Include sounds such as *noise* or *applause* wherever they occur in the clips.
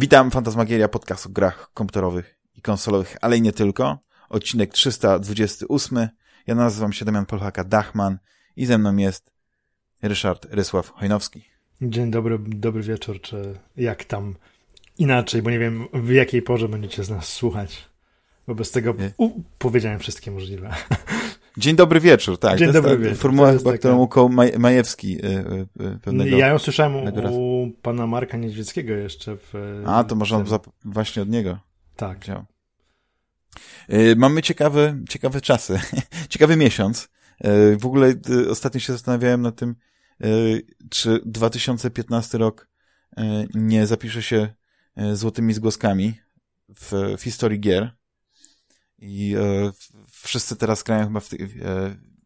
Witam, Fantasmagieria, podcast o grach komputerowych i konsolowych, ale i nie tylko. Odcinek 328. Ja nazywam się Damian Polchaka-Dachman i ze mną jest Ryszard Rysław Hojnowski. Dzień dobry, dobry wieczór, czy jak tam inaczej, bo nie wiem w jakiej porze będziecie z nas słuchać. Wobec tego u, powiedziałem wszystkie możliwe. Dzień dobry wieczór, tak. Dzień dobry wieczór. Formuła chyba, taka... którą ukoł Maj Majewski y, y, y, pewnego Ja ją słyszałem u, u pana Marka Niedźwieckiego jeszcze. W, A, to może on właśnie od niego. Tak. Chciał. Mamy ciekawe, ciekawe czasy. *laughs* Ciekawy miesiąc. W ogóle ostatnio się zastanawiałem nad tym, czy 2015 rok nie zapisze się złotymi zgłoskami w, w historii gier. I wszyscy teraz grają chyba w, e,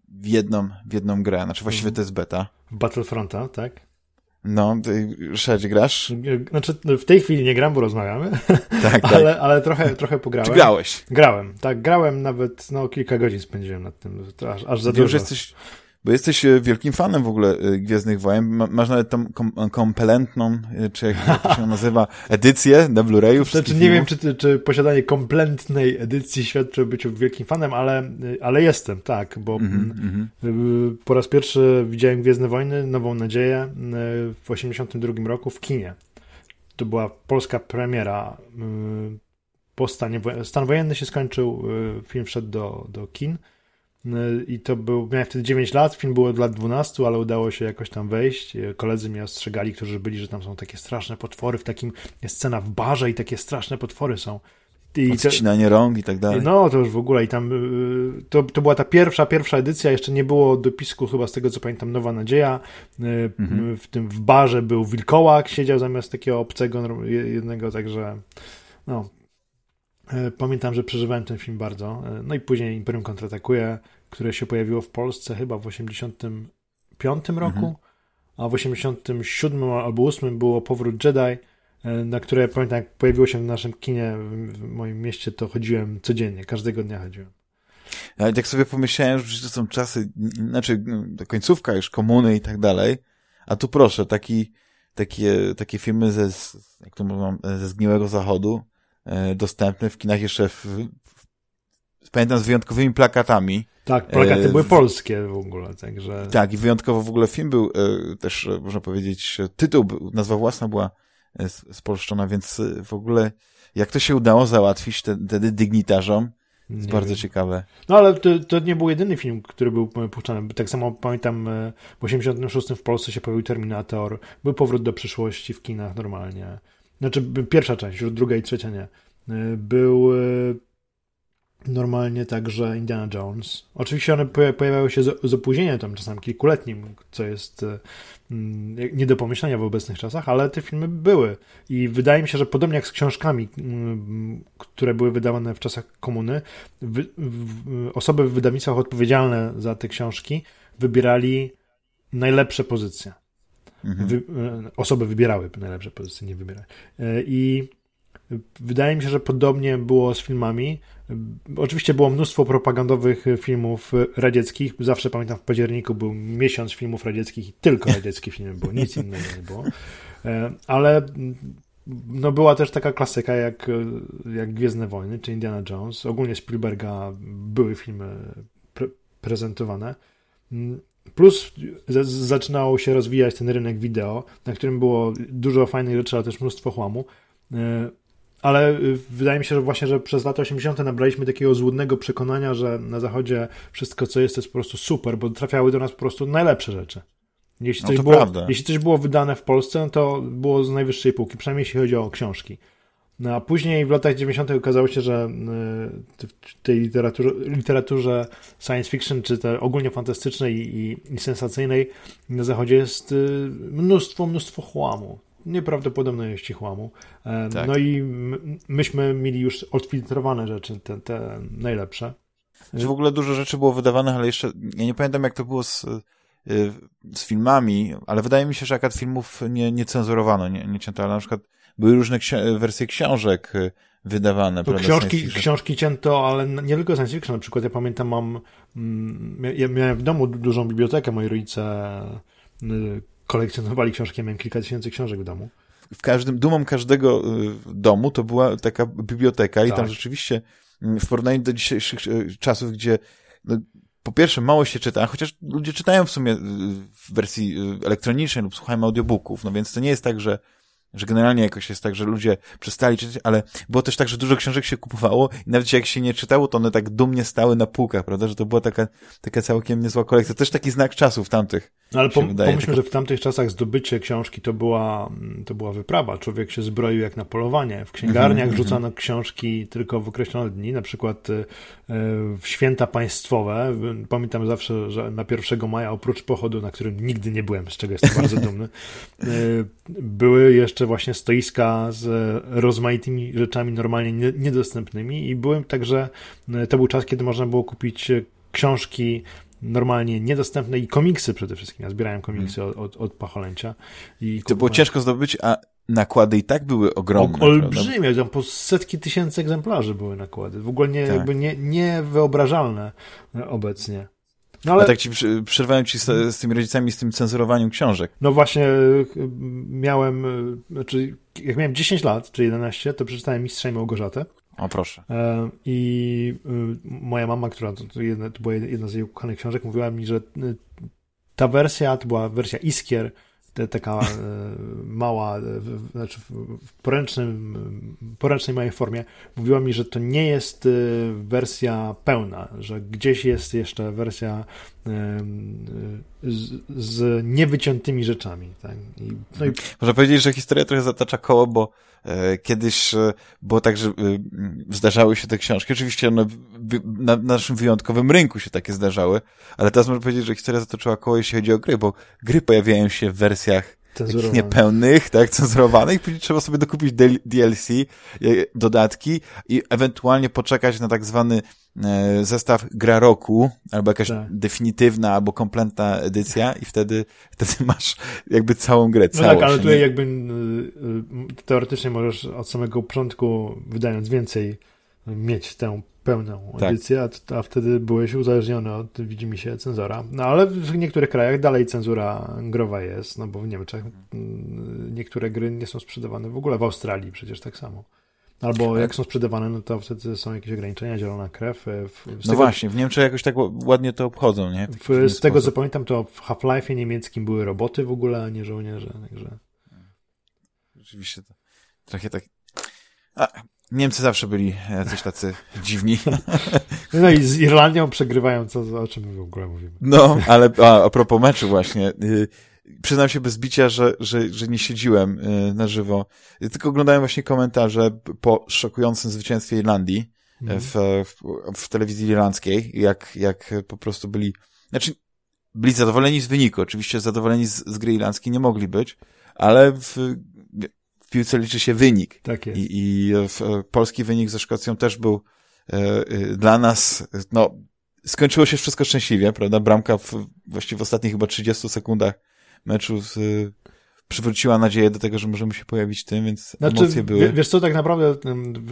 w, jedną, w jedną grę. Znaczy właściwie to jest beta. W Battlefronta, tak? No, ty, Ryszardzie, grasz? Znaczy, w tej chwili nie gram, bo rozmawiamy. *laughs* Tak, tak. ale, ale trochę, trochę pograłem. Czy grałeś? Grałem, tak. Grałem nawet, no, kilka godzin spędziłem nad tym. Aż, aż za Wiem, dużo. jesteś bo jesteś e, wielkim fanem w ogóle e, Gwiezdnych Wojen. Masz nawet tą kom e, czy jak to się nazywa, *laughs* edycję na Blu-rayu. Znaczy, nie wiem, czy, czy posiadanie kompletnej edycji świadczy o byciu wielkim fanem, ale, ale jestem, tak, bo mm -hmm. po raz pierwszy widziałem Gwiezdne Wojny, Nową Nadzieję w 82 roku w kinie. To była polska premiera po stanie, stan wojenny się skończył, film wszedł do, do kin I to był, miałem wtedy 9 lat, film był od lat 12, ale udało się jakoś tam wejść. Koledzy mnie ostrzegali, którzy byli, że tam są takie straszne potwory, w takim, jest scena w barze i takie straszne potwory są. I Odcinanie rąk i tak dalej. No, to już w ogóle i tam, y, to, to była ta pierwsza, pierwsza edycja, jeszcze nie było dopisku chyba z tego, co pamiętam, Nowa Nadzieja. Mhm. W tym, w barze był wilkołak, siedział zamiast takiego obcego jednego, także no, Pamiętam, że przeżywałem ten film bardzo. No i później Imperium kontratakuje które się pojawiło w Polsce chyba w 85 roku, mhm. a w 87 albo 8 było Powrót Jedi, e, na które pamiętam, jak pojawiło się w naszym kinie w moim mieście, to chodziłem codziennie, każdego dnia chodziłem. Ale tak sobie pomyślałem, że to są czasy, znaczy no, końcówka już komuny i tak dalej, a tu proszę, taki, takie, takie filmy ze, jak to mówią, ze zgniłego zachodu, e, dostępne w kinach jeszcze w, pamiętam z wyjątkowymi plakatami, tak, plakaty e, były polskie w ogóle, także... Tak, i wyjątkowo w ogóle film był e, też, e, można powiedzieć, tytuł, nazwa własna była spolszczona, więc w ogóle jak to się udało załatwić wtedy dygnitarzom, jest nie bardzo wiem. ciekawe. No ale to, to, nie był jedyny film, który był puszczany. Tak samo pamiętam, w 86 w Polsce się pojawił Terminator, był Powrót do przyszłości w kinach normalnie. Znaczy pierwsza część, już druga i trzecia nie. Był normalnie także Indiana Jones. Oczywiście one pojawiały się z, opóźnieniem, tam czasem kilkuletnim, co jest e, mm, nie do pomyślenia w obecnych czasach, ale te filmy były. I wydaje mi się, że podobnie jak z książkami, mm, które były wydawane w czasach komuny, wy, w, osoby w wydawnictwach odpowiedzialne za te książki wybierali najlepsze pozycje. Mhm. Wy, e, osoby wybierały najlepsze pozycje, nie wybierały. E, I wydaje mi się, że podobnie było z filmami. Oczywiście było mnóstwo propagandowych filmów radzieckich. Zawsze pamiętam, w październiku był miesiąc filmów radzieckich i tylko radzieckie filmy było, nic innego nie było. E, ale no była też taka klasyka jak, jak Gwiezdne Wojny czy Indiana Jones. Ogólnie Spielberga były filmy pre prezentowane. Plus zaczynało się rozwijać ten rynek wideo, na którym było dużo fajnych rzeczy, ale też mnóstwo chłamu. Ale y, wydaje mi się, że właśnie, że przez lata 80. nabraliśmy takiego złudnego przekonania, że na zachodzie wszystko, co jest, to jest po prostu super, bo trafiały do nas po prostu najlepsze rzeczy. Jeśli no coś, no było, jeśli coś było wydane w Polsce, no to było z najwyższej półki, przynajmniej jeśli chodzi o książki. No a później w latach 90. okazało się, że y, w tej literaturze, literaturze science fiction, czy tej ogólnie fantastycznej i, i, i sensacyjnej na zachodzie jest y, mnóstwo, mnóstwo chłamu nieprawdopodobnej ilości chłamu. E, tak. No i myśmy mieli już odfiltrowane rzeczy, te, te najlepsze. Że w ogóle dużo rzeczy było wydawanych, ale jeszcze ja nie pamiętam jak to było z, y, z filmami, ale wydaje mi się, że akad filmów nie, nie cenzurowano, nie, nie cięto, ale na przykład były różne ksi- wersje książek y, wydawane. No, książki, książki cięto, ale nie tylko science fiction. Na przykład ja pamiętam, mam, mm, ja miałem w domu dużą bibliotekę, moi rodzice y, kolekcjonowali książki, ja miałem kilka tysięcy książek w domu. w każdym, dumą każdego domu to była taka biblioteka i tak. tam rzeczywiście mm, w porównaniu do dzisiejszych czasów, gdzie no, po pierwsze mało się czyta, chociaż ludzie czytają w sumie w wersji elektronicznej lub słuchają audiobooków, no więc to nie jest tak, że że generalnie jakoś jest tak, że ludzie przestali czytać, ale było też tak, że dużo książek się kupowało i nawet jak się nie czytało, to one tak dumnie stały na półkach, prawda, że to była taka, taka całkiem niezła kolekcja. Też taki znak czasów tamtych. No ale pom wydaje, pomyślmy, że w tamtych czasach zdobycie książki to była, to była wyprawa. Człowiek się zbroił jak na polowanie. W księgarniach mm -hmm. rzucano książki tylko w określone dni, na przykład e, w święta państwowe. Pamiętam zawsze, że na 1 maja, oprócz pochodu, na którym nigdy nie byłem, z czego jestem bardzo dumny, *laughs* e, były jeszcze właśnie stoiska z rozmaitymi rzeczami normalnie niedostępnymi i byłem także, e, to był czas, kiedy można było kupić książki normalnie niedostępne i komiksy przede wszystkim. Ja zbierałem komiksy hmm. od, od, Pacholęcia. I to było ciężko zdobyć, a nakłady i tak były ogromne. O, olbrzymie, tam po setki tysięcy egzemplarzy były nakłady. W ogóle nie, tak. jakby nie, niewyobrażalne obecnie. No ale... A tak ci przerwałem ci z, z tymi rodzicami, z tym cenzurowaniem książek. No właśnie miałem, znaczy jak miałem 10 lat, czy 11, to przeczytałem Mistrza i Małgorzatę. O proszę. E, I moja mama, która to, jedna, to była jedna z jej ukochanych książek, mówiła mi, że ta wersja to była wersja Iskier, taka e, mała, znaczy w poręcznym, poręcznej małej formie, mówiła mi, że to nie jest e, wersja pełna, że gdzieś jest jeszcze wersja z, z niewyciętymi rzeczami. Tak? I, no i... Można powiedzieć, że historia trochę zatacza koło, bo e, kiedyś e, było tak, że e, zdarzały się te książki. Oczywiście one na naszym wyjątkowym rynku się takie zdarzały, ale teraz można powiedzieć, że historia zatoczyła koło, jeśli chodzi o gry, bo gry pojawiają się w wersjach takich niepełnych, tak, cenzurowanych, później trzeba sobie dokupić DLC, dodatki i ewentualnie poczekać na tak zwany E, zestaw gra roku, albo jakaś tak. definitywna, albo kompletna edycja i wtedy, wtedy masz jakby całą grę, No tak, ale tutaj jakby y, y, teoretycznie możesz od samego początku, wydając więcej, mieć tę pełną tak. edycję, a, a, wtedy byłeś uzależniony od, widzi mi się, cenzora. No ale w niektórych krajach dalej cenzura growa jest, no bo w Niemczech niektóre gry nie są sprzedawane w ogóle, w Australii przecież tak samo. Albo jak są sprzedawane, no to wtedy są jakieś ograniczenia, zielona krew. E, w, no tego, właśnie, w Niemczech jakoś tak ładnie to obchodzą, nie? W, z tego co pamiętam, to w Half-Life'ie niemieckim były roboty w ogóle, a nie żołnierze, także... Rzeczywiście to trochę tak... A, Niemcy zawsze byli jacyś tacy *laughs* dziwni. *laughs* No i z Irlandią przegrywają, co, o czym my w ogóle mówimy. No, ale a, a propos meczu właśnie, y, przyznam się bez bicia, że, że, że nie siedziłem y, na żywo, tylko oglądałem właśnie komentarze po szokującym zwycięstwie Irlandii mm. w, w, w, telewizji irlandzkiej, jak, jak po prostu byli, znaczy byli zadowoleni z wyniku, oczywiście zadowoleni z, z gry irlandzkiej nie mogli być, ale w piłce liczy się wynik. Tak jest. I, i w, polski wynik ze Szkocją też był e, e, dla nas, no, skończyło się wszystko szczęśliwie, prawda? Bramka w, właściwie w ostatnich chyba 30 sekundach meczu z, przywróciła nadzieję do tego, że możemy się pojawić w tym, więc znaczy, emocje były. Wiesz co, tak naprawdę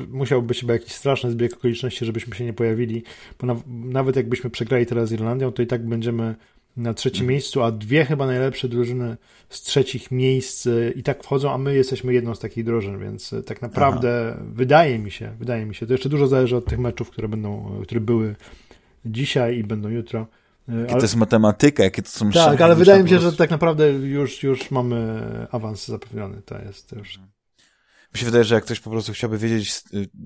musiałby być chyba jakiś straszny zbieg okoliczności, żebyśmy się nie pojawili, bo na, nawet jakbyśmy przegrali teraz z Irlandią, to i tak będziemy na trzecim hmm. miejscu, a dwie chyba najlepsze drużyny z trzecich miejsc e, i tak wchodzą, a my jesteśmy jedną z takich drużyn, więc e, tak naprawdę Aha. wydaje mi się, wydaje mi się, to jeszcze dużo zależy od tych meczów, które będą, które były dzisiaj i będą jutro, Jakie ale... to jest matematyka, jakie to są Tak, ale wydaje mi się, że tak naprawdę już, już mamy awans zapewniony. To jest już. Mi się wydaje, że jak ktoś po prostu chciałby wiedzieć,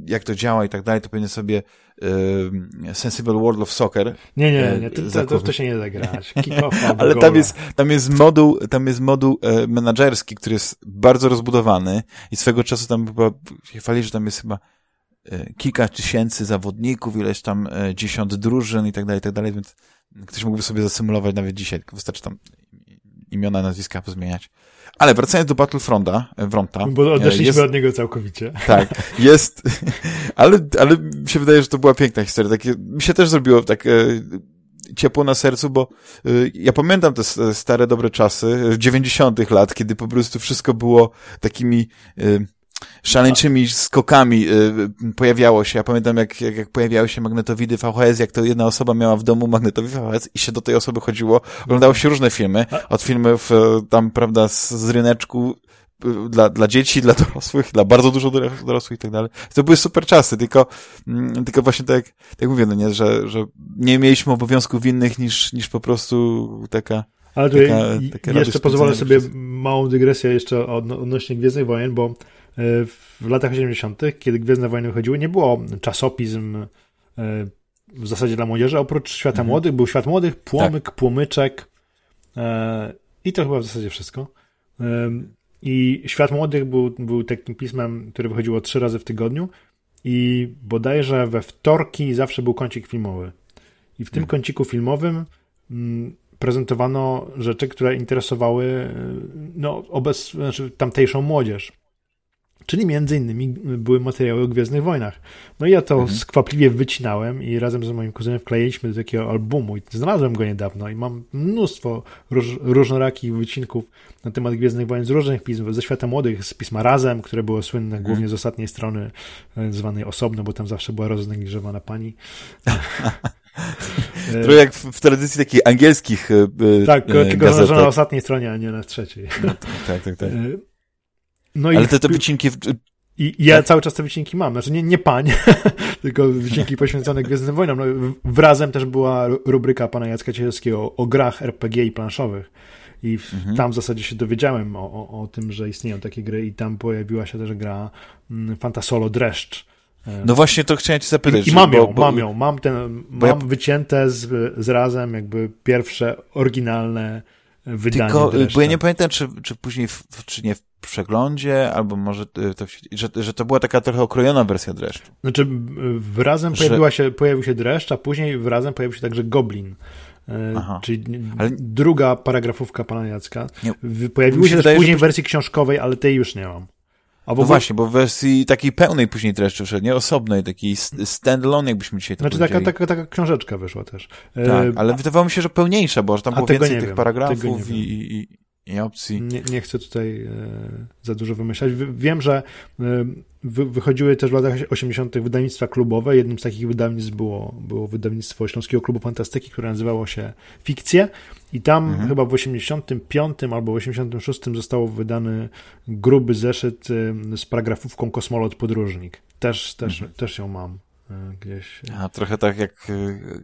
jak to działa i tak dalej, to powinien sobie y, Sensible World of Soccer. Nie, nie, nie, to, to, to się nie da grać. *laughs* Ale tam jest, tam jest moduł, tam jest moduł e, menadżerski, który jest bardzo rozbudowany i swego czasu tam chyba się chwali, że tam jest chyba e, kilka tysięcy zawodników, ileś tam e, dziesiąt drużyn i tak dalej, i tak dalej, więc Ktoś mógłby sobie zasymulować nawet dzisiaj, tylko wystarczy tam imiona, nazwiska pozmieniać. Ale wracając do Battlefronta, Fronta. Bo odeszliśmy jest, od niego całkowicie. Tak, jest, *laughs* ale, ale mi się wydaje, że to była piękna historia. Takie, mi się też zrobiło tak e, ciepło na sercu, bo e, ja pamiętam te stare, dobre czasy, 90 lat, kiedy po prostu wszystko było takimi e, szaleńczymi skokami y, pojawiało się. Ja pamiętam, jak, jak, jak pojawiały się magnetowidy VHS, jak to jedna osoba miała w domu magnetowidy VHS i się do tej osoby chodziło. Oglądało się różne filmy. Od filmów y, tam, prawda, z, z ryneczku dla, dla dzieci, dla dorosłych, dla bardzo dużo dorosłych i tak dalej. To były super czasy, tylko, mm, tylko właśnie tak, tak jak mówię, no nie, że, że nie mieliśmy obowiązków innych niż, niż po prostu taka, ale tu taka, jeszcze pozwolę sobie przez... małą dygresję jeszcze odnośnie Gwiezdnych Wojen, bo w latach 80., kiedy Gwiezdne Wojny wychodziły, nie było czasopism e, w zasadzie dla młodzieży, oprócz Świata mhm. Młodych był Świat Młodych, Płomyk, tak. Płomyczek e, i to chyba w zasadzie wszystko. E, I Świat Młodych był, był takim pismem, które wychodziło trzy razy w tygodniu i bodajże we wtorki zawsze był kącik filmowy. I w tym mhm. kąciku filmowym mm, prezentowano rzeczy, które interesowały no, obec, znaczy tamtejszą młodzież. Czyli między innymi były materiały o Gwiezdnych Wojnach. No i ja to mhm. skwapliwie wycinałem i razem z moim kuzynem wkleiliśmy do takiego albumu i znalazłem go niedawno i mam mnóstwo róż, różnorakich wycinków na temat Gwiezdnych Wojen z różnych pism, ze świata młodych, z pisma Razem, które było słynne mhm. głównie z ostatniej strony e, zwanej osobno, bo tam zawsze była roznegliżowana pani. *laughs* Trochę jak w, w, tradycji takich angielskich e, e Tak, tylko na ostatniej stronie, a nie na trzeciej. No, tak, tak, tak. No Ale i te, te wycinki... W... I ja tak. cały czas te wycinki mam. Znaczy nie, nie pań, *laughs* tylko wycinki poświęcone Gwiezdnym Wojnom. No, wrazem też była rubryka pana Jacka Ciechowskiego o, o grach RPG i planszowych. I w, mhm. tam w zasadzie się dowiedziałem o, o, o, tym, że istnieją takie gry i tam pojawiła się też gra mm, Fantasolo Dreszcz. No właśnie to chciałem ci zapytać. I, i mam ją, bo, bo, mam ją, mam ten, mam ja... wycięte z, z razem jakby pierwsze oryginalne wydanie. Tylko, bo ja nie pamiętam, czy, czy później, w, czy nie w przeglądzie, albo może y, to, że, że to była taka trochę okrojona wersja dreszczu. Znaczy, wrazem że... pojawiła się, pojawił się dreszcz, a później wrazem pojawił się także Goblin. E, Aha. Czyli ale... druga paragrafówka pana Jacka. Nie. Pojawiły się, też później że... w wersji książkowej, ale tej już nie mam. A no właśnie, bo w wersji takiej pełnej później treści wszedł, nie osobnej, takiej standalone, jakbyśmy dzisiaj to Znaczy taka, taka, taka książeczka wyszła też. Tak, ale wydawało mi się, że pełniejsza, bo że tam było więcej tych paragrafów i, i, i opcji. Nie, nie chcę tutaj e, za dużo wymyślać. Wiem, że e, wy, wychodziły też w latach 80. wydawnictwa klubowe. Jednym z takich wydawnictw było, było wydawnictwo Śląskiego Klubu Fantastyki, które nazywało się Fikcje. I tam mhm. chyba w 85 albo 86 został wydany gruby zeszyt e, z paragrafówką Kosmolot Podróżnik. Też, też, mhm. też ją mam gdzieś. A trochę tak jak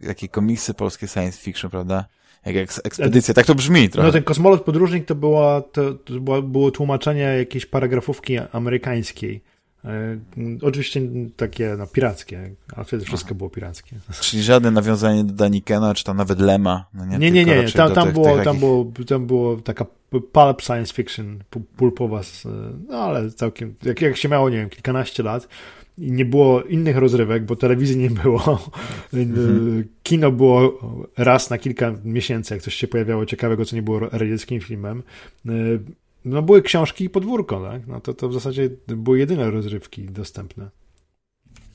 jakie komiksy polskie science fiction, prawda? Jak ekspedycja, tak to brzmi trochę. No ten kosmolot podróżnik to, była, to, to było, było tłumaczenie jakiejś paragrafówki amerykańskiej. E, oczywiście takie no, pirackie, ale wtedy wszystko Aha. było pirackie. Czyli żadne nawiązanie do Danikena, czy tam nawet Lema. No nie, nie, nie, nie. Tam, tam, tych, było, tych tam, było, tam było taka pulp science fiction, pulpowa, no ale całkiem, jak, jak się miało, nie wiem, kilkanaście lat, i nie było innych rozrywek, bo telewizji nie było. Mhm. *laughs* Kino było raz na kilka miesięcy, jak coś się pojawiało ciekawego, co nie było radzieckim filmem. No były książki i podwórko, tak? No to, to w zasadzie były jedyne rozrywki dostępne.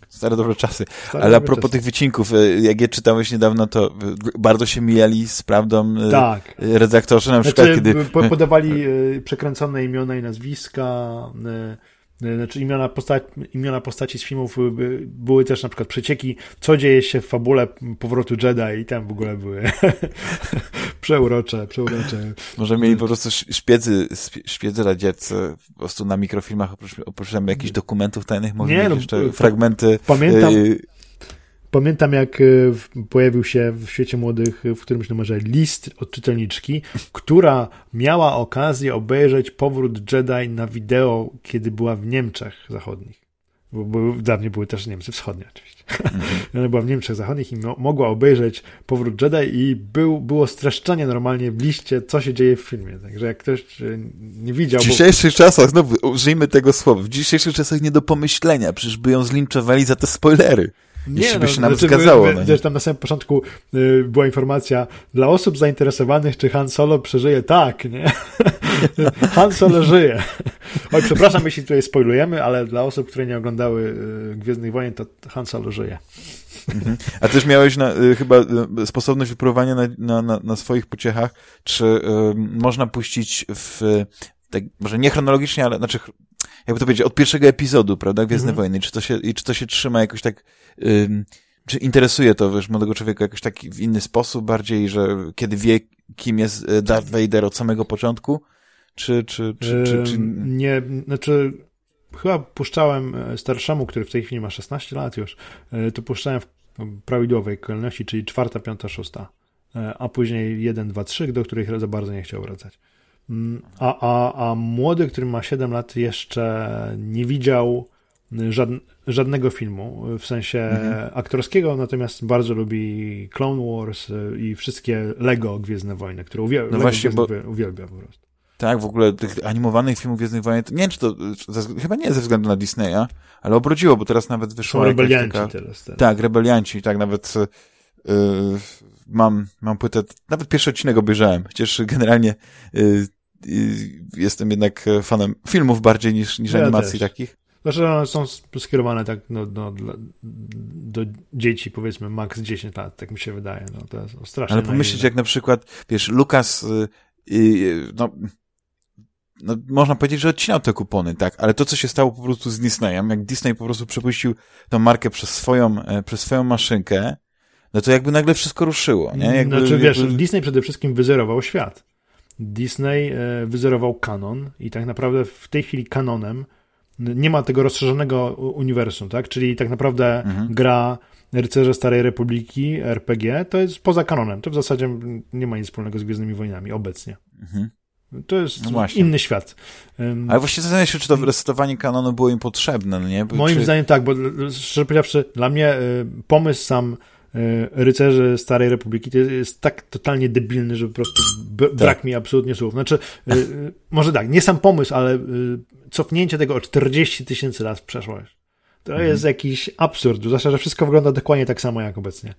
Stare dobre czasy. Stare Ale a propos czasy. tych wycinków, e, jak je czytałeś niedawno, to bardzo się mijali z prawdą e, tak. redaktorzy, na przykład znaczy, kiedy... Podawali przekręcone imiona i nazwiska, znaczy imiona, postaci, imiona postaci z filmów były też na przykład przecieki, co dzieje się w fabule powrotu Jedi i tam w ogóle były *laughs* przeurocze, przeurocze. Może mieli po prostu szpiedzy, szpiedzy radzieccy po prostu na mikrofilmach oprócz, oprócz jakichś dokumentów tajnych Nie, mieć no, jeszcze fragmenty. Pamiętam, y Pamiętam, jak e, pojawił się w świecie młodych w którymś numerze list od czytelniczki, która miała okazję obejrzeć powrót Jedi na wideo, kiedy była w Niemczech Zachodnich. Bo, bo dawniej były też Niemcy Wschodnie oczywiście. Mm -hmm. *laughs* Ona była w Niemczech Zachodnich i mo mogła obejrzeć powrót Jedi i był, było streszczenie normalnie w liście, co się dzieje w filmie. Także jak ktoś e, nie widział... W dzisiejszych bo... czasach, no użyjmy tego słowa, w dzisiejszych czasach nie do pomyślenia, przecież by ją zlinczowali za te spoilery. Nie, Jeśli by no, się nam znaczy, zgadzało. By, no tam na samym początku y, była informacja dla osób zainteresowanych, czy Han Solo przeżyje. Tak, nie? *laughs* Han Solo żyje. Oj, przepraszam, jeśli tutaj spoilujemy, ale dla osób, które nie oglądały y, Gwiezdnych Wojen, to Han Solo żyje. Mhm. A też miałeś na, y, chyba y, sposobność wypróbowania na, na, na, na swoich pociechach, czy y, można puścić w, tak, może nie chronologicznie, ale znaczy jakby to powiedzieć, od pierwszego epizodu, prawda, Gwiezdne mhm. Wojny, czy to się, i czy to się trzyma jakoś tak, ym, czy interesuje to, wiesz, młodego człowieka jakoś tak w inny sposób bardziej, że kiedy wie, kim jest e, Darth Vader od samego początku, Czy, czy, czy, czy, czy... Nie, znaczy chyba puszczałem e, starszemu, który w tej chwili ma 16 lat już, e, to puszczałem w prawidłowej kolejności, czyli czwarta, piąta, szósta, e, a później 1, 2, 3, do których za bardzo nie chciał wracać. Mm, a, a, a młody, który ma 7 lat, jeszcze nie widział żadnego filmu w sensie mhm. aktorskiego, natomiast bardzo lubi Clone Wars i wszystkie Lego Gwiezdne Wojny, które uwielbia, no właśnie, bo... uwielbia po prostu. Tak, w ogóle tych animowanych filmów Gwiezdnych Wojen, nie wiem, czy to, chyba nie ze względu na Disneya, ale obrodziło, bo teraz nawet wyszło... Rebelianci taka, teraz, teraz. Tak, Rebelianci, tak, nawet yy, mam, mam płytę, nawet pierwszy odcinek obejrzałem, chociaż generalnie yy, jestem jednak fanem filmów bardziej niż, niż ja animacji też. takich. Znaczy one są skierowane tak no, no, do dzieci, powiedzmy max 10 lat, tak mi się wydaje. No, to jest strasznie Ale pomyśleć, jak na przykład, wiesz, Lukas, yy, no no, można powiedzieć, że odcinał te kupony, tak, ale to, co się stało po prostu z Disneyem, jak Disney po prostu przepuścił tą markę przez swoją, e, przez swoją maszynkę, no to jakby nagle wszystko ruszyło, nie? Jakby, znaczy, wiesz, jakby... Disney przede wszystkim wyzerował świat. Disney e, wyzerował kanon i tak naprawdę w tej chwili kanonem nie ma tego rozszerzonego uniwersum, tak? Czyli tak naprawdę mhm. gra Rycerze Starej Republiki, RPG, to jest poza kanonem. To w zasadzie nie ma nic wspólnego z Gwiezdnymi Wojnami obecnie. Mhm. To jest no inny świat. Ale właśnie zastanawiam się, czy to resetowanie kanonu było im potrzebne, no nie? Bo Moim czy... zdaniem tak, bo szczerze powiedziawszy, dla mnie y, pomysł sam y, rycerzy Starej Republiki to jest tak totalnie debilny, że po prostu tak. brak mi absolutnie słów. Znaczy, y, może tak, nie sam pomysł, ale cofnięcie tego o 40 tysięcy lat w przeszłość. To mhm. jest jakiś absurd, zwłaszcza, że wszystko wygląda dokładnie tak samo jak obecnie.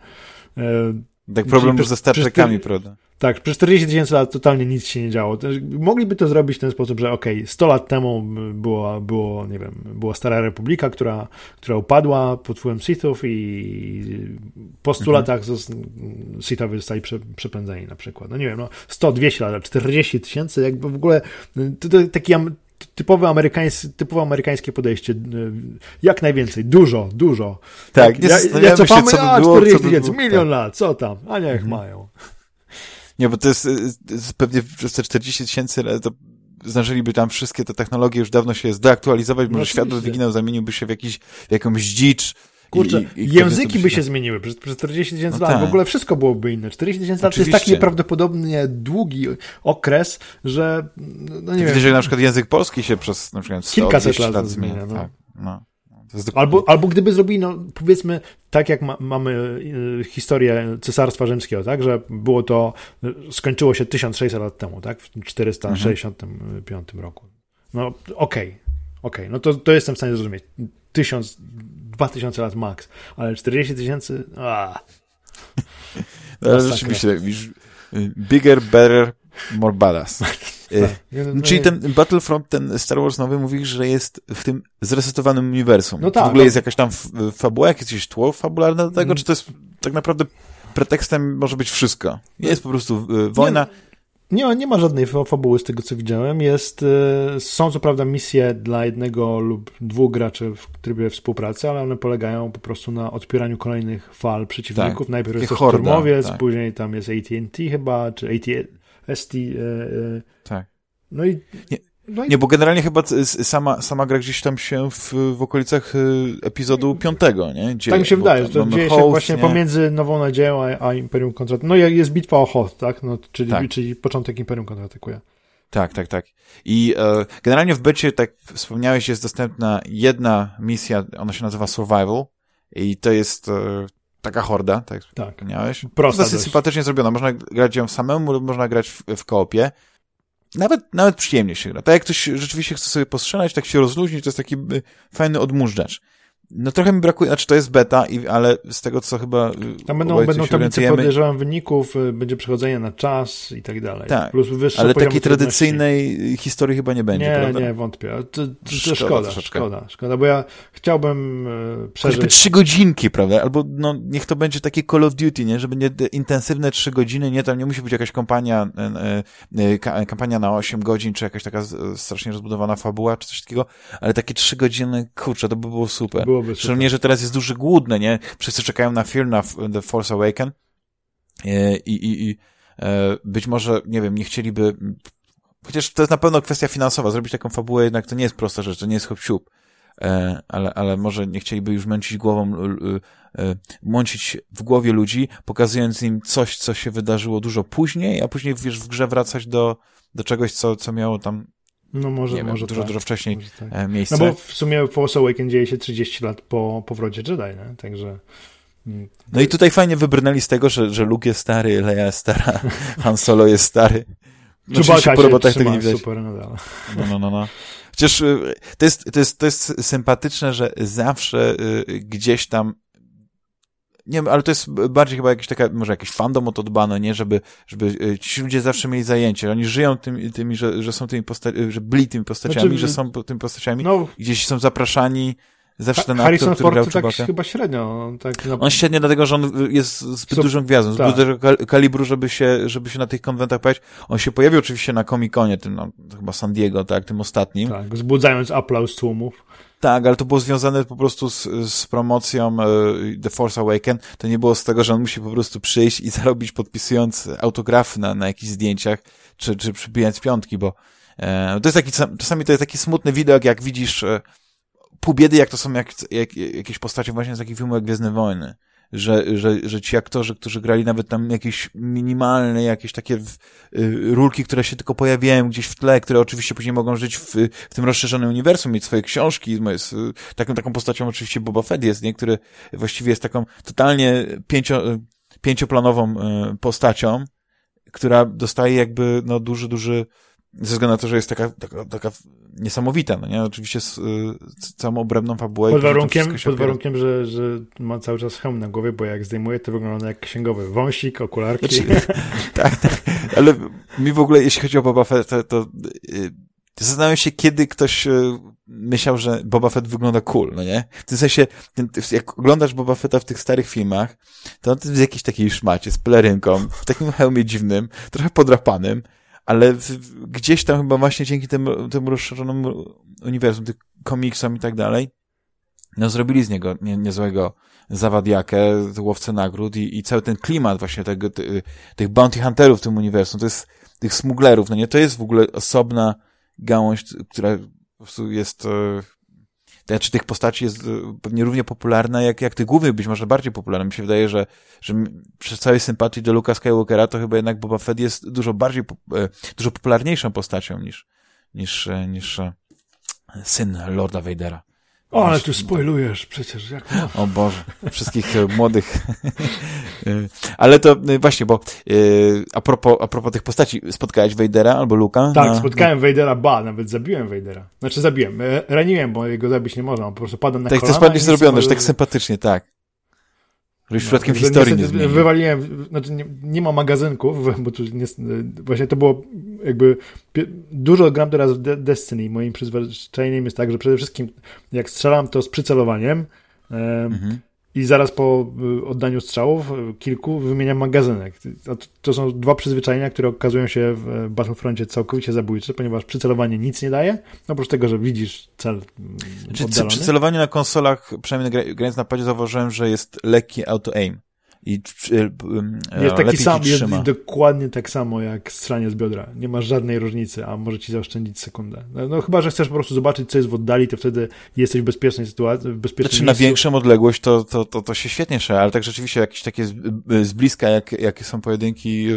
Tak problem już ze Star Trekami, prawda? Tak, przez 40 tysięcy lat totalnie nic się nie działo. Mogliby to zrobić w ten sposób, że okej, okay, 100 lat temu było, było, nie wiem, była Stara Republika, która, która upadła pod wpływem Sithów i po 100 mhm. latach Sithowie zostali prze, przepędzeni na przykład. No nie wiem, no 100, 200 lat, 40 tysięcy, jakby w ogóle to, to taki typowe amerykańskie, typowo amerykańskie podejście. Jak najwięcej, dużo, dużo. Tak, nie ja, ja cofamy, się, co by było, 40 tysięcy, milion tak. lat, co tam, a niech mhm. mają. Nie, bo to jest, jest pewnie przez te 40 tysięcy to zdążyliby tam wszystkie te technologie już dawno się zdeaktualizować, może no świat by wyginął, zamieniłby się w, jakiś, w jakąś dzicz. Kurczę, i, i języki by się zmieniły przez, przez 40 tysięcy no lat. Tak. W ogóle wszystko byłoby inne. 40 tysięcy lat to jest tak nieprawdopodobnie długi okres, że no nie wiem. że na przykład język polski się przez na przykład 100 kilkaset lat, lat zmienia. No. Tak, no. Albo, albo gdyby zrobili, no powiedzmy, tak jak ma, mamy y, historię Cesarstwa Rzymskiego, tak, że było to, skończyło się 1600 lat temu, tak, w 465 mhm. roku. No okej, okay, okej, okay. no to, to jestem w stanie zrozumieć. 1000, 2000 lat max, ale 40 tysięcy, no, rzeczywiście, bigger, better, more badass. Y, czyli ten Battlefront, ten Star Wars nowy, mówi, że jest w tym zresetowanym uniwersum. No tak, w ogóle no. jest jakaś tam fabuła, jakieś tło fabularne do tego, mm. czy to jest tak naprawdę pretekstem może być wszystko? Jest po prostu y, wojna. Nie, nie, nie ma żadnej fabuły z tego, co widziałem. Jest, y, są co prawda misje dla jednego lub dwóch graczy w trybie współpracy, ale one polegają po prostu na odpieraniu kolejnych fal przeciwników. Tak, Najpierw jest to szturmowiec, tak. później tam jest AT&T chyba, czy AT ST. E, e, tak. No i. Nie. No i... Nie, bo generalnie chyba sama, sama gra gdzieś tam się w, w okolicach e, epizodu piątego, nie? Dzieje, tak mi się wydaje, że to dzieje się właśnie nie? pomiędzy Nową Nadzieją a, a Imperium Kontratakuje. No jest bitwa o Hoth, tak? No, czyli, tak. czyli początek Imperium Kontratakuje. Tak, tak, tak. I e, generalnie w becie, tak wspomniałeś, jest dostępna jedna misja, ona się nazywa Survival i to jest e, taka horda, tak tak. wspomniałeś. Prosta dosyć sympatycznie zrobiona. Można grać ją samemu lub można grać w, w koopie. Nawet, nawet przyjemnie się gra. Tak jak ktoś rzeczywiście chce sobie postrzelać, tak się rozluźnić, to jest taki y, fajny odmurzacz. No trochę mi brakuje, znaczy to jest beta, i, ale z tego co chyba... Y, Tam będą, będą tablice, podejrzewam, wyników, y, będzie przechodzenie na czas i tak dalej. Tak, Plus ale takiej tradycyjnej historii chyba nie będzie, nie, prawda? Nie, wątpię. To, to, to szkoda, szkoda, szkoda, szkoda, bo ja chciałbym e, przeżyć... Choćby trzy godzinki, prawda? Albo no, niech to będzie takie Call of Duty, nie? Żeby nie intensywne trzy godziny, nie, tam nie musi być jakaś kampania, kampania na 8 godzin, czy jakaś taka strasznie rozbudowana fabuła, czy coś takiego, ale takie trzy godziny, kurczę, to by było super. Było byłoby Szczególnie, że teraz jest duży głódny, nie? Wszyscy czekają na film, na The Force Awaken e, i, i, i e, być może, nie wiem, nie chcieliby chociaż to jest na pewno kwestia finansowa, zrobić taką fabułę jednak to nie jest prosta rzecz, to nie jest hop siup. E, ale, ale może nie chcieliby już męczyć głową, mącić w głowie ludzi, pokazując im coś, co się wydarzyło dużo później, a później wiesz, w grze wracać do, do czegoś, co, co miało tam no może, nie może wiem, dużo, tak. dużo wcześniej tak. E, miejsce. No bo w sumie Force Awakens dzieje się 30 lat po powrocie Jedi, nie? Także... No i tutaj fajnie wybrnęli z tego, że, że Luke jest stary, Leia jest stara, *laughs* Han Solo jest stary. No, Czubaka po robotach tego nie widać. super nadal. No, no, no, no. Chociaż y, to jest, to, jest, to jest sympatyczne, że zawsze y, gdzieś tam nie wiem, ale to jest bardziej chyba jakaś taka, może jakiś fandom o to dbano, nie? Żeby, żeby y, ci ludzie zawsze mieli zajęcie. Oni żyją tymi, tymi że, że są tymi postaciami, że byli tymi postaciami, znaczy, że są tymi postaciami, no, gdzieś są zapraszani, Zawsze ten Harrison aktor, który Ford grał tak chyba średnio. Tak na... On średnio dlatego, że on jest zbyt so, dużą gwiazdą, zbyt tak. dużego kalibru, żeby się, żeby się na tych konwentach pojawić. On się pojawił oczywiście na Comic-Conie, tym no, chyba San Diego, tak, tym ostatnim. Tak, wzbudzając aplauz tłumów. Tak, ale to było związane po prostu z, z promocją uh, The Force Awaken. To nie było z tego, że on musi po prostu przyjść i *laughs* zarobić podpisując autografy na, na jakichś zdjęciach, czy, czy przybijając piątki, bo e, to jest taki, czasami to jest taki smutny widok, jak widzisz e, pół biedy, jak to są jak, jak, jakieś postacie właśnie z takich filmów jak Gwiezdne Wojny. Że, że, że ci aktorzy, którzy grali nawet tam jakieś minimalne, jakieś takie y, rulki, które się tylko pojawiają gdzieś w tle, które oczywiście później mogą żyć w, w tym rozszerzonym uniwersum, mieć swoje książki, jest, taką, taką postacią oczywiście Boba Fett jest, nie? Który właściwie jest taką totalnie pięcio, pięcioplanową y, postacią, która dostaje jakby, no, duży, duży, ze względu na to, że jest taka, taka, taka niesamowita, no nie? Oczywiście z, z całą obrębną fabułę. Pod warunkiem, pod warunkiem że, że ma cały czas hełm na głowie, bo jak zdejmuje, to wygląda jak księgowy. Wąsik, okularki. Znaczy, *laughs* tak, tak. Ale mi w ogóle, jeśli chodzi o Boba Fett, to, to yy, zastanawiam się, kiedy ktoś yy, myślał, że Boba Fett wygląda cool, no nie? W tym sensie, jak oglądasz Boba Fetta w tych starych filmach, to on jest w jakiejś takiej szmacie, z pelerynką, w takim hełmie dziwnym, trochę podrapanym, ale gdzieś tam chyba właśnie dzięki temu, temu rozszerzonemu uniwersum, tych komiksom i tak dalej, no zrobili z niego nie, niezłego zawadiakę, łowcę nagród i, i cały ten klimat właśnie tego, ty, tych bounty hunterów w tym uniwersum, to jest tych smuglerów, no nie, to jest w ogóle osobna gałąź, która po prostu jest e, czy tych postaci jest e, pewnie równie popularna, jak, jak tych głównych, być może bardziej popularna. Mi się wydaje, że, że przy całej sympatii do Luka Skywalkera, to chyba jednak Boba Fett jest dużo bardziej, e, dużo popularniejszą postacią niż, niż, e, niż syn Lorda Vadera. O, ale tu spoilujesz przecież. Jak o Boże, wszystkich młodych. *laughs* ale to właśnie, bo a propos, a propos tych postaci, spotkałeś Vadera albo Luka? Tak, spotkałem Vadera, ba, nawet zabiłem Vadera. Znaczy zabiłem, raniłem, bo jego zabić nie można, po prostu padł na tak, kolana. Tak, to jest ładnie zrobione, że tak sympatycznie, tak. Żebyś no, przypadkiem historii nie zmienił. Wywaliłem, znaczy nie, nie, ma magazynków, *laughs* bo tu nie, właśnie to było jakby dużo gram teraz w Destiny. Moim przyzwyczajeniem jest tak, że przede wszystkim jak strzelam to z przycelowaniem mhm. I zaraz po y, oddaniu strzałów y, kilku wymieniam magazynek. To są dwa przyzwyczajenia, które okazują się w Battlefroncie całkowicie zabójcze, ponieważ przycelowanie nic nie daje, oprócz tego, że widzisz cel mm, znaczy, Przy celowaniu na konsolach, przynajmniej grając na padzie, zauważyłem, że jest lekki auto-aim i e, jest taki sam, jest dokładnie tak samo jak strzelanie z biodra. Nie ma żadnej różnicy, a może ci zaoszczędzić sekundę. No, no, chyba, że chcesz po prostu zobaczyć, co jest w oddali, to wtedy jesteś w bezpiecznej sytuacji, w bezpiecznej Znaczy miejscu. na większą odległość to, to, to, to się świetnie strzela, ale tak rzeczywiście jakieś takie z, z bliska, jak, jakie są pojedynki,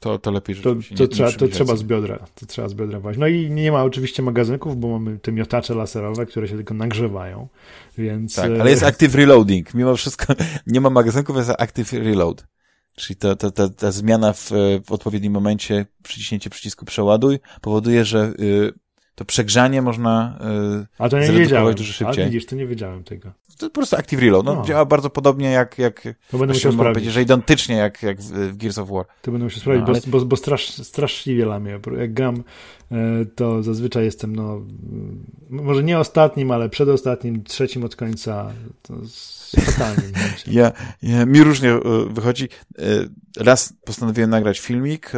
to, to lepiej rzeczywiście to, to nie, trzeba, to trzeba z biodra, to trzeba z biodra właśnie. No i nie ma oczywiście magazynków, bo mamy te miotacze laserowe, które się tylko nagrzewają, więc... Tak, ale jest active reloading. Mimo wszystko *laughs* nie ma magazynków, jest active reload. Czyli ta, ta, ta, ta zmiana w, w odpowiednim momencie, przyciśnięcie przycisku przeładuj, powoduje, że y, to przegrzanie można y, A to nie wiedziałem. dużo szybciej. A widzisz, to nie wiedziałem tego. To po prostu Active Reload. No, no. Działa bardzo podobnie jak, jak to będę musiał sprawdzić. powiedzieć, że identycznie jak, jak w, Gears of War. To będę musiał sprawdzić, no, ale... bo, bo, bo strasz, straszliwie lamie. Jak gram, e, to zazwyczaj jestem, no, może nie ostatnim, ale przedostatnim, trzecim od końca. To fatalnie. *laughs* ja, ja, mi różnie e, wychodzi. E, raz postanowiłem nagrać filmik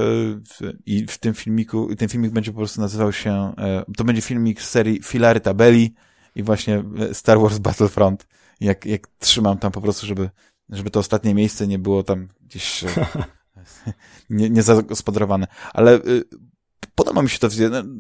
i w tym filmiku, ten filmik będzie po prostu nazywał się, to będzie filmik z serii Filary Tabeli, i właśnie Star Wars Battlefront, jak, jak trzymam tam po prostu, żeby, żeby to ostatnie miejsce nie było tam gdzieś e, *laughs* nie, nie zagospodarowane. Ale y, podoba mi się to.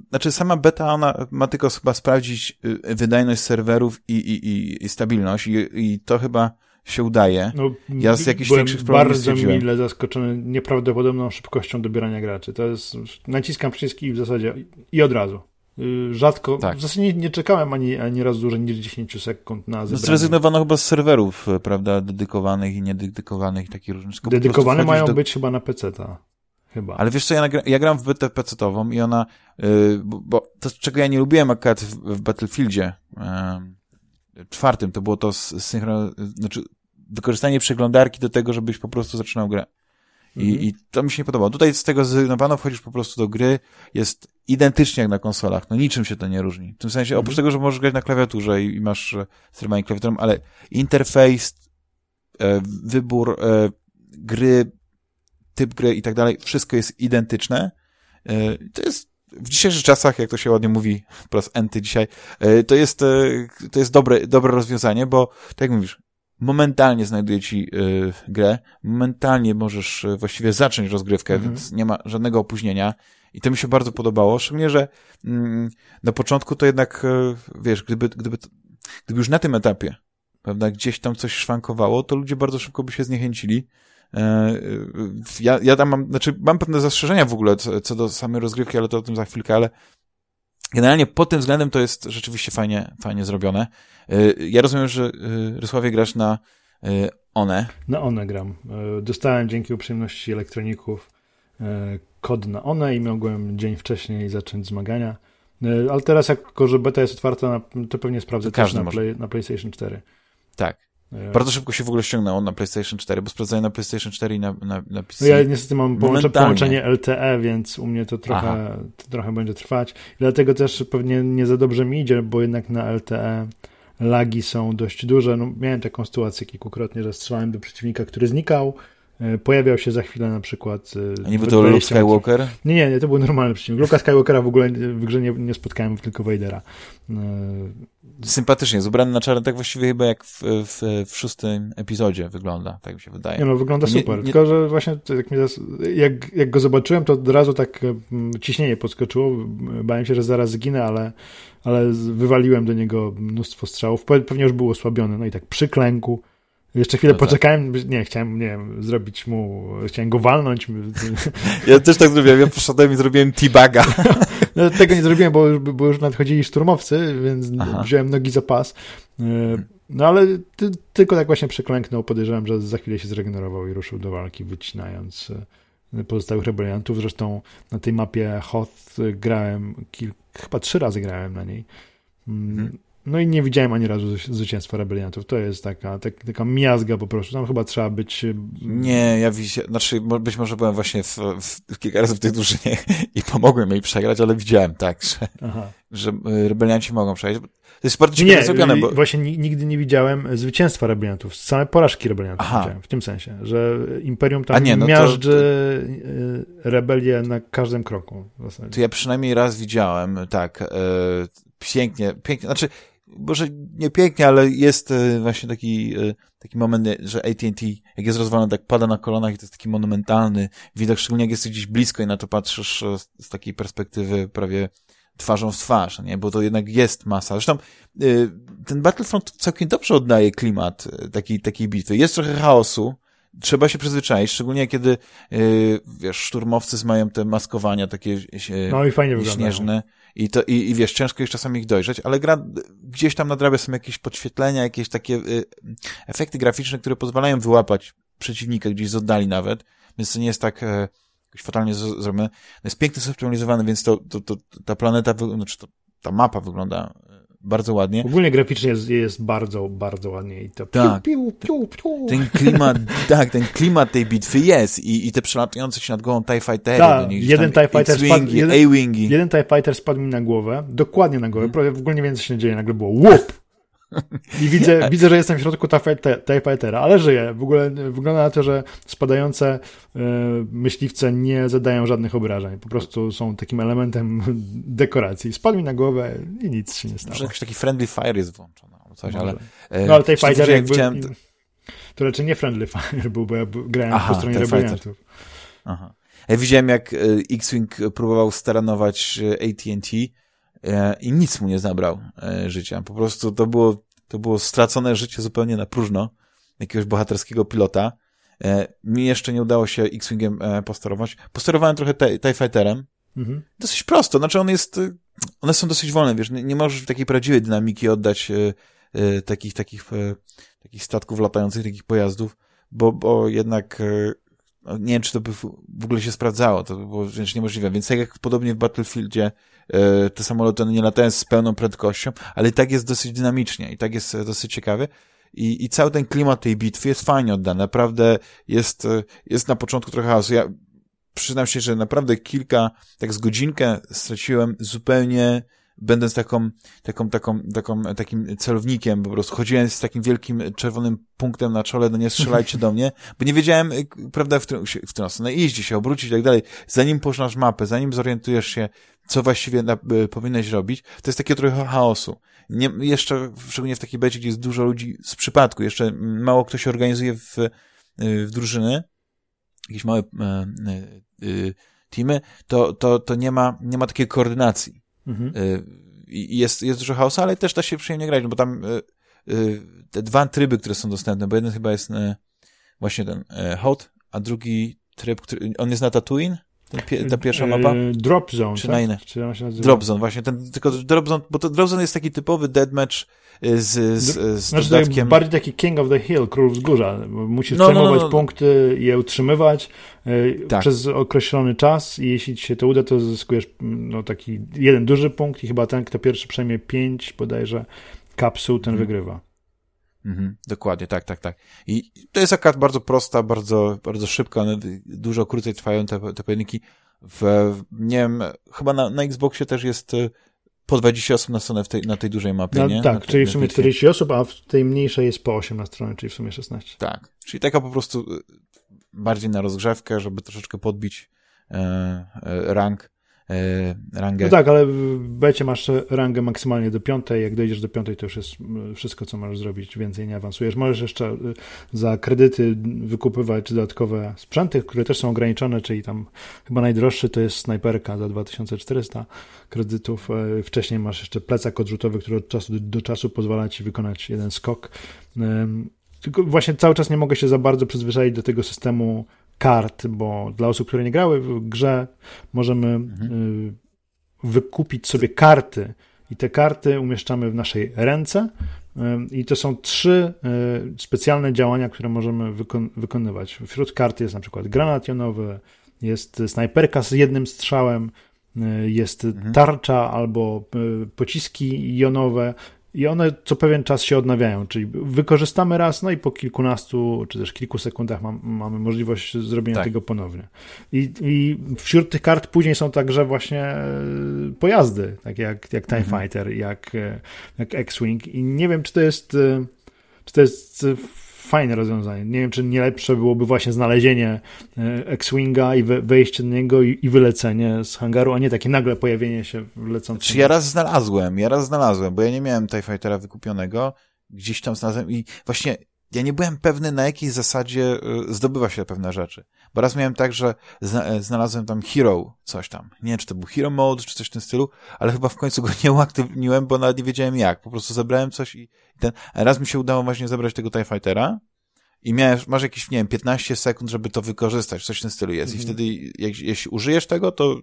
Znaczy sama beta, ona ma tylko chyba sprawdzić y, wydajność serwerów i, i, i, stabilność i, i to chyba się udaje. No, ja z jakichś większych problemów bardzo mile zaskoczony nieprawdopodobną szybkością dobierania graczy. To jest, naciskam przyciski w zasadzie i od razu. Y, rzadko, tak. w zasadzie nie, nie, czekałem ani, ani raz dłużej niż 10 sekund na zebranie. No zrezygnowano chyba z serwerów, e, prawda, dedykowanych i niededykowanych i takich różnych. Dedykowane mają do... być chyba na PC-ta. Chyba. Ale wiesz co, ja, nagra... ja gram w betę PC-tową i ona, yy, bo, bo, to czego ja nie lubiłem akurat w, w Battlefieldzie yy, czwartym, to było to synchro... znaczy wykorzystanie przeglądarki do tego, żebyś po prostu zaczynał grę. I, mhm. I to mi się nie podobało. Tutaj z tego zrezygnowano, wchodzisz po prostu do gry, jest identycznie jak na konsolach, no niczym się to nie różni. W tym sensie, oprócz tego, że możesz grać na klawiaturze i, i masz e, sterowanie klawiaturą, ale interfejs, e, wybór e, gry, typ gry i tak dalej, wszystko jest identyczne. E, to jest w dzisiejszych czasach, jak to się ładnie mówi, *laughs* po raz enty dzisiaj, e, to jest, e, to jest dobre, dobre rozwiązanie, bo tak jak mówisz, momentalnie znajduje ci y, grę, momentalnie możesz y, właściwie zacząć rozgrywkę, mhm. więc nie ma żadnego opóźnienia. I to mi się bardzo podobało, szczególnie, że mm, na początku to jednak, y, wiesz, gdyby, gdyby, gdyby już na tym etapie, prawda, gdzieś tam coś szwankowało, to ludzie bardzo szybko by się zniechęcili. E, ja, ja tam mam, znaczy mam pewne zastrzeżenia w ogóle co, co do samej rozgrywki, ale to o tym za chwilkę, ale Generalnie pod tym względem to jest rzeczywiście fajnie, fajnie zrobione. Y, ja rozumiem, że y, Rysławie grasz na y, One. Na One gram. Dostałem dzięki uprzejmości elektroników kod na One i mogłem dzień wcześniej zacząć zmagania. Ale teraz, jako że beta jest otwarta, to pewnie sprawdzę to też na, play, na PlayStation 4. Tak. Bardzo szybko się w ogóle ściągnęło na PlayStation 4, bo sprawdzają na PlayStation 4 i na, na, na PC. No ja niestety mam połącze, połączenie LTE, więc u mnie to trochę, to trochę będzie trwać. Dlatego też pewnie nie za dobrze mi idzie, bo jednak na LTE lagi są dość duże. No, miałem taką sytuację kilkukrotnie, że strzelałem do przeciwnika, który znikał, pojawiał się za chwilę na przykład. E, A nie był to Luke Skywalker? Nie, nie, nie, to był normalny przeciwnik. Luka Skywalkera w ogóle w grze nie, nie spotkałem, tylko Vadera. E, Sympatycznie, jest ubrany na czarno, tak właściwie chyba jak w, w, w szóstym epizodzie wygląda, tak mi się wydaje. Nie no, wygląda nie, super, nie... tylko że właśnie jak, jak, jak go zobaczyłem, to od razu tak ciśnienie podskoczyło, bałem się, że zaraz zginę, ale, ale wywaliłem do niego mnóstwo strzałów, pewnie już był osłabiony, no i tak przyklęku, jeszcze chwilę no tak. poczekałem, nie, chciałem, nie wiem, zrobić mu, chciałem go walnąć. *laughs* Ja też tak zrobiłem, ja poszedłem i zrobiłem T-baga. *laughs* No, tego nie zrobiłem, bo, bo już nadchodzili szturmowcy, więc Aha. wziąłem nogi za pas. E, no ale ty, tylko tak właśnie przeklęknął, podejrzewam, że za chwilę się zregenerował i ruszył do walki, wycinając e, pozostałych rebeliantów. Zresztą na tej mapie Hoth grałem, kilk, chyba trzy razy grałem na niej. Mm, mhm. No i nie widziałem ani razu zwycięstwa rebeliantów. To jest taka, tak, taka miazga po prostu. Tam chyba trzeba być... E, nie, ja widziałem, znaczy być może byłem właśnie w, w, kilka razy w tej drużynie *laughs* i pomogłem jej przegrać, ale widziałem tak, że, że e, rebelianci mogą przejść. To jest bardzo ciekawe zrobione, bo... właśnie nigdy nie widziałem zwycięstwa rebeliantów. Same porażki rebeliantów Aha. widziałem, w tym sensie, że Imperium tam nie, no miażdży to, rebelię na każdym kroku. To ja przynajmniej raz widziałem, tak, pięknie, pięknie, znaczy może nie pięknie, ale jest e, właśnie taki, e, taki moment, że AT&T, jak jest rozwalony, tak pada na kolanach i to jest taki monumentalny widok, szczególnie jak jesteś gdzieś blisko i na to patrzysz e, z takiej perspektywy prawie twarzą w twarz, nie? Bo to jednak jest masa. Zresztą ten Battlefront całkiem dobrze oddaje klimat takiej, takiej bitwy. Jest trochę chaosu, trzeba się przyzwyczaić, szczególnie kiedy, wiesz, szturmowcy mają te maskowania takie no i fajnie śnieżne. Wyglądają. I, to, i, i wiesz, ciężko jest czasami ich dojrzeć, ale gra gdzieś tam nadrabia są jakieś podświetlenia, jakieś takie y, efekty graficzne, które pozwalają wyłapać przeciwnika gdzieś z oddali nawet, więc to nie jest tak e, fatalnie zrobione. Jest pięknie zoptymalizowane, więc to, to, to, ta planeta, znaczy to, ta mapa wygląda bardzo ładnie. Ogólnie graficznie jest, jest bardzo, bardzo ładnie i to tak. Piu, piu, piu, ten klimat, tak, ten klimat tej bitwy jest i, i te przelatujące się nad głową TIE Fightery. Tak, jeden TIE Fighter spadł, jeden, jeden TIE Fighter spadł mi na głowę, dokładnie na głowę, hmm. w ogóle nie wiem co się dzieje, nagle było łup! I widzę, widzę, że jestem w środku Fightera, ale żyję. W ogóle wygląda na to, że spadające y, myśliwce nie zadają żadnych obrażeń. Po prostu są takim elementem *laughs* dekoracji. Spadł mi na głowę i nic się nie stało. Może jakiś taki friendly fire jest włączony coś, ale... E, no ale Fighter jakby, widziałem... To raczej nie friendly fire był, bo ja grałem Aha, po stronie rebeliantów. Aha. Ja widziałem, jak X-Wing próbował staranować AT&T i nic mu nie zabrał życia. Po prostu to było, to było stracone życie zupełnie na próżno jakiegoś bohaterskiego pilota. Mi jeszcze nie udało się X-Wingiem posterować. Posterowałem trochę TIE Fighterem. Mhm. Dosyć prosto, znaczy on jest, one są dosyć wolne, wiesz, nie, nie możesz takiej prawdziwej dynamiki oddać takich, takich, takich statków latających, takich pojazdów, bo, bo jednak y, nie wiem, czy to by w ogóle się sprawdzało, to by było wręcz niemożliwe. Więc tak jak podobnie w Battlefieldzie te samoloty nie latają z pełną prędkością, ale i tak jest dosyć dynamicznie i tak jest dosyć ciekawy. I, I cały ten klimat tej bitwy jest fajnie oddany. Naprawdę jest, jest na początku trochę chaosu. Ja przyznam się, że naprawdę kilka, tak z godzinkę straciłem zupełnie będąc taką, taką, taką, taką, takim celownikiem, po prostu chodziłem z takim wielkim czerwonym punktem na czole, no nie strzelajcie do mnie, bo nie wiedziałem, y, prawda, w którą, w którą stronę iść, się obrócić i tak dalej. Zanim poznasz mapę, zanim zorientujesz się, co właściwie na, y, powinieneś robić, to jest takie trochę chaosu. Nie, jeszcze, szczególnie w takiej becie, gdzie jest dużo ludzi z przypadku, jeszcze mało kto się organizuje w, y, w drużyny, jakieś małe y, y, teamy, to, to, to nie ma, nie ma takiej koordynacji. Mhm. Y, jest, jest dużo chaosu, ale też da się przyjemnie grać, no bo tam y, y, te dwa tryby, które są dostępne, bo jeden chyba jest właśnie ten hot, a drugi tryb, który, on jest na Tatooine, ta pierwsza mapa? Drop Zone, Czy tak? na inne? Czy Drop Zone, właśnie. Ten, tylko Drop Zone, bo to Drop Zone jest taki typowy deadmatch z, z, z znaczy, dodatkiem... Bardziej taki King of the Hill, Król Wzgórza. Musisz no, przejmować no, no, no. punkty, je utrzymywać tak. przez określony czas i jeśli ci się to uda, to zyskujesz no, taki jeden duży punkt i chyba ten, kto pierwszy przejmie pięć bodajże kapsuł, ten hmm. wygrywa. Mhm, dokładnie, tak, tak, tak. I to jest akurat bardzo prosta, bardzo, bardzo szybka, one dużo krócej trwają te, te pojedynki. W, nie wiem, chyba na, na Xboxie też jest y, po 20 osób na stronę w tej, na tej dużej mapie, no, nie? Tak, czyli w sumie 40 osób, a w tej mniejszej jest po 8 na stronie, czyli w sumie 16. Tak, czyli taka po prostu y, bardziej na rozgrzewkę, żeby troszeczkę podbić e, rank rangę. No tak, ale w becie masz rangę maksymalnie do piątej. Jak dojdziesz do piątej, to już jest wszystko, co możesz zrobić. Więcej nie awansujesz. Możesz jeszcze e, za kredyty wykupywać dodatkowe sprzęty, które też są ograniczone, czyli tam chyba najdroższy to jest snajperka za 2400 kredytów. E, wcześniej masz jeszcze plecak odrzutowy, który od czasu do czasu pozwala ci wykonać jeden skok. Tylko właśnie cały czas nie mogę się za bardzo przyzwyczaić do tego systemu kart, bo dla osób, które nie grały w grze, możemy mhm. Y, wykupić sobie karty i te karty umieszczamy w naszej ręce. Y, I to są trzy y, specjalne działania, które możemy wykon wykonywać. Wśród kart jest na przykład granat jonowy, jest snajperka z jednym strzałem, jest mhm. tarcza albo pociski jonowe, i one co pewien czas się odnawiają, czyli wykorzystamy raz, no i po kilkunastu czy też kilku sekundach mam, mamy możliwość zrobienia tak. tego ponownie. I, I wśród tych kart później są także właśnie e, pojazdy, takie jak, jak TIE mhm. Fighter, jak, e, jak X-Wing i nie wiem, czy to jest e, czy to jest fajne rozwiązanie. Nie wiem, czy nie lepsze byłoby właśnie znalezienie e, X-Winga i wejście do niego i, wylecenie z hangaru, a nie takie nagle pojawienie się lecącego. Czy ja raz znalazłem, ja raz znalazłem, bo ja nie miałem TIE Fightera wykupionego, gdzieś tam znalazłem i właśnie ja nie byłem pewny, na jakiej zasadzie y, zdobywa się pewne rzeczy. Bo raz miałem tak, że e, znalazłem tam Hero, coś tam. Nie wiem, czy to był Hero Mode, czy coś w tym stylu, ale chyba w końcu go *laughs* nie uaktywniłem, bo nawet nie wiedziałem jak. Po prostu zebrałem coś i ten... raz mi się udało właśnie zebrać tego TIE Fightera i miałeś, masz jakieś, nie wiem, 15 sekund, żeby to wykorzystać, coś w tym stylu jest. Mhm. I wtedy, jak, jeśli użyjesz tego, to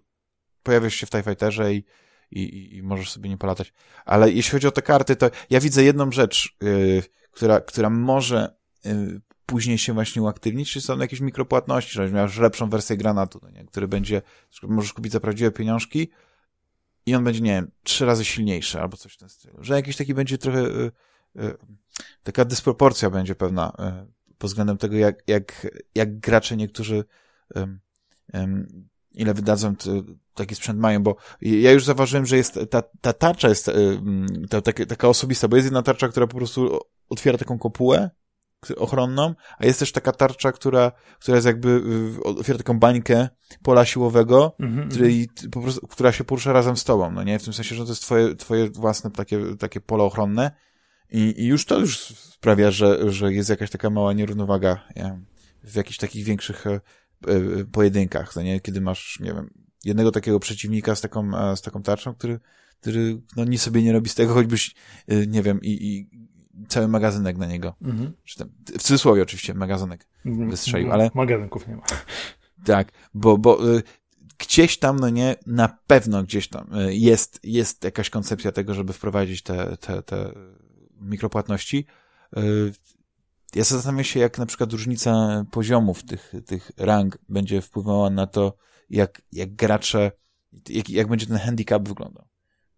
pojawiasz się w TIE Fighterze i, i, i możesz sobie nie polatać. Ale jeśli chodzi o te karty, to ja widzę jedną rzecz, yy, która, która może y, później się właśnie uaktywnić, czy są jakieś mikropłatności, że masz lepszą wersję granatu, no nie? który będzie, możesz kupić za prawdziwe pieniążki i on będzie, nie wiem, trzy razy silniejszy albo coś w tym stylu. Że jakiś taki będzie trochę, y, y, taka dysproporcja będzie pewna pod względem tego, jak, jak, jak gracze niektórzy ile wydadzą, taki sprzęt mają, bo ja już zauważyłem, że jest ta, ta tarcza jest ta, taka, taka osobista, bo jest jedna tarcza, która po prostu otwiera taką kopułę ochronną, a jest też taka tarcza, która, która jest jakby, y, otwiera taką bańkę pola siłowego, mm -hmm. po prostu, która się porusza razem z tobą, no nie? W tym sensie, że to jest twoje, twoje własne takie, takie pole ochronne i, i już to już sprawia, że, że jest jakaś taka mała nierównowaga w jakichś takich większych e, pojedynkach, no nie? Kiedy masz, nie wiem, jednego takiego przeciwnika z taką, z taką tarczą, który, który no, nic sobie nie robi z tego, choćbyś, e, nie wiem, i, i cały magazynek na niego. Mhm. W cudzysłowie oczywiście magazynek mhm. wystrzelił, ale... Magazynków nie ma. Tak, bo, bo gdzieś tam, no nie, na pewno gdzieś tam jest, jest jakaś koncepcja tego, żeby wprowadzić te, te, te mikropłatności. Ja zastanawiam się, jak na przykład różnica poziomów tych, tych rang będzie wpływała na to, jak, jak gracze, jak, jak będzie ten handicap wyglądał.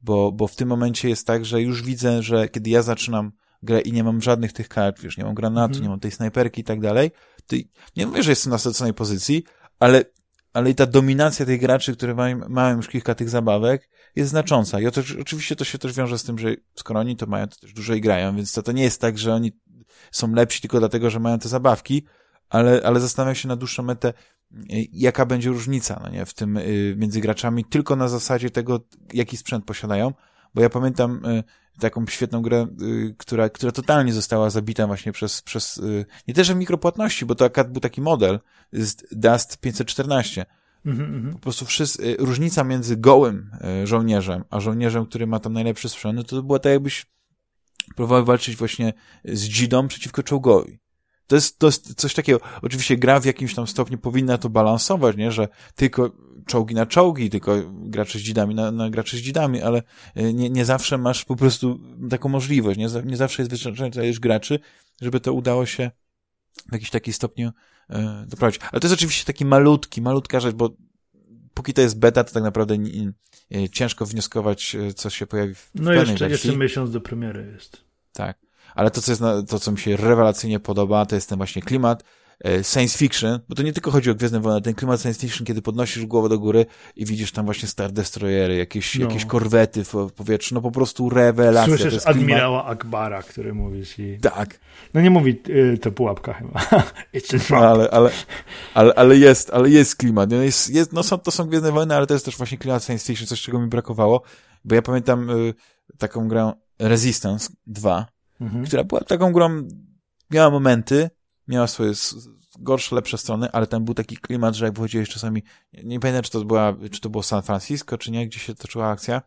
Bo, bo w tym momencie jest tak, że już widzę, że kiedy ja zaczynam grę i nie mam żadnych tych kart, wiesz, nie mam granatu, mm. nie mam tej snajperki i tak dalej, to nie mówię, że jestem na straconej pozycji, ale, ale i ta dominacja tych graczy, które mają, mają już kilka tych zabawek, jest znacząca. I to, oczywiście to się też wiąże z tym, że skoro oni to mają, to też dużo i grają, więc to, to nie jest tak, że oni są lepsi tylko dlatego, że mają te zabawki, ale, ale zastanawiam się na dłuższą metę, y, jaka będzie różnica no nie, w tym y, między graczami, tylko na zasadzie tego, jaki sprzęt posiadają, bo ja pamiętam y, taką świetną grę, która, która totalnie została zabita właśnie przez, przez nie też mikropłatności, bo to akurat był taki model, jest Dust 514. Mm -hmm. Po prostu wszyscy, różnica między gołym żołnierzem, a żołnierzem, który ma tam najlepszy sprzęt, no to była tak jakbyś próbował walczyć właśnie z dzidą przeciwko czołgowi. To jest, to jest coś takiego. Oczywiście gra w jakimś tam stopniu powinna to balansować, nie? że tylko czołgi na czołgi, tylko gracze z dzidami na, na gracze z dzidami, ale e, nie, nie zawsze masz po prostu taką możliwość. Nie, nie zawsze jest wystarczająca graczy, żeby to udało się w jakiś taki stopniu e, doprowadzić. Ale to jest oczywiście taki malutki, malutka rzecz, bo póki to jest beta, to tak naprawdę nie, ciężko wnioskować, e, co się pojawi w No jeszcze, jeszcze miesiąc do premiery jest. Tak. Ale to, co jest, to, co mi się rewelacyjnie podoba, to jest ten właśnie klimat, E, science fiction, bo to nie tylko chodzi o Gwiezdne Wojny, ten klimat science fiction, kiedy podnosisz głowę do góry i widzisz tam właśnie Star Destroyery, jakieś, no. jakieś korwety w powietrzu, no po prostu rewelacja. Słyszysz admirała Akbara, który mówi ci... Tak. No nie mówi, y, to pułapka chyba. *laughs* It's trap. Ale, ale, ale, ale jest, ale jest klimat. No, jest, jest, no są, to są Gwiezdne Wojny, ale to jest też właśnie klimat science fiction, coś czego mi brakowało, bo ja pamiętam y, taką grę Resistance 2, mhm. która była taką grą, miała momenty, miała swoje gorsze, lepsze strony, ale tam był taki klimat, że jak wychodziłeś czasami, nie, pamiętam, czy to, była, czy to było San Francisco, czy nie, gdzie się toczyła akcja,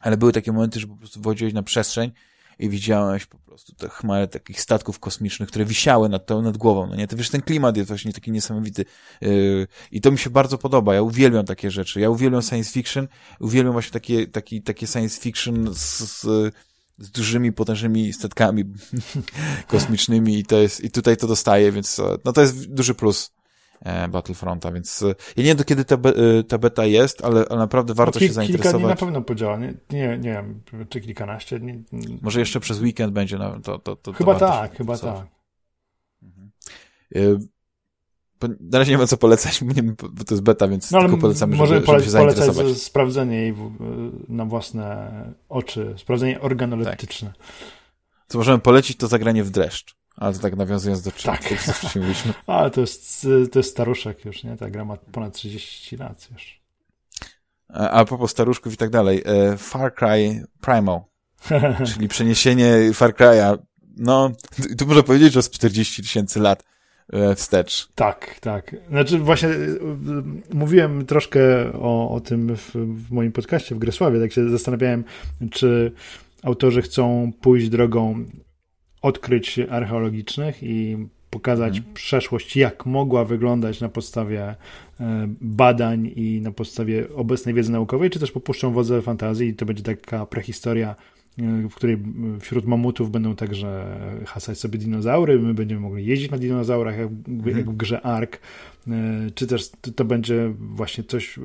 ale były takie momenty, że po prostu wychodziłeś na przestrzeń i widziałeś po prostu te chmary takich statków kosmicznych, które wisiały nad, to, nad głową, no nie? To wiesz, ten klimat jest właśnie taki niesamowity yy, i to mi się bardzo podoba, ja uwielbiam takie rzeczy, ja uwielbiam science fiction, uwielbiam właśnie takie, taki, takie science fiction z, z z dużymi, potężnymi statkami *laughs* kosmicznymi i to jest, i tutaj to dostaje, więc e, no to jest duży plus e, Battlefronta, więc e, ja nie wiem do kiedy ta, ta beta jest, ale, ale naprawdę warto no, się zainteresować. Kilka dni na pewno podziała, nie, nie, nie wiem, czy kilkanaście. Nie, Może jeszcze przez weekend będzie, no, to, to, to Chyba to tak, chyba tak. Mhm na razie nie ma co polecać, bo to jest beta, więc no, tylko polecamy, żeby, może żeby się zainteresować. polecać sprawdzenie jej na własne oczy, sprawdzenie organoleptyczne. Tak. Co możemy polecić, to zagranie w dreszcz. Ale to tak nawiązując do czego, tak. wcześniej mówiliśmy. *laughs* Ale to jest, to jest staruszek już, nie? Ta gra ma ponad 30 lat już. A, a propos staruszków i tak dalej. E, Far Cry Primal, *laughs* czyli przeniesienie Far Cry'a, no, *laughs* tu można powiedzieć, że z 40 tysięcy lat E, wstecz. Tak, tak. Znaczy właśnie e, mówiłem troszkę o, o tym w, w moim podcaście w Gresławie, tak się zastanawiałem, czy autorzy chcą pójść drogą odkryć archeologicznych i pokazać mhm. przeszłość, jak mogła wyglądać na podstawie e, badań i na podstawie obecnej wiedzy naukowej, czy też popuszczą wodze fantazji i to będzie taka prehistoria w której wśród mamutów będą także hasać sobie dinozaury, my będziemy mogli jeździć na dinozaurach, jak, mhm. jak w grze Ark, e, czy też to będzie właśnie coś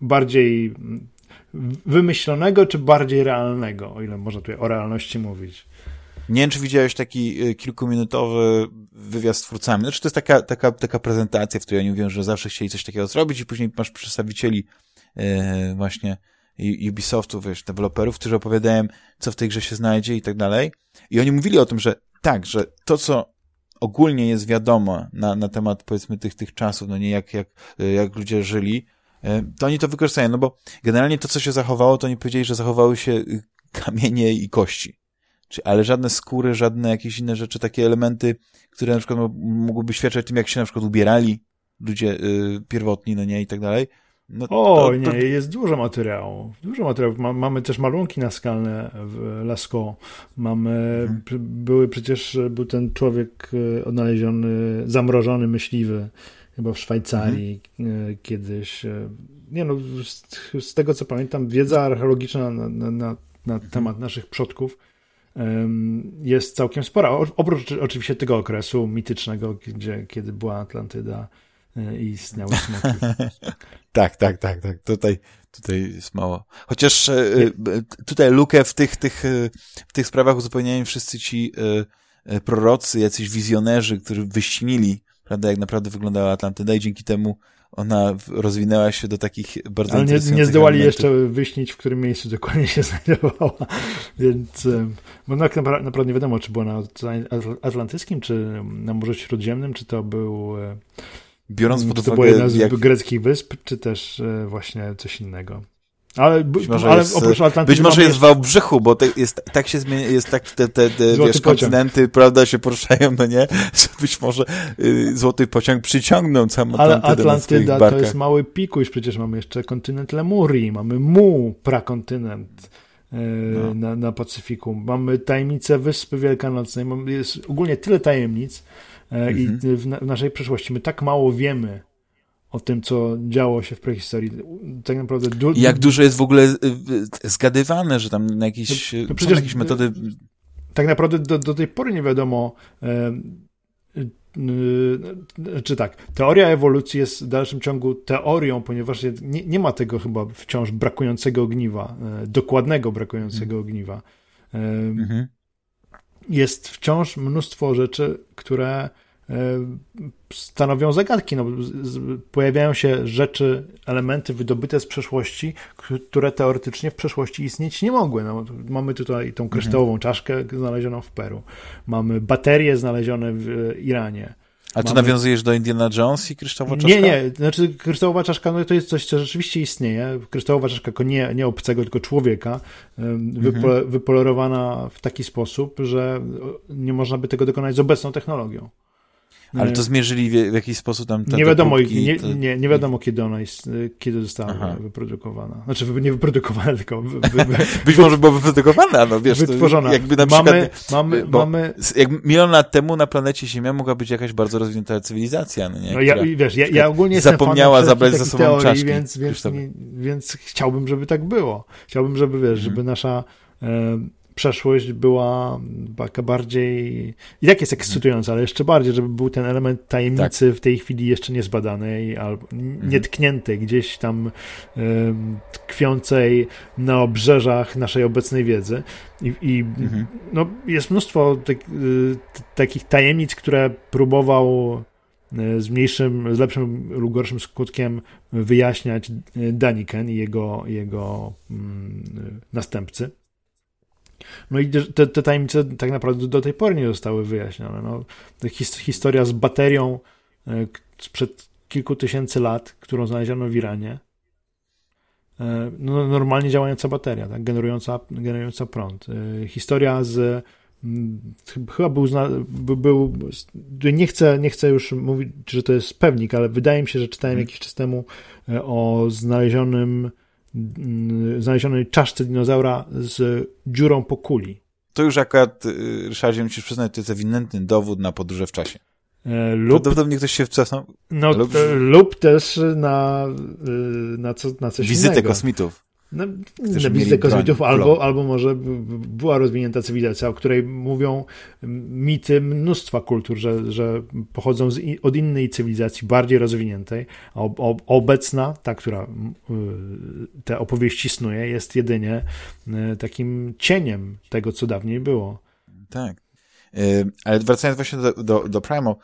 bardziej wymyślonego, czy bardziej realnego, o ile można tutaj o realności mówić. Nie wiem, czy widziałeś taki e, kilkuminutowy wywiad z twórcami. Znaczy, to jest taka, taka, taka prezentacja, w której oni mówią, że zawsze chcieli coś takiego zrobić i później masz przedstawicieli właśnie Ubisoftu, wiesz, deweloperów, którzy opowiadają, co w tej grze się znajdzie i tak dalej. I oni mówili o tym, że tak, że to, co ogólnie jest wiadomo na, na temat, powiedzmy, tych, tych czasów, no nie jak, jak, jak ludzie żyli, e, to oni to wykorzystają, no bo generalnie to, co się zachowało, to oni powiedzieli, że zachowały się kamienie i kości. Ale żadne skóry, żadne jakieś inne rzeczy, takie elementy, które na przykład mogłyby świadczyć o tym, jak się na przykład ubierali ludzie y, pierwotni, no nie, i tak dalej. No, o, to, to... nie, jest dużo materiału. Dużo materiału. Ma, mamy też malunki naskalne w Lascaux. Mamy, mhm. były przecież, był ten człowiek y, odnaleziony, zamrożony myśliwy, chyba w Szwajcarii mhm. kiedyś. Nie no, z, z, tego co pamiętam, wiedza archeologiczna na, na, na, na mhm. temat naszych przodków jest całkiem spora. Oprócz oczywiście tego okresu mitycznego, gdzie, kiedy była Atlantyda e, i istniały smoki. *laughs* tak, tak, tak, tak. Tutaj, tutaj jest mało. Chociaż e, e, tutaj lukę w tych, tych, w tych sprawach uzupełniają wszyscy ci prorocy, jacyś wizjonerzy, którzy wyśnili, prawda, jak naprawdę wyglądała Atlantyda i dzięki temu ona rozwinęła się do takich bardzo Ale nie, nie zdołali elementów. jeszcze wyśnić, w którym miejscu dokładnie się *laughs* znajdowała. Więc bo tak naprawdę nie wiadomo, czy była na Atlantyckim, czy na Morzu Śródziemnym, czy to był. E, Biorąc pod uwagę. To była jak... greckich wysp, czy też e, właśnie coś innego. Ale, być może ale jest, oprócz Atlantyku być może jest w Wałbrzychu, bo te, jest, tak się zmienia, jest tak te, te, te wiesz, kontynenty, prawda, się poruszają, no nie? *laughs* Być może y, złoty pociąg przyciągną całą Ale Atlantyda to jest mały pikuś, przecież mamy jeszcze kontynent Lemurii, mamy Mu, prakontynent y, no. na, na Pacyfiku, mamy tajemnicę Wyspy Wielkanocnej, mamy, jest ogólnie tyle tajemnic mhm. i w, w naszej przeszłości my tak mało wiemy o tym, co działo się w prehistorii. Tak naprawdę... Du Jak dużo jest w ogóle y, y, zgadywane, że tam na jakieś, no, no przecież, jakieś metody... Tak naprawdę do, do tej pory nie wiadomo... E, e, czy tak, teoria ewolucji jest w dalszym ciągu teorią, ponieważ nie, nie ma tego chyba wciąż brakującego ogniwa, e, dokładnego brakującego mhm. ogniwa. Mhm. Jest wciąż mnóstwo rzeczy, które E, stanowią zagadki. No, pojawiają się rzeczy, elementy wydobyte z przeszłości, które teoretycznie w przeszłości istnieć nie mogły. No, mamy tutaj tą kryształową mhm. czaszkę znalezioną w Peru. Mamy baterie znalezione w Iranie. A ty Mamy... nawiązujesz do Indiana Jones i kryształowa czaszka? Nie, nie. Znaczy kryształowa czaszka no to jest coś, co rzeczywiście istnieje. Kryształowa czaszka nie, nie obcego, tylko człowieka, mhm. wypolerowana w taki sposób, że nie można by tego dokonać z obecną technologią. Ale to zmierzyli w, w jakiś sposób tam te, Nie wiadomo, próbki, nie, nie, nie wiadomo kiedy ona jest, kiedy została Aha. wyprodukowana. Znaczy nie wyprodukowana, *laughs* tylko... Wy, wy, *laughs* Być może była wyprodukowana, no wiesz. Wytworzona. Jakby na mamy, przykład, mamy, mamy... Jak milion lat temu na planecie Ziemia mogła być jakaś bardzo rozwinięta cywilizacja, no nie? No ja, wiesz, ja, ja ogólnie zapomniała zabrać ze sobą teorii, czaszki. Więc, więc, nie, więc chciałbym, żeby tak było. Chciałbym, żeby, wiesz, mhm. żeby nasza... Przeszłość była taka bardziej, i tak jest ekscytująca, ale jeszcze bardziej, żeby był ten element tajemnicy tak. w tej chwili jeszcze niezbadanej albo mhm. nietkniętej, gdzieś tam tkwiącej na obrzeżach naszej obecnej wiedzy. I, i mhm. no, jest mnóstwo te, y, takich tajemnic, które próbował y, z mniejszym, z lepszym lub gorszym skutkiem wyjaśniać y, Daniken i jego, jego mm, następcy. No i te, te tajemnice tak naprawdę do tej pory nie zostały wyjaśnione. No, his, historia z baterią e, sprzed kilku tysięcy lat, którą znaleziono w Iranie, e, no, normalnie działająca bateria, tak, generująca, generująca prąd. E, historia z chyba był, był, nie chcę, nie chcę już mówić, że to jest pewnik, ale wydaje mi się, że czytałem hmm. jakiś czas temu o znalezionym znalezionej czaszce dinozaura z dziurą po kuli. To już akurat, y, Ryszardzie, musisz przyznać, to jest ewidentny dowód na podróże w czasie. E, lub, Prawdopodobnie ktoś się wczesnął. No, lub, lub też na, y, na, co, na coś Wizytę innego. kosmitów. No, na wizytę kosmitów, albo, albo może była rozwinięta cywilizacja, o której mówią mity mnóstwa kultur, że, że pochodzą z, od innej cywilizacji, bardziej rozwiniętej, a obecna, ta, która y, te opowieści snuje, jest jedynie y, takim cieniem tego, co dawniej było. Tak. Y, ale wracając właśnie do, do, do Primal,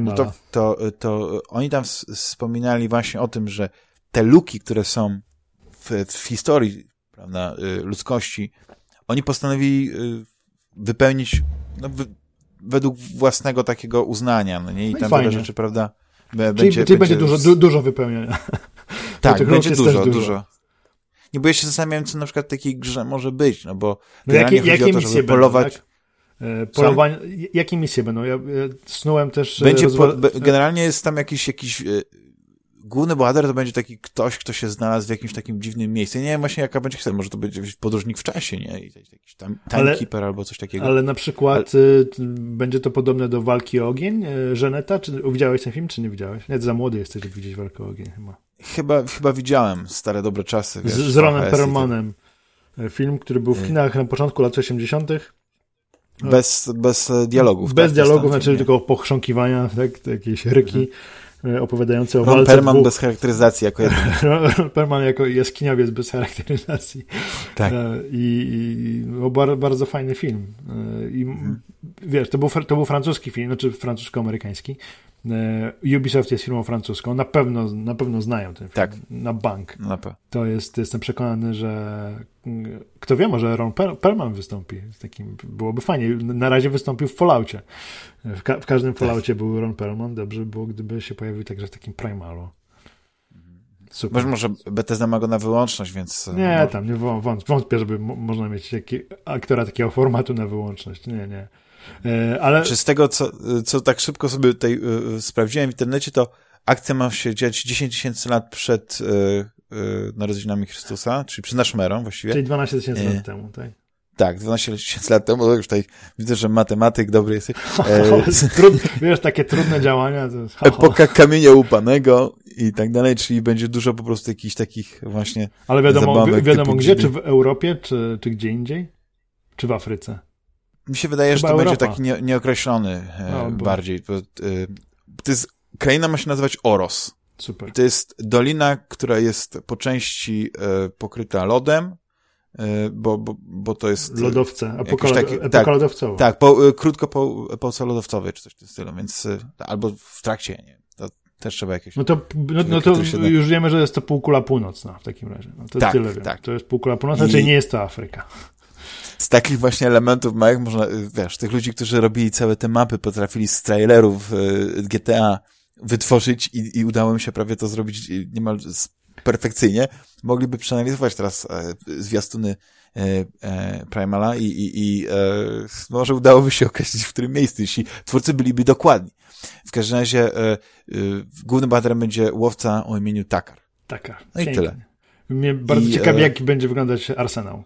no to, to, to oni tam wspominali właśnie o tym, że te luki, które są w, w historii prawda, y, ludzkości, oni postanowili y, wypełnić no, według własnego takiego uznania, no nie? I no tam wiele rzeczy, prawda, będzie... Czyli, będzie, będzie dużo, du, dużo wypełniania. *laughs* Tak, będzie dużo, dużo, dużo. Nie, bo ja się zastanawiałem, co na przykład w takiej grze może być, no bo no jakie, jakie to, żeby polować... Będą, tak? E, polowanie, jakie misje będą? Ja, snułem też... E, będzie rozwa... po, generalnie jest tam jakiś, jakiś główny bohater to będzie taki ktoś, kto się znalazł w jakimś takim dziwnym miejscu. Nie wiem właśnie jaka będzie historia, może to będzie podróżnik w czasie, nie? Jakiś tam timekeeper albo coś takiego. Ale na przykład ale... Y, będzie to podobne do Walki o ogień y, Żeneta? Czy widziałeś ten film, czy nie widziałeś? Nie, za młody jesteś, żeby widzieć Walkę o ogień chyba. Chyba, chyba widziałem stare dobre czasy. Wiesz, z, z Ronem Perlmanem. Y, film, który był w kinach na początku lat 80. Bez, bez dialogów. Bez tak, dialogów, znaczy tylko pochrząkiwania, tak, jakieś ryki. Mhm opowiadający o Ron walce Perman dwóch... bez charakteryzacji jako jeden. *laughs* Ron Perman jako jaskiniowiec bez charakteryzacji. Tak. E, I, i bardzo, fajny film. E, I hmm. wiesz, to był, to był francuski film, znaczy francusko-amerykański. Ubisoft jest firmą francuską. Na pewno, na pewno znają ten film. Tak. Na bank. Na pe- to jest, jestem przekonany, że kto wie, może Ron Perlman wystąpi. Takim, byłoby fajnie. Na razie wystąpił w Falloutie. W, ka w każdym Falloutie był Ron Perlman. Dobrze by było, gdyby się pojawił także w takim Primalu. Super. Może, może Bethesda ma go na wyłączność, więc... E, nie, tam nie wątpię, żeby mo można mieć taki, aktora takiego formatu na wyłączność. Nie, nie. E, ale... Czy z tego, co, co tak szybko sobie tutaj y, sprawdziłem w internecie, to akcja ma się dziać 10 tysięcy lat przed y, Y, narodzinami Chrystusa, czyli przed naszą erą właściwie. Czyli 12 tysięcy lat temu, tak? Tak, 12 tysięcy lat temu, już tutaj widzę, że matematyk dobry jesteś. E, *laughs* Trud, wiesz, takie trudne działania. To... Epoka kamienia upanego i tak dalej, czyli będzie dużo po prostu jakichś takich właśnie Ale wiadomo, wiadomo gdzie, czy w Europie, czy, czy gdzie indziej? Czy w Afryce? Mi się wydaje, Chyba że to Europa. będzie taki nie, nieokreślony e, no, bo... bardziej. To, e, to jest, kraina ma się nazywać Oros. Super. To jest dolina, która jest po części pokryta lodem, bo, bo, bo to jest... E, Lodowce, epoka, taki, epoka tak, lodowcowa. Tak, po, e, krótko po epoce lodowcowej, czy coś w tym stylu, więc e, albo w trakcie, nie to też trzeba jakieś... No to, no, no to już wiemy, że jest to półkula północna w takim razie. No to tak, tyle wiem. Tak. To jest półkula północna, I... czyli nie jest to Afryka z takich właśnie elementów małych można, wiesz, tych ludzi, którzy robili całe te mapy, potrafili z trailerów GTA wytworzyć i, i udało mi się prawie to zrobić niemal perfekcyjnie, mogliby przeanalizować teraz e, zwiastuny e, e, Primala i, i, i e, może udałoby się określić, w którym miejscu, jeśli twórcy byliby dokładni. W każdym razie e, e, głównym bohaterem będzie łowca o imieniu Takar. Takar. No i tyle. Mnie bardzo I, ciekawi, jak będzie wyglądać arsenał.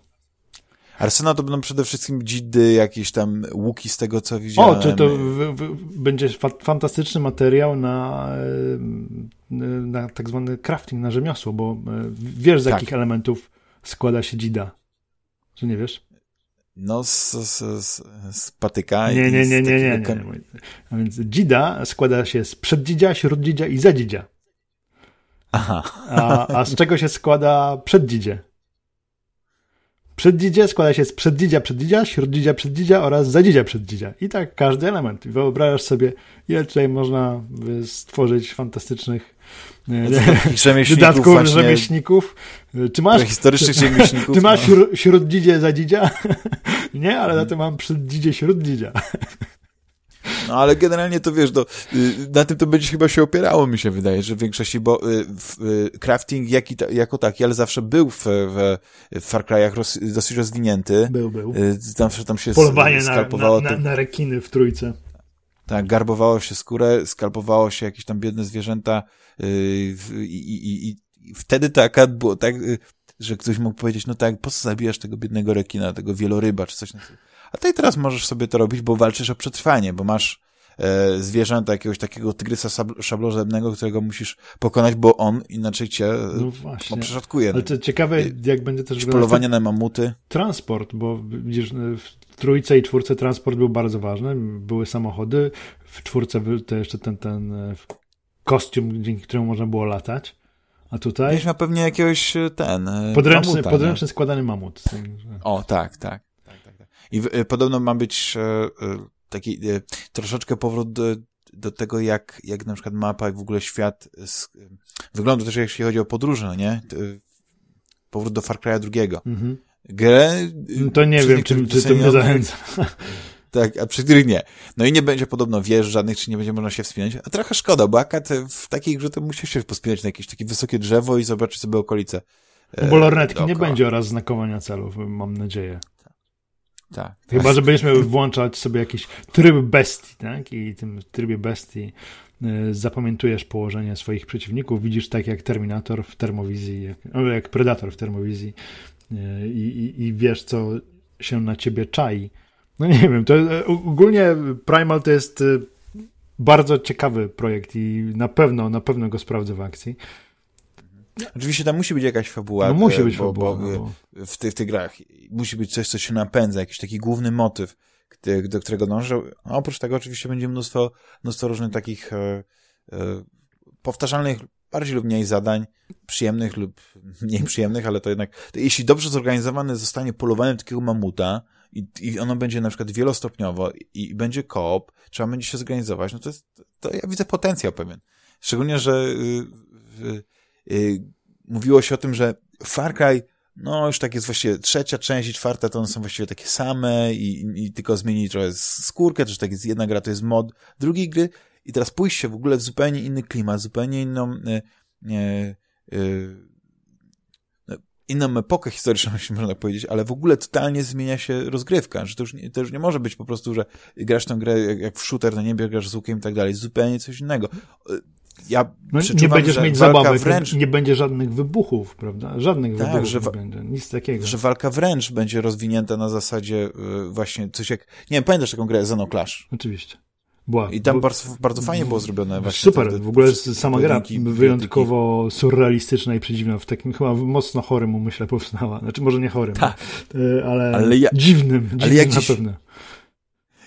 Arsenał to będą przede wszystkim dzidy, jakieś tam łuki z tego, co widziałem. O, czy to w, w, będzie fa fantastyczny materiał na, na tak zwany crafting, na rzemiosło, bo e, wiesz, z tak. jakich elementów składa się dzida. Czy nie wiesz? No, z, z, z, z patyka nie, nie, nie, nie, nie, nie, nie. A więc dzida składa się z przeddzidzia, śróddzidzia i zadzidzia. Aha. A, a z czego się składa przeddzidzie? Przeddzidzie składa się z przeddzidzia, przeddzidzia, śróddzidzia, przeddzidzia oraz zadzidzia, przeddzidzia. I tak każdy element. Wyobrażasz sobie, ile tutaj można stworzyć fantastycznych rzemieślników dodatków właśnie, rzemieślników. Czy masz, historycznych rzemieślników. Czy masz no. śróddzidzie, zadzidzia? *laughs* Nie, ale na to mam przeddzidzie, śróddzidzia. No ale generalnie to wiesz, do, y, na tym to będzie chyba się opierało, mi się wydaje, że w większości, bo y, y, crafting jaki, jako taki, ale zawsze był w, w, w Far Cry'ach roz, dosyć rozwinięty. Był, był. Zawsze tam się Polowanie skalpowało. Na, na, na rekiny w trójce. Tak, garbowało się skórę, skalpowało się jakieś tam biedne zwierzęta i, i, i, i wtedy to akurat było tak, że ktoś mógł powiedzieć, no tak, po co zabijasz tego biednego rekina, tego wieloryba, czy coś takiego. A ty teraz możesz sobie to robić, bo walczysz o przetrwanie, bo masz e, zwierzęta, jakiegoś takiego tygrysa szablożebnego, którego musisz pokonać, bo on inaczej cię no właśnie. przeszatkuje. Ale to ciekawe, jak będzie też polowanie na mamuty. Transport, bo widzisz, w trójce i czwórce transport był bardzo ważny. Były samochody, w czwórce był to jeszcze ten, ten e, kostium, dzięki któremu można było latać. A tutaj? Mieliśmy pewnie jakiegoś e, ten. E, podręczny, mamuta, podręczny składany mamut. O, tak, tak. I y, podobno ma być e, y, taki y, troszeczkę powrót do, do tego, jak, jak na przykład mapa, jak w ogóle świat z, wygląda też jeśli chodzi o podróże, no nie? Powrót do Far Cry'a drugiego. Mhm. Grę... No to nie wiem, czy, czy to mnie zachęca. *laughs* Tak, a przy których nie. No i nie będzie podobno wież żadnych, czy nie będzie można się wspinać. A trochę szkoda, bo akad w takiej grze to musisz się pospinać na jakieś takie wysokie drzewo i zobaczyć sobie okolice. Bo lornetki nie będzie oraz znakowania celów, mam nadzieję. Tak. Chyba, że będziesz miał włączać sobie jakiś tryb bestii, tak? I w tym trybie bestii y, zapamiętujesz położenie swoich przeciwników, widzisz tak jak Terminator w termowizji, jak, jak Predator w termowizji y, i, i wiesz, co się na ciebie czai. No nie wiem, to y, ogólnie Primal to jest bardzo ciekawy projekt i na pewno, na pewno go sprawdzę w akcji. Oczywiście tam musi być jakaś fabuła. No musi być bo, fabuła. Bo no. w, tych, w tych grach musi być coś, co się napędza, jakiś taki główny motyw, do którego dążę. A oprócz tego oczywiście będzie mnóstwo, mnóstwo różnych takich e, e, powtarzalnych, bardziej lub mniej zadań, przyjemnych lub *laughs* mniej przyjemnych, ale to jednak, to jeśli dobrze zorganizowane zostanie polowanie takiego mamuta i, i ono będzie na przykład wielostopniowo i, i będzie koop, trzeba będzie się zorganizować, no to jest, to ja widzę potencjał pewien. Szczególnie, że y, y, mówiło się o tym, że Far Cry no już tak jest właściwie trzecia część i czwarta to one są właściwie takie same i, i tylko zmienili trochę skórkę, też tak jest jedna gra to jest mod drugiej gry i teraz pójście w ogóle w zupełnie inny klimat, zupełnie inną e, e, e, no, inną epokę historyczną, *laughs* jeśli można powiedzieć, ale w ogóle totalnie zmienia się rozgrywka, że to już, nie, to już nie może być po prostu, że grasz tę grę jak, jak w shooter na niebie, grasz z łukiem i tak dalej, zupełnie coś innego ja no, nie będziesz mieć zabawy, wręcz... nie będzie żadnych wybuchów, prawda? Żadnych tak, wybuchów że nie będzie, nic takiego. Że walka wręcz będzie rozwinięta na zasadzie y, właśnie coś jak, nie wiem, pamiętasz taką grę Zeno Clash? Oczywiście. Była, I tam bo, bardzo, bardzo fajnie było zrobione właśnie. Super, te, te, w ogóle sama gra wyjątkowo surrealistyczna i przedziwna, w takim chyba mocno chorym umyśle powstała. Znaczy może nie chorym, Ta. ale, ale ja, dziwnym, dziwnym ale jak na gdzieś, pewno.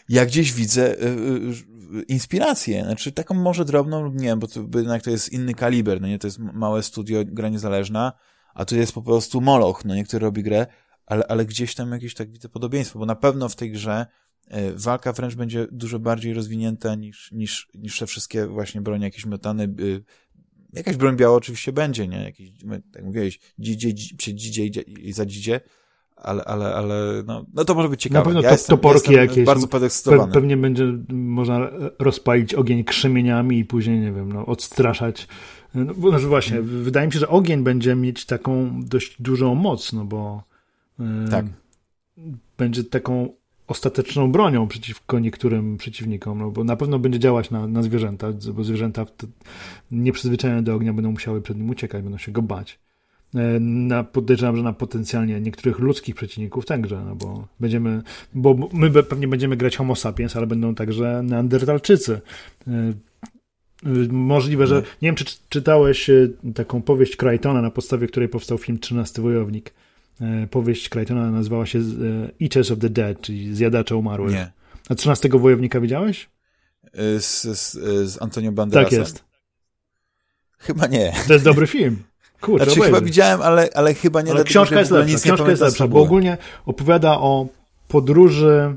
Ja gdzieś widzę y, y, inspirację, znaczy taką może drobną lub nie, bo to jednak to jest inny kaliber, no nie, to jest małe studio, gra niezależna, a tu jest po prostu Moloch, no niektóry robi grę, ale, ale gdzieś tam jakieś tak widzę podobieństwo, bo na pewno w tej grze e, walka wręcz będzie dużo bardziej rozwinięta niż, niż, niż te wszystkie właśnie bronie, jakieś metany, jakaś broń biała oczywiście będzie, nie, jakiś, tak mówiłeś, dzidzie, przy dzidzie i za dzidzie, ale, ale, ale no, no to może być ciekawe. Na pewno ja to, jestem, toporki jakieś. Bardzo podekscytowany. Pe pewnie będzie można rozpalić ogień krzemieniami i później, nie wiem, no, odstraszać. No, no właśnie, hmm. wydaje mi się, że ogień będzie mieć taką dość dużą moc, no bo yy, tak. będzie taką ostateczną bronią przeciwko niektórym przeciwnikom, no bo na pewno będzie działać na, na zwierzęta, bo zwierzęta nieprzyzwyczajone do ognia będą musiały przed nim uciekać, będą się go bać. E, na, podejrzewam, że na potencjalnie niektórych ludzkich przeciwników także, no bo będziemy, bo my pewnie będziemy grać homo sapiens, ale będą także neandertalczycy. E, możliwe, że, no. nie wiem, czy czytałeś e, taką powieść Crichtona, na podstawie której powstał film 13 Wojownik. Powieść Crichtona nazywała się Eaters of the Dead, czyli Zjadacze Umarłych. Nie. A 13 Wojownika widziałeś? Z, z, z Antonio Banderasem? Tak jest. Chyba nie. To jest dobry film. Kurczę, znaczy, chyba widziałem, ale, ale chyba nie ale dlatego, książka jest lepsza, książka jest lepsza, bo ogólnie opowiada o podróży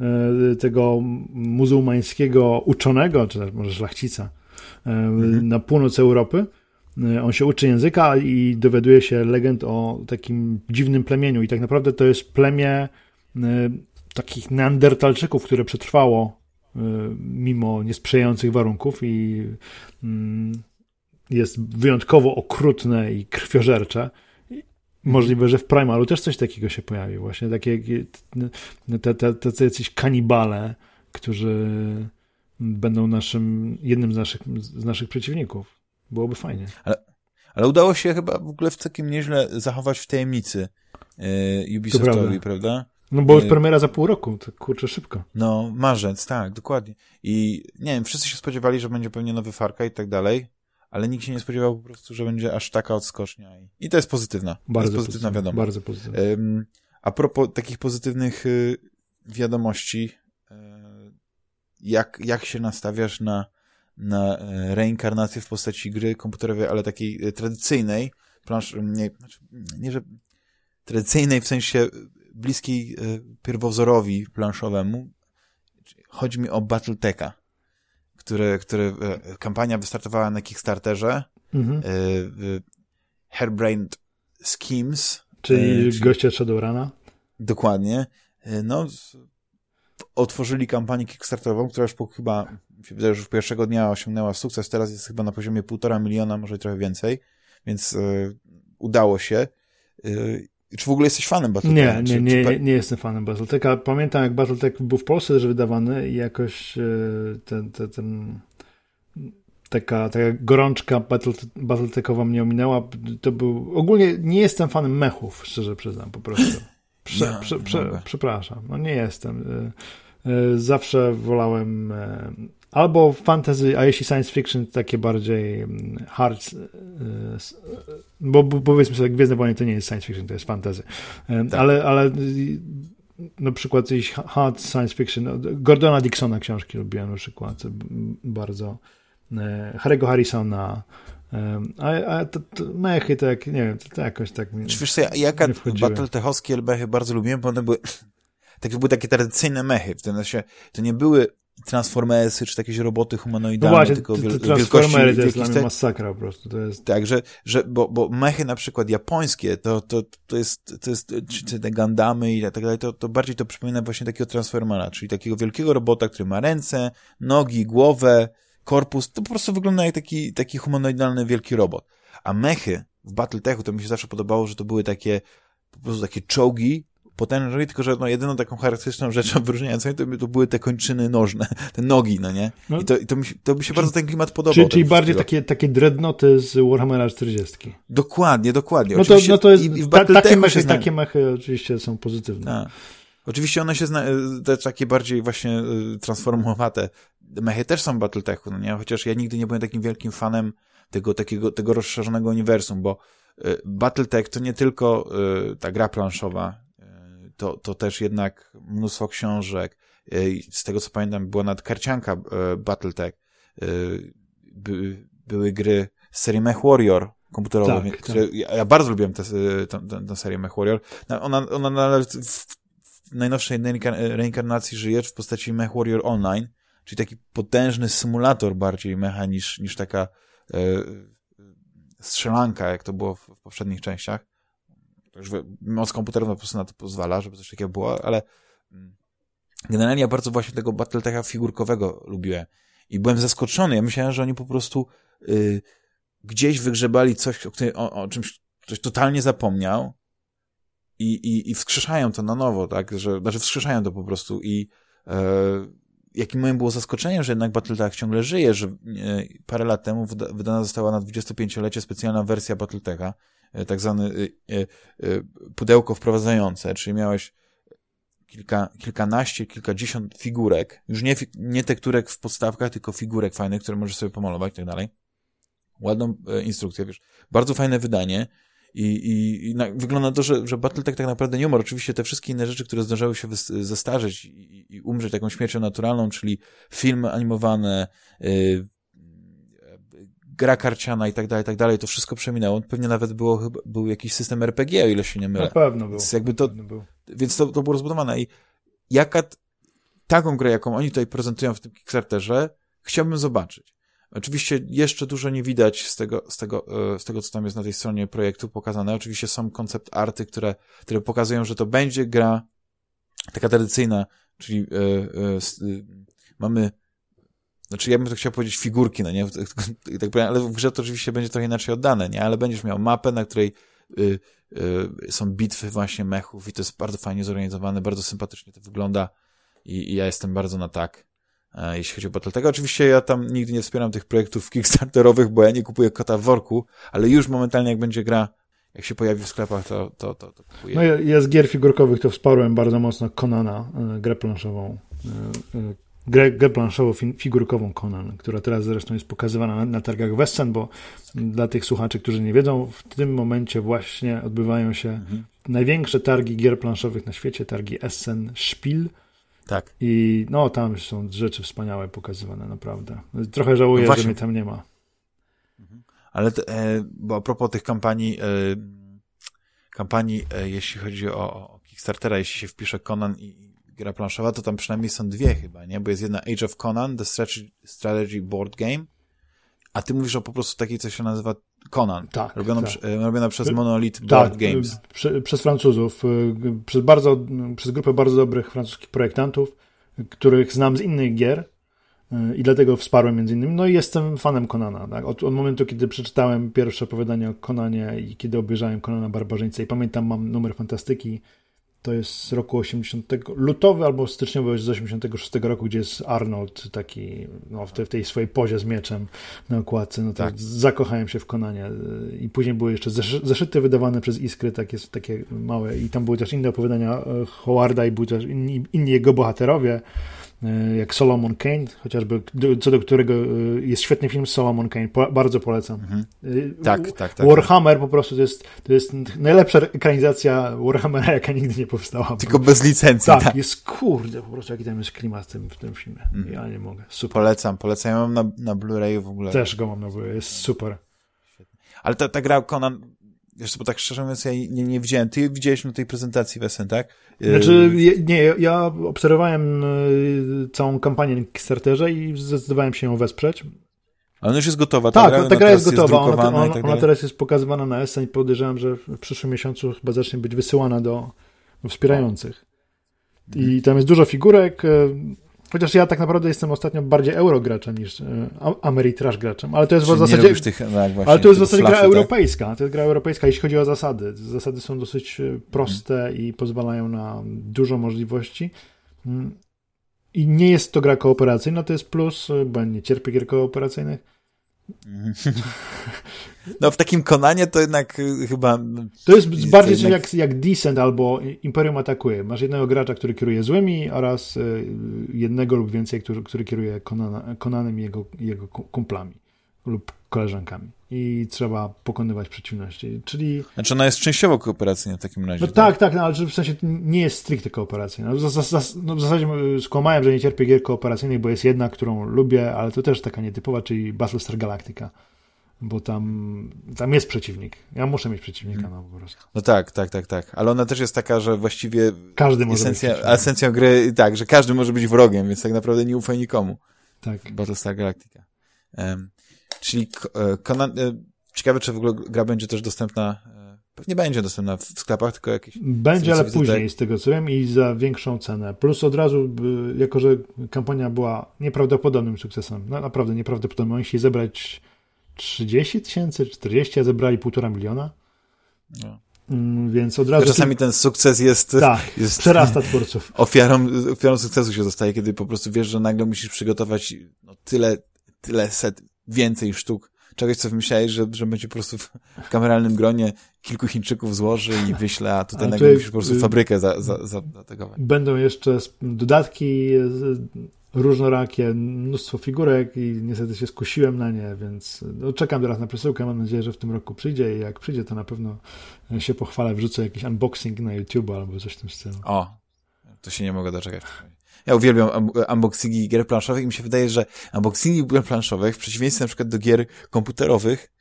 e, tego muzułmańskiego uczonego, czy może szlachcica e, mhm. na północ Europy. E, on się uczy języka i dowiaduje się legend o takim dziwnym plemieniu i tak naprawdę to jest plemię takich neandertalczyków, które przetrwało mimo niesprzyjających warunków i mm, jest wyjątkowo okrutne i krwiożercze. Możliwe, że w Primalu też coś takiego się pojawi. Właśnie takie te, te, tacy jacyś kanibale, którzy będą naszym, jednym z naszych, z naszych przeciwników. Byłoby fajnie. Ale, ale udało się chyba w ogóle w całkiem nieźle zachować w tajemnicy yy, Ubisoftowi, prawda? No bo jest premiera za pół roku, to kurczę szybko. No, marzec, tak, dokładnie. I nie wiem, wszyscy się spodziewali, że będzie pewnie nowy Farka i tak dalej ale nikt się nie spodziewał po prostu, że będzie aż taka odskocznia. I to jest pozytywna. Bardzo to jest pozytywna wiadomość. Bardzo pozytywna. A propos takich pozytywnych y, wiadomości, y, jak, jak się nastawiasz na, na e, reinkarnację w postaci gry komputerowej, ale takiej e, tradycyjnej, plansz, nie, znaczy, nie, że tradycyjnej w sensie bliskiej e, pierwowzorowi planszowemu, chodzi mi o Battletecha który, który e, kampania wystartowała na Kickstarterze. Mhm. E, Hairbrained Schemes. Czyli, czyli goście Shadowruna. Dokładnie. E, no, otworzyli kampanię Kickstarterową, która już po chyba, wydaje, już pierwszego dnia osiągnęła sukces, teraz jest chyba na poziomie półtora miliona, może trochę więcej, więc udało się. Czy w ogóle jesteś fanem Battletecha? Nie, nie, nie, nie, nie jestem fanem Battletecha. Pamiętam, jak Battletech był w Polsce też wydawany i jakoś ten, ten, ten taka, taka gorączka Battletechowa mnie ominęła. To był, ogólnie nie jestem fanem mechów, szczerze przyznam, po prostu. *laughs* Prze, no, prze, prze, przepraszam, no nie jestem. Zawsze wolałem albo fantasy, a jeśli science fiction, takie bardziej mm, hard, e, bo, bo powiedzmy sobie, Gwiezdne Wojny to nie jest science fiction, to jest fantasy, tak. ale, ale na przykład jakiś hard science fiction, no, Gordona Dixona książki lubiłem na przykład bardzo, e, Harry'ego Harrisona, a, a to, to mechy to jak, nie wiem, to, to jakoś tak mi Czy wiesz co, ja, ja Battletechowskie mechy bardzo lubiłem, bo one były, *laughs* tak były takie tradycyjne mechy, w tym sensie to nie były Transformersy, czy jakieś roboty humanoidalne, no właśnie, tylko wiel Transformery to jest dla mnie masakra po prostu. To jest... Tak, że, że bo, bo mechy na przykład japońskie, to, to, to jest, to jest czy te Gandamy i tak dalej, to, to bardziej to przypomina właśnie takiego Transformera, czyli takiego wielkiego robota, który ma ręce, nogi, głowę, korpus, to po prostu wygląda jak taki, taki humanoidalny wielki robot. A mechy w Battletechu to mi się zawsze podobało, że to były takie, po prostu takie czołgi, potężnej, tylko że no, jedyną taką charakterystyczną rzeczą wyróżniającą to, to były te kończyny nożne, te nogi, no nie? No. I to, i to, mi, to mi się bardzo ten klimat podobał. Czyli, czyli bardziej takie, takie dreadnoty z Warhammera 40. Dokładnie, dokładnie. No to, no to jest, i, i ta, takie, mechy, takie mechy oczywiście są pozytywne. A. Oczywiście one się, zna, te takie bardziej właśnie y, transformowate mechy też są w Battletechu, no nie? Chociaż ja nigdy nie byłem takim wielkim fanem tego takiego, tego rozszerzonego uniwersum, bo y, Battletech to nie tylko ta gra planszowa, to, to też jednak mnóstwo książek. E, z tego co pamiętam, była nawet karcianka e, Battletech. E, by, były gry z serii Mech Warrior komputerowej, tak, które tak. Ja, ja, bardzo lubiłem tę serię Mech Warrior. Ona, ona nawet w, w najnowszej reinkarnacji żyje w postaci Mech Warrior Online, czyli taki potężny symulator bardziej mecha niż, niż taka e, strzelanka, jak to było w, w poprzednich częściach już moc komputerowa po prostu na to pozwala, żeby coś takiego było, ale mm, generalnie ja bardzo właśnie tego Battletecha figurkowego lubiłem. I byłem zaskoczony. Ja myślałem, że oni po prostu y, gdzieś wygrzebali coś, o, o, o czymś ktoś totalnie zapomniał i, i, i wskrzeszają to na nowo, tak? Że, znaczy wskrzeszają to po prostu i e, jakim moim było zaskoczeniem, że jednak Battletech ciągle żyje, że e, parę lat temu wydana została na 25-lecie specjalna wersja Battletecha, tak zwane e, e, pudełko wprowadzające, czyli miałeś kilka, kilkanaście, kilkadziesiąt figurek, już nie, nie tekturek w podstawkach, tylko figurek fajnych, które możesz sobie pomalować i tak dalej. Ładną instrukcję, wiesz. Bardzo fajne wydanie i, i, i na, wygląda to, że, że Battletech tak naprawdę nie umarł. Oczywiście te wszystkie inne rzeczy, które zdarzały się zestarzeć i, i umrzeć taką śmiercią naturalną, czyli filmy animowane, gra karciana i tak dalej, i tak dalej, to wszystko przeminęło. Pewnie nawet było, chyba, był jakiś system RPG, o ile się nie mylę. Na pewno był. Więc, jakby to, był. więc to, to było rozbudowane. I jaka taką grę, jaką oni tutaj prezentują w tym Kickstarterze, chciałbym zobaczyć. Oczywiście jeszcze dużo nie widać z tego, z tego, e, z tego, co tam jest na tej stronie projektu pokazane. Oczywiście są koncept arty, które, które pokazują, że to będzie gra taka tradycyjna, czyli yy, yy, mamy znaczy, ja bym to chciał powiedzieć figurki, no nie? *laughs* Tak powiem, ale w grze to oczywiście będzie trochę inaczej oddane, nie? Ale będziesz miał mapę, na której y, y, są bitwy właśnie mechów i to jest bardzo fajnie zorganizowane, bardzo sympatycznie to wygląda i, i ja jestem bardzo na tak, e, jeśli chodzi o Battletech. Oczywiście ja tam nigdy nie wspieram tych projektów kickstarterowych, bo ja nie kupuję kota w worku, ale już momentalnie jak będzie gra jak się pojawi w sklepach, to, to, to, to kupuję. No ja, ja z gier figurkowych to wsparłem bardzo mocno Konana, e, grę planszową, e, grę, grę planszową-figurkową Conan, która teraz zresztą jest pokazywana na, na targach Western, bo dla tych słuchaczy, którzy nie wiedzą, w tym momencie właśnie odbywają się mhm. największe targi gier planszowych na świecie, targi Essen Spiel. Tak. I no, tam są rzeczy wspaniałe pokazywane, naprawdę. Trochę żałuję, no że mnie tam nie ma. Mhm. Ale e, bo a propos tych kampanii, e, kampanii, e, jeśli chodzi o, o Kickstartera, jeśli się wpisze Conan i gra planszowa, to tam przynajmniej są dwie chyba, nie? Bo jest jedna Age of Conan, The Strategy, Board Game, a ty mówisz o po prostu takiej, co się nazywa Conan. Tak. Robiona, tak. Przy, robiona przez Monolith tak, Board Games. Prze, przez Francuzów, y, przez bardzo, przez grupę bardzo dobrych francuskich projektantów, których znam z innych gier. i dlatego wsparłem między innymi. No i jestem fanem Konana. Tak? Od, od, momentu, kiedy przeczytałem pierwsze opowiadanie o Konanie i kiedy obejrzałem Konana Barbarzyńcę i pamiętam, mam numer fantastyki, to jest z roku 80, lutowy albo styczniowy z 86 roku, gdzie jest Arnold taki no, w, tej, w tej swojej pozie z mieczem na okładce, no tak. zakochałem się w Konanie i później były jeszcze zeszyty wydawane przez Iskry, takie, takie małe i tam były też inne opowiadania e, Howarda i były też inni, inni jego bohaterowie, jak Solomon Kane, chociażby, co do którego e, jest świetny film Solomon Kane, po, bardzo polecam. Mhm. E, tak, tak, tak. Warhammer po prostu to jest, to jest najlepsza ekranizacja Warhammera, jaka nigdy nie powstała. Tylko bez licencji. Tak, tak, jest kurde, po prostu jaki tam jest klimat w tym, w tym filmie. Mhm. Ja nie mogę. Super. Polecam, polecam. Ja mam na, na Blu-rayu w ogóle. Też go mam na Blu-ray, jest super. Ale ta, ta gra Conan Wiesz, bo tak szczerze mówiąc, ja nie, nie widziałem. Ty widziałeś na tej prezentacji Wesen, tak? Znaczy, nie, ja obserwowałem y, całą kampanię na Kickstarterze i zdecydowałem się ją wesprzeć. Ale ona już jest gotowa. Ta tak, gra, ta gra jest gotowa. Jest ona, ona, tak ona, teraz jest pokazywana na Essen i podejrzewam, że w przyszłym miesiącu chyba zacznie być wysyłana do, do wspierających. I tam jest dużo figurek. Chociaż ja tak naprawdę jestem ostatnio bardziej eurograczem niż e, Ameritrash graczem, ale to jest Czyli w zasadzie. Tych, no właśnie, ale to jest w zasadzie gra tak? europejska. To jest gra europejska, jeśli chodzi o zasady. Zasady są dosyć e, proste hmm. i pozwalają na dużo możliwości. Mm. I nie jest to gra kooperacyjna, to jest plus, e, bo nie cierpię gier kooperacyjnych. *laughs* No w takim Konanie to jednak y, chyba... To jest bardziej jednak... jak, jak Descent albo Imperium atakuje. Masz jednego gracza, który kieruje złymi oraz y, jednego lub więcej, który, który kieruje Konanem i jego, jego kumplami lub koleżankami i trzeba pokonywać przeciwności, czyli... Znaczy ona jest częściowo kooperacyjna w takim razie. No tak, tak, tak no, ale w sensie nie jest stricte kooperacyjna. No, no, w zasadzie skłamałem, że nie cierpię gier kooperacyjnych, bo jest jedna, którą lubię, ale to też taka nietypowa, czyli Battlestar Galactica bo tam, tam jest przeciwnik. Ja muszę mieć przeciwnika, hmm. no po prostu. No tak, tak, tak, tak. Ale ona też jest taka, że właściwie każdy może esencja, być esencją gry, tak, że każdy może być wrogiem, więc tak naprawdę nie ufaj nikomu. Tak. Battlestar Galactica. Um, czyli e, Conan, e, ciekawe, czy w ogóle gra będzie też dostępna e, Pewnie będzie dostępna w sklepach, tylko jakieś... Będzie, ale później, z tego co wiem, i za większą cenę. Plus od razu, jako że kampania była nieprawdopodobnym sukcesem, no, naprawdę nieprawdopodobnym, oni chcieli zebrać 30 tysięcy, 40, a zebrali półtora miliona. No. Mm, więc od razu. Czasami ten sukces jest. Tak, *laughs* jest przerasta twórców. *laughs* Ofiarą, ofiarą sukcesu się zostaje, kiedy po prostu wiesz, że nagle musisz przygotować no, tyle, tyle set, więcej sztuk czegoś, co wymyślałeś, że, że będzie po prostu w kameralnym gronie kilku Chińczyków złoży i wyśle, a tutaj a nagle musisz po prostu y, fabrykę za, za, za, zategować. Będą jeszcze dodatki różnorakie, mnóstwo figurek i niestety się skusiłem na nie, więc no, czekam teraz na przesyłkę, mam nadzieję, że w tym roku przyjdzie i jak przyjdzie, to na pewno się pochwalę, wrzucę jakiś unboxing na YouTube albo coś w tym stylu. O, to się nie mogę doczekać. Ja uwielbiam unboxingi gier planszowych i mi się wydaje, że unboxingi gier planszowych, w przeciwieństwie na przykład do gier komputerowych,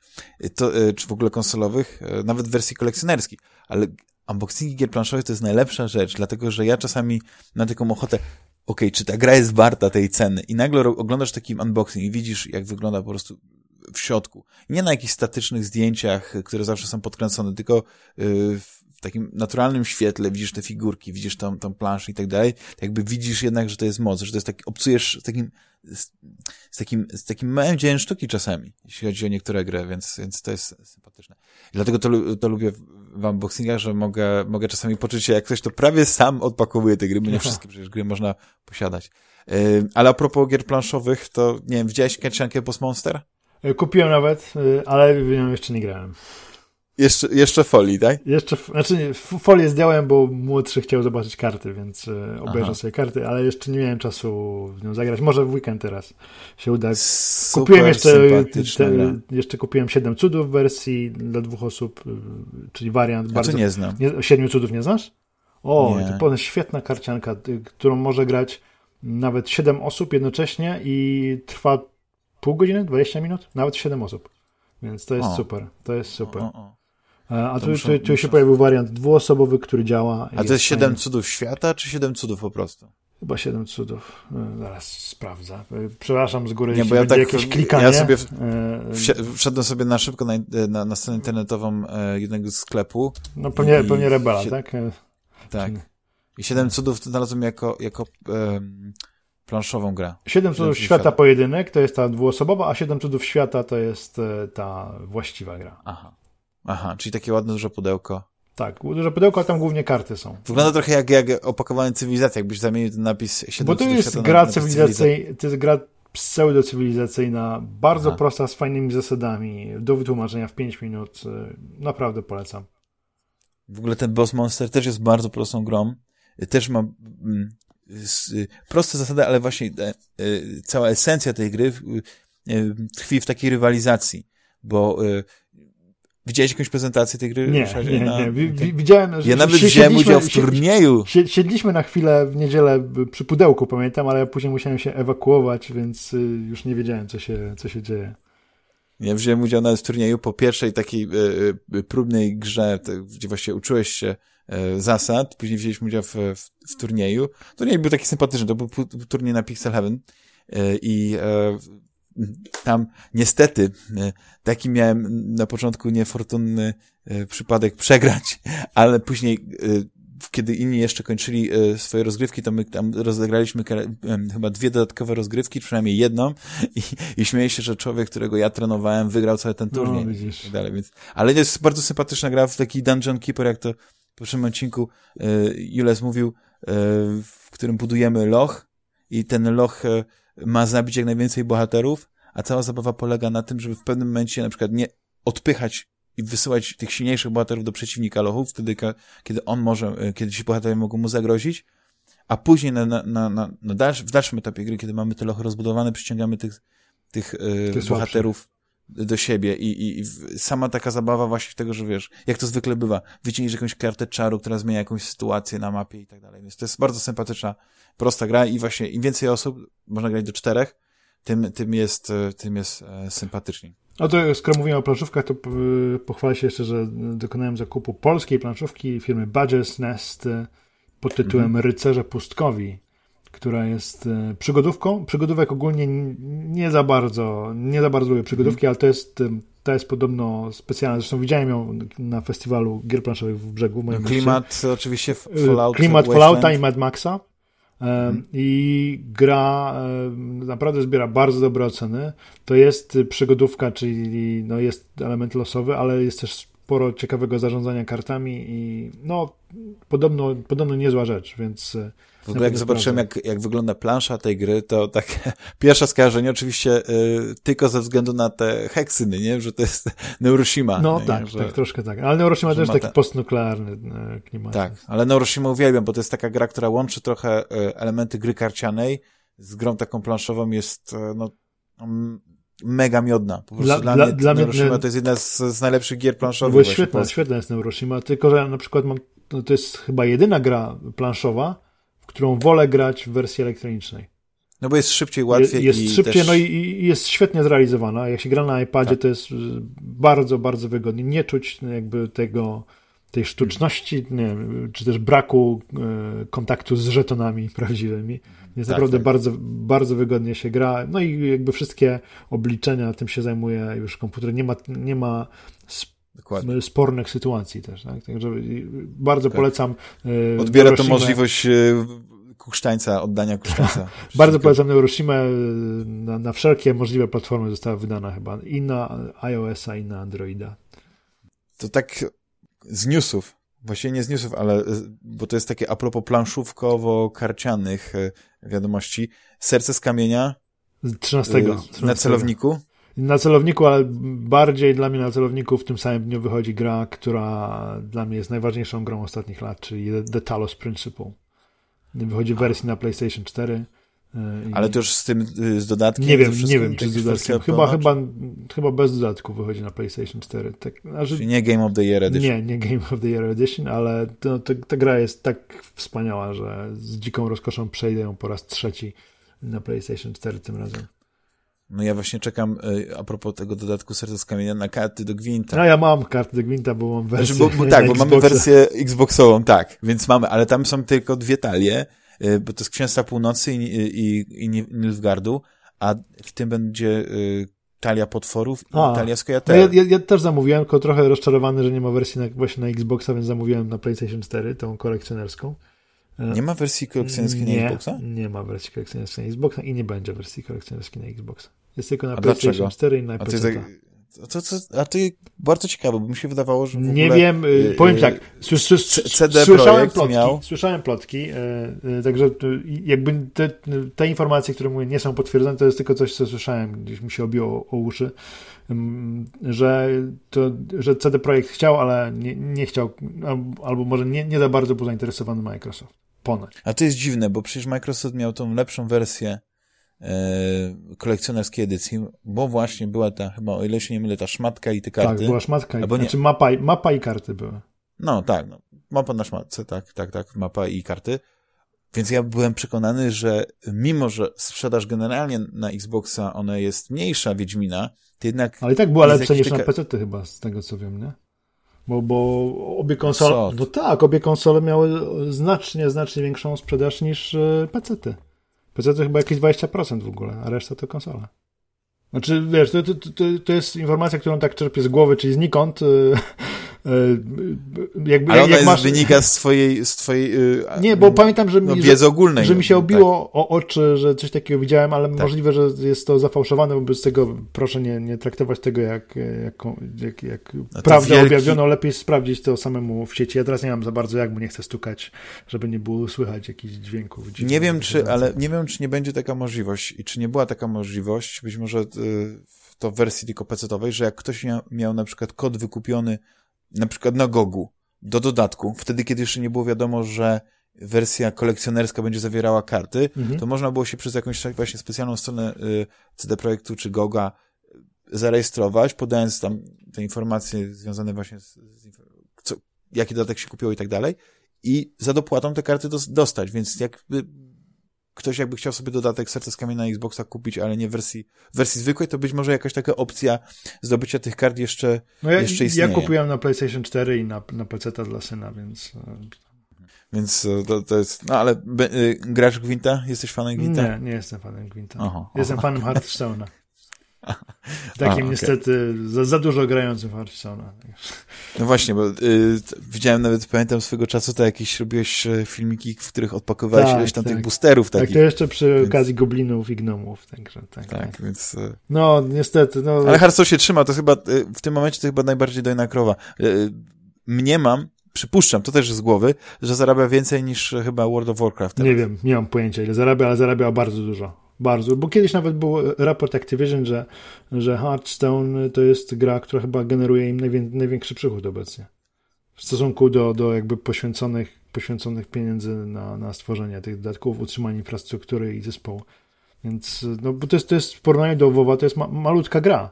to, e, czy w ogóle konsolowych, e, nawet w wersji kolekcjonerskiej, ale unboxingi gier planszowych to jest najlepsza rzecz, dlatego że ja czasami na taką ochotę, ok, czy ta gra jest warta tej ceny i nagle oglądasz taki unboxing i widzisz, jak wygląda po prostu w środku. Nie na jakichś statycznych zdjęciach, które zawsze są podkręcone, tylko w takim naturalnym świetle widzisz te figurki, widzisz tą, tą planszę i tak dalej, jakby widzisz jednak, że to jest moc, że to jest taki, obcujesz z takim, z, z takim, z takim małym dziełem sztuki czasami, jeśli chodzi o niektóre gry, więc, więc to jest sympatyczne. I dlatego to, to lubię w unboxingach, że mogę, mogę czasami poczuć się, jak ktoś to prawie sam odpakowuje te gry, bo nie *laughs* wszystkie przecież gry można posiadać. Yy, ale a propos gier planszowych, to nie wiem, widziałeś karciankę Post Monster? Kupiłem nawet, y, ale jeszcze nie grałem. Jeszcze, jeszcze folii, tak? Jeszcze, znaczy nie, folię zdjąłem, bo młodszy chciał zobaczyć karty, więc e, obejrzę sobie karty, ale jeszcze nie miałem czasu w nią zagrać. Może w weekend teraz się uda. Super kupiłem jeszcze, te, jeszcze kupiłem 7 cudów w wersji dla dwóch osób, e, czyli wariant. Ja bardzo, nie znam. Nie, 7 cudów nie znasz? O, nie. to świetna karcianka, którą może grać nawet 7 osób jednocześnie i trwa pół godziny, 20 minut, nawet 7 osób. Więc to jest o. super. To jest super. O, o. E, a tu, muszę, tu, tu muszę... się pojawił wariant dwuosobowy, który działa. A to jest siedem cudów świata, czy siedem cudów po prostu? Chyba siedem cudów. E, zaraz sprawdzę. E, przepraszam z góry, nie, bo ja tak, jakieś klikanie. Ja sobie wszedłem sobie na szybko na, na, na stronę internetową jednego sklepu. No pewnie, i, pewnie Rebela, tak? Tak. I siedem cudów to znalazłem jako, jako um, planszową grę. Siedem cudów świata, świata pojedynek to jest ta dwuosobowa, a Siedem cudów świata to jest ta właściwa gra. Aha. Aha, czyli takie ładne duże pudełko. Tak, duże pudełko, a tam głównie karty są. Wygląda trochę jak, jak opakowanie cywilizacji, jakbyś zamienił ten napis 7 Bo to jest gra cywilizacyjna, to jest gra pseudo-cywilizacyjna, bardzo Aha. prosta, z fajnymi zasadami, do wytłumaczenia w 5 minut. E, naprawdę polecam. W ogóle ten Boss Monster też jest bardzo prostą grą. Też ma mm, proste zasady, ale właśnie e, e, cała esencja tej gry tkwi w takiej rywalizacji, bo Widziałeś jakąś prezentację tej gry? Nie, nie, nie. Widziałem, że ja nawet wziąłem udział w turnieju. Siedliśmy na chwilę w niedzielę przy pudełku, pamiętam, ale później musiałem się ewakuować, więc y, już nie wiedziałem, co się, co się dzieje. Ja wziąłem udział nawet w turnieju po pierwszej takiej e, próbnej grze, gdzie właśnie uczyłeś się e, zasad, później wzięliśmy udział w, w, w turnieju. Turniej był taki sympatyczny, to był turniej na Pixel Heaven e, i tam niestety e, taki miałem na początku niefortunny e, przypadek przegrać, *laughs* ale później e, kiedy inni jeszcze kończyli swoje rozgrywki, to my tam rozegraliśmy chyba dwie dodatkowe rozgrywki, przynajmniej jedną *laughs* i, i śmieję się, że człowiek, którego ja trenowałem, wygrał cały ten no, turniej. No, widzisz. Tak dalej, więc, ale jest bardzo sympatyczna gra w taki Dungeon Keeper, jak to w poprzednim odcinku Jules mówił, w którym budujemy loch i ten loch ma zabić jak najwięcej bohaterów, a cała zabawa polega na tym, żeby w pewnym momencie na przykład nie odpychać i wysyłać tych silniejszych bohaterów do przeciwnika lochów, wtedy, kiedy on może, e, kiedy ci bohaterowie mogą mu zagrozić, a później na, na, na, na dalsz, w dalszym etapie gry, kiedy mamy te lochy rozbudowane, przyciągamy tych, tych yy, bohaterów do siebie I, i, i sama taka zabawa właśnie tego, że wiesz, jak to zwykle bywa, wyciągniesz jakąś kartę czaru, która zmienia jakąś sytuację na mapie i tak dalej, więc to jest bardzo sympatyczna, prosta gra i właśnie im więcej osób, można grać do czterech, tym, tym jest, tym jest e, sympatycznie. No to skoro mówimy o planszówkach, to pochwalę się jeszcze, że dokonałem zakupu polskiej planszówki firmy Badges Nest e, pod tytułem mhm. Rycerze Pustkowi, która jest e, przygodówką. Przygodówek ogólnie nie za bardzo, nie za bardzo lubię przygodówki, mhm. ale to jest, to jest podobno specjalna. Zresztą widziałem ją na festiwalu gier planszowych w Brzegu. W klimat mieście. oczywiście Fallout. Klimat Fallouta i Mad Maxa. Mhm. I gra naprawdę zbiera bardzo dobre oceny. To jest przygodówka, czyli no jest element losowy, ale jest też sporo ciekawego zarządzania kartami i no podobno, podobno niezła rzecz, więc w ogóle jak zobaczyłem, jak, jak wygląda plansza tej gry, to tak *laughs* pierwsze skojarzenie oczywiście y, tylko ze względu na te heksyny, nie? Że to jest *laughs* Neuroshima. No nie? tak, że, tak, troszkę tak. Ale Neuroshima jest taki te... postnuklearny e, klimat. Tak, ale Neuroshima uwielbiam, bo to jest taka gra, która łączy trochę e, elementy gry karcianej z grą taką planszową jest e, no, mega miodna. Po prostu dla, dla, dla mnie Neuroshima to jest jedna z, z najlepszych gier planszowych. Jest świetna, świetna jest Neuroshima, tylko że na przykład mam, no to jest chyba jedyna gra planszowa, którą wolę grać w wersji elektronicznej. No bo jest szybciej, łatwiej. Jest i szybciej, też... no i, jest świetnie zrealizowana. Jak się gra na iPadzie, tak. to jest y, bardzo, bardzo wygodnie. Nie czuć jakby tego, tej sztuczności, nie wiem, czy też braku y, kontaktu z żetonami *laughs* prawdziwymi. Jest tak, naprawdę tak. Bardzo, bardzo wygodnie się gra. No i jakby wszystkie obliczenia, tym się zajmuje już komputer. Nie ma, nie ma Dokładnie. spornych sytuacji też. Tak? Także bardzo tak. polecam. E, Odbiera to możliwość e, kusztańca, oddania kusztańca. *laughs* bardzo polecam Neuroshima. E, na, na wszelkie możliwe platformy została wydana chyba i na iOS-a, i na Androida. To tak z newsów. Właściwie nie z newsów, ale bo to jest takie a propos planszówkowo-karcianych wiadomości. Serce z kamienia. 13. 13. Na celowniku na celowniku, ale bardziej dla mnie na celowniku w tym samym dniu wychodzi gra, która dla mnie jest najważniejszą grą ostatnich lat, czyli The Talos Principle. Wychodzi w wersji na PlayStation 4. E, Ale to już z tym, y, z dodatkiem? Nie wiem, nie wiem, czy z dodatkiem. Chyba, chyba, chyba bez dodatku wychodzi na PlayStation 4. Tak, znaczy, Czyli nie Game of the Year Edition. Nie, nie Game of the Year Edition, ale to, to, ta gra jest tak wspaniała, że z dziką rozkoszą przejdę ją po raz trzeci na PlayStation 4 tym razem. No ja właśnie czekam, e, a propos tego dodatku Serca z Kamienia, na karty do Gwinta. No ja mam karty do Gwinta, bo mam wersję znaczy, bo, Tak, bo mamy wersję Xboxową, tak, więc mamy, ale tam są tylko dwie talie, e, bo to jest Księstwa Północy i, i, i Nilfgardu, a w tym będzie e, talia potworów i a, talia Skojatera. No ja, ja, ja, też zamówiłem, tylko trochę rozczarowany, że nie ma wersji na, właśnie na Xboxa, więc zamówiłem na PlayStation 4, tą kolekcjonerską. Nie ma wersji kolekcjonerskiej nie, na Xboxa? Nie ma wersji kolekcjonerskiej na Xboxa i nie będzie wersji kolekcjonerskiej na Xboxa. Jest tylko na A PlayStation dlaczego? 4 i na A PC. to, a, to, to, a to bardzo ciekawe, bo mi się wydawało, że Nie ogóle, wiem, y, y, powiem tak, słys- słys- CD słyszałem plotki, miał- słyszałem plotki, y, y, także jakby te, te informacje, które mówię, nie są potwierdzone, to jest tylko coś, co słyszałem, gdzieś mi się obiło o uszy, że, to, że CD Projekt chciał, ale nie, nie chciał, albo- albo może nie, nie za bardzo był zainteresowany Microsoft. Ponoć. A to jest dziwne, bo przecież Microsoft miał tą lepszą wersję e, kolekcjonerskiej edycji, bo właśnie była ta, chyba o ile się nie mylę, ta szmatka i te karty. Tak, była szmatka, i, Albo nie. znaczy mapa, i- mapa i karty były. No tak, no. mapa na szmatce, tak, tak, tak, mapa i karty. Więc ja byłem przekonany, że mimo, że sprzedaż generalnie na Xboxa ona jest mniejsza Wiedźmina, to jednak Ale i tak była lepsza niż na PC chyba, z tego co wiem, nie? Bo, bo obie konsole. Co? No tak, obie konsole miały znacznie, znacznie większą sprzedaż niż PC. PC to chyba jakieś 20% w ogóle, a reszta to konsola. Znaczy, wiesz, to, to, to, to jest informacja, którą tak czerpię z głowy, czyli znikąd. Y, Jakby, ale ona jak jest, masz... wynika z twojej, z twojej yy, Nie, bo pamiętam, że mi, no, że, wiedzy ogólnej. że mi się tak. obiło o oczy, że coś takiego widziałem, ale Tak. możliwe, że jest to zafałszowane, wobec tego proszę nie, nie traktować tego jak, jak, jak, jak No prawdę wielki- objawioną. Lepiej sprawdzić to samemu w sieci. Ja teraz nie mam za bardzo jak, bo nie chcę stukać, żeby nie było słychać jakichś dźwięków. dziwnych Nie wiem, czy, ale nie wiem, czy nie będzie taka możliwość i czy nie była taka możliwość, być może to w wersji tylko PC-owej, że jak ktoś miał, miał na przykład kod wykupiony na przykład na Gogu do dodatku, wtedy kiedy jeszcze nie było wiadomo, że wersja kolekcjonerska będzie zawierała karty, Mhm. to można było się przez jakąś tak właśnie specjalną stronę y, CD Projektu czy Goga y, zarejestrować, podając tam te informacje związane właśnie z, z co, jaki dodatek się kupiło i tak dalej i za dopłatą te karty dos- dostać, więc jakby ktoś jakby chciał sobie dodatek serce z kamienia na Xboxa kupić, ale nie w wersji, wersji zwykłej, to być może jakaś taka opcja zdobycia tych kart jeszcze no ja, jeszcze ja istnieje. kupiłem na PlayStation 4 i na, na PC dla syna, więc e, Więc e, to, to jest, no ale y, grasz Gwinta? Jesteś fanem Gwinta? nie, nie jestem fanem Gwinta. Aha, Jestem aha. fanem *laughs* Hearthstone'a. *laughs* A, Takim okej. niestety za, za dużo grającym w Hearthstone'a. No właśnie, bo y, widziałem nawet, pamiętam swego czasu, to jakieś robiłeś e, filmiki, w których odpakowałeś Tak, ileś tam tak. tych boosterów Tak, takich. to jeszcze przy Więc- okazji goblinów i gnomów, także tak. Tak, tak. więc... e, No, niestety, no. Ale Hearthstone się trzyma, to chyba y, w tym momencie to chyba najbardziej dojna krowa. Mnie mam, przypuszczam, to też z głowy, że zarabia więcej niż e, chyba World of Warcraft. teraz. Nie wiem, nie mam pojęcia ile zarabia, ale zarabiał bardzo dużo. Bardzo, bo kiedyś nawet był raport Activision, że, że Hearthstone to jest gra, która chyba generuje im najwię, największy przychód obecnie. W stosunku do, do jakby poświęconych, poświęconych pieniędzy na, na stworzenie tych dodatków, utrzymanie infrastruktury i zespołu. Więc, no bo to jest, to jest w porównaniu do WoWa, to jest ma, malutka gra.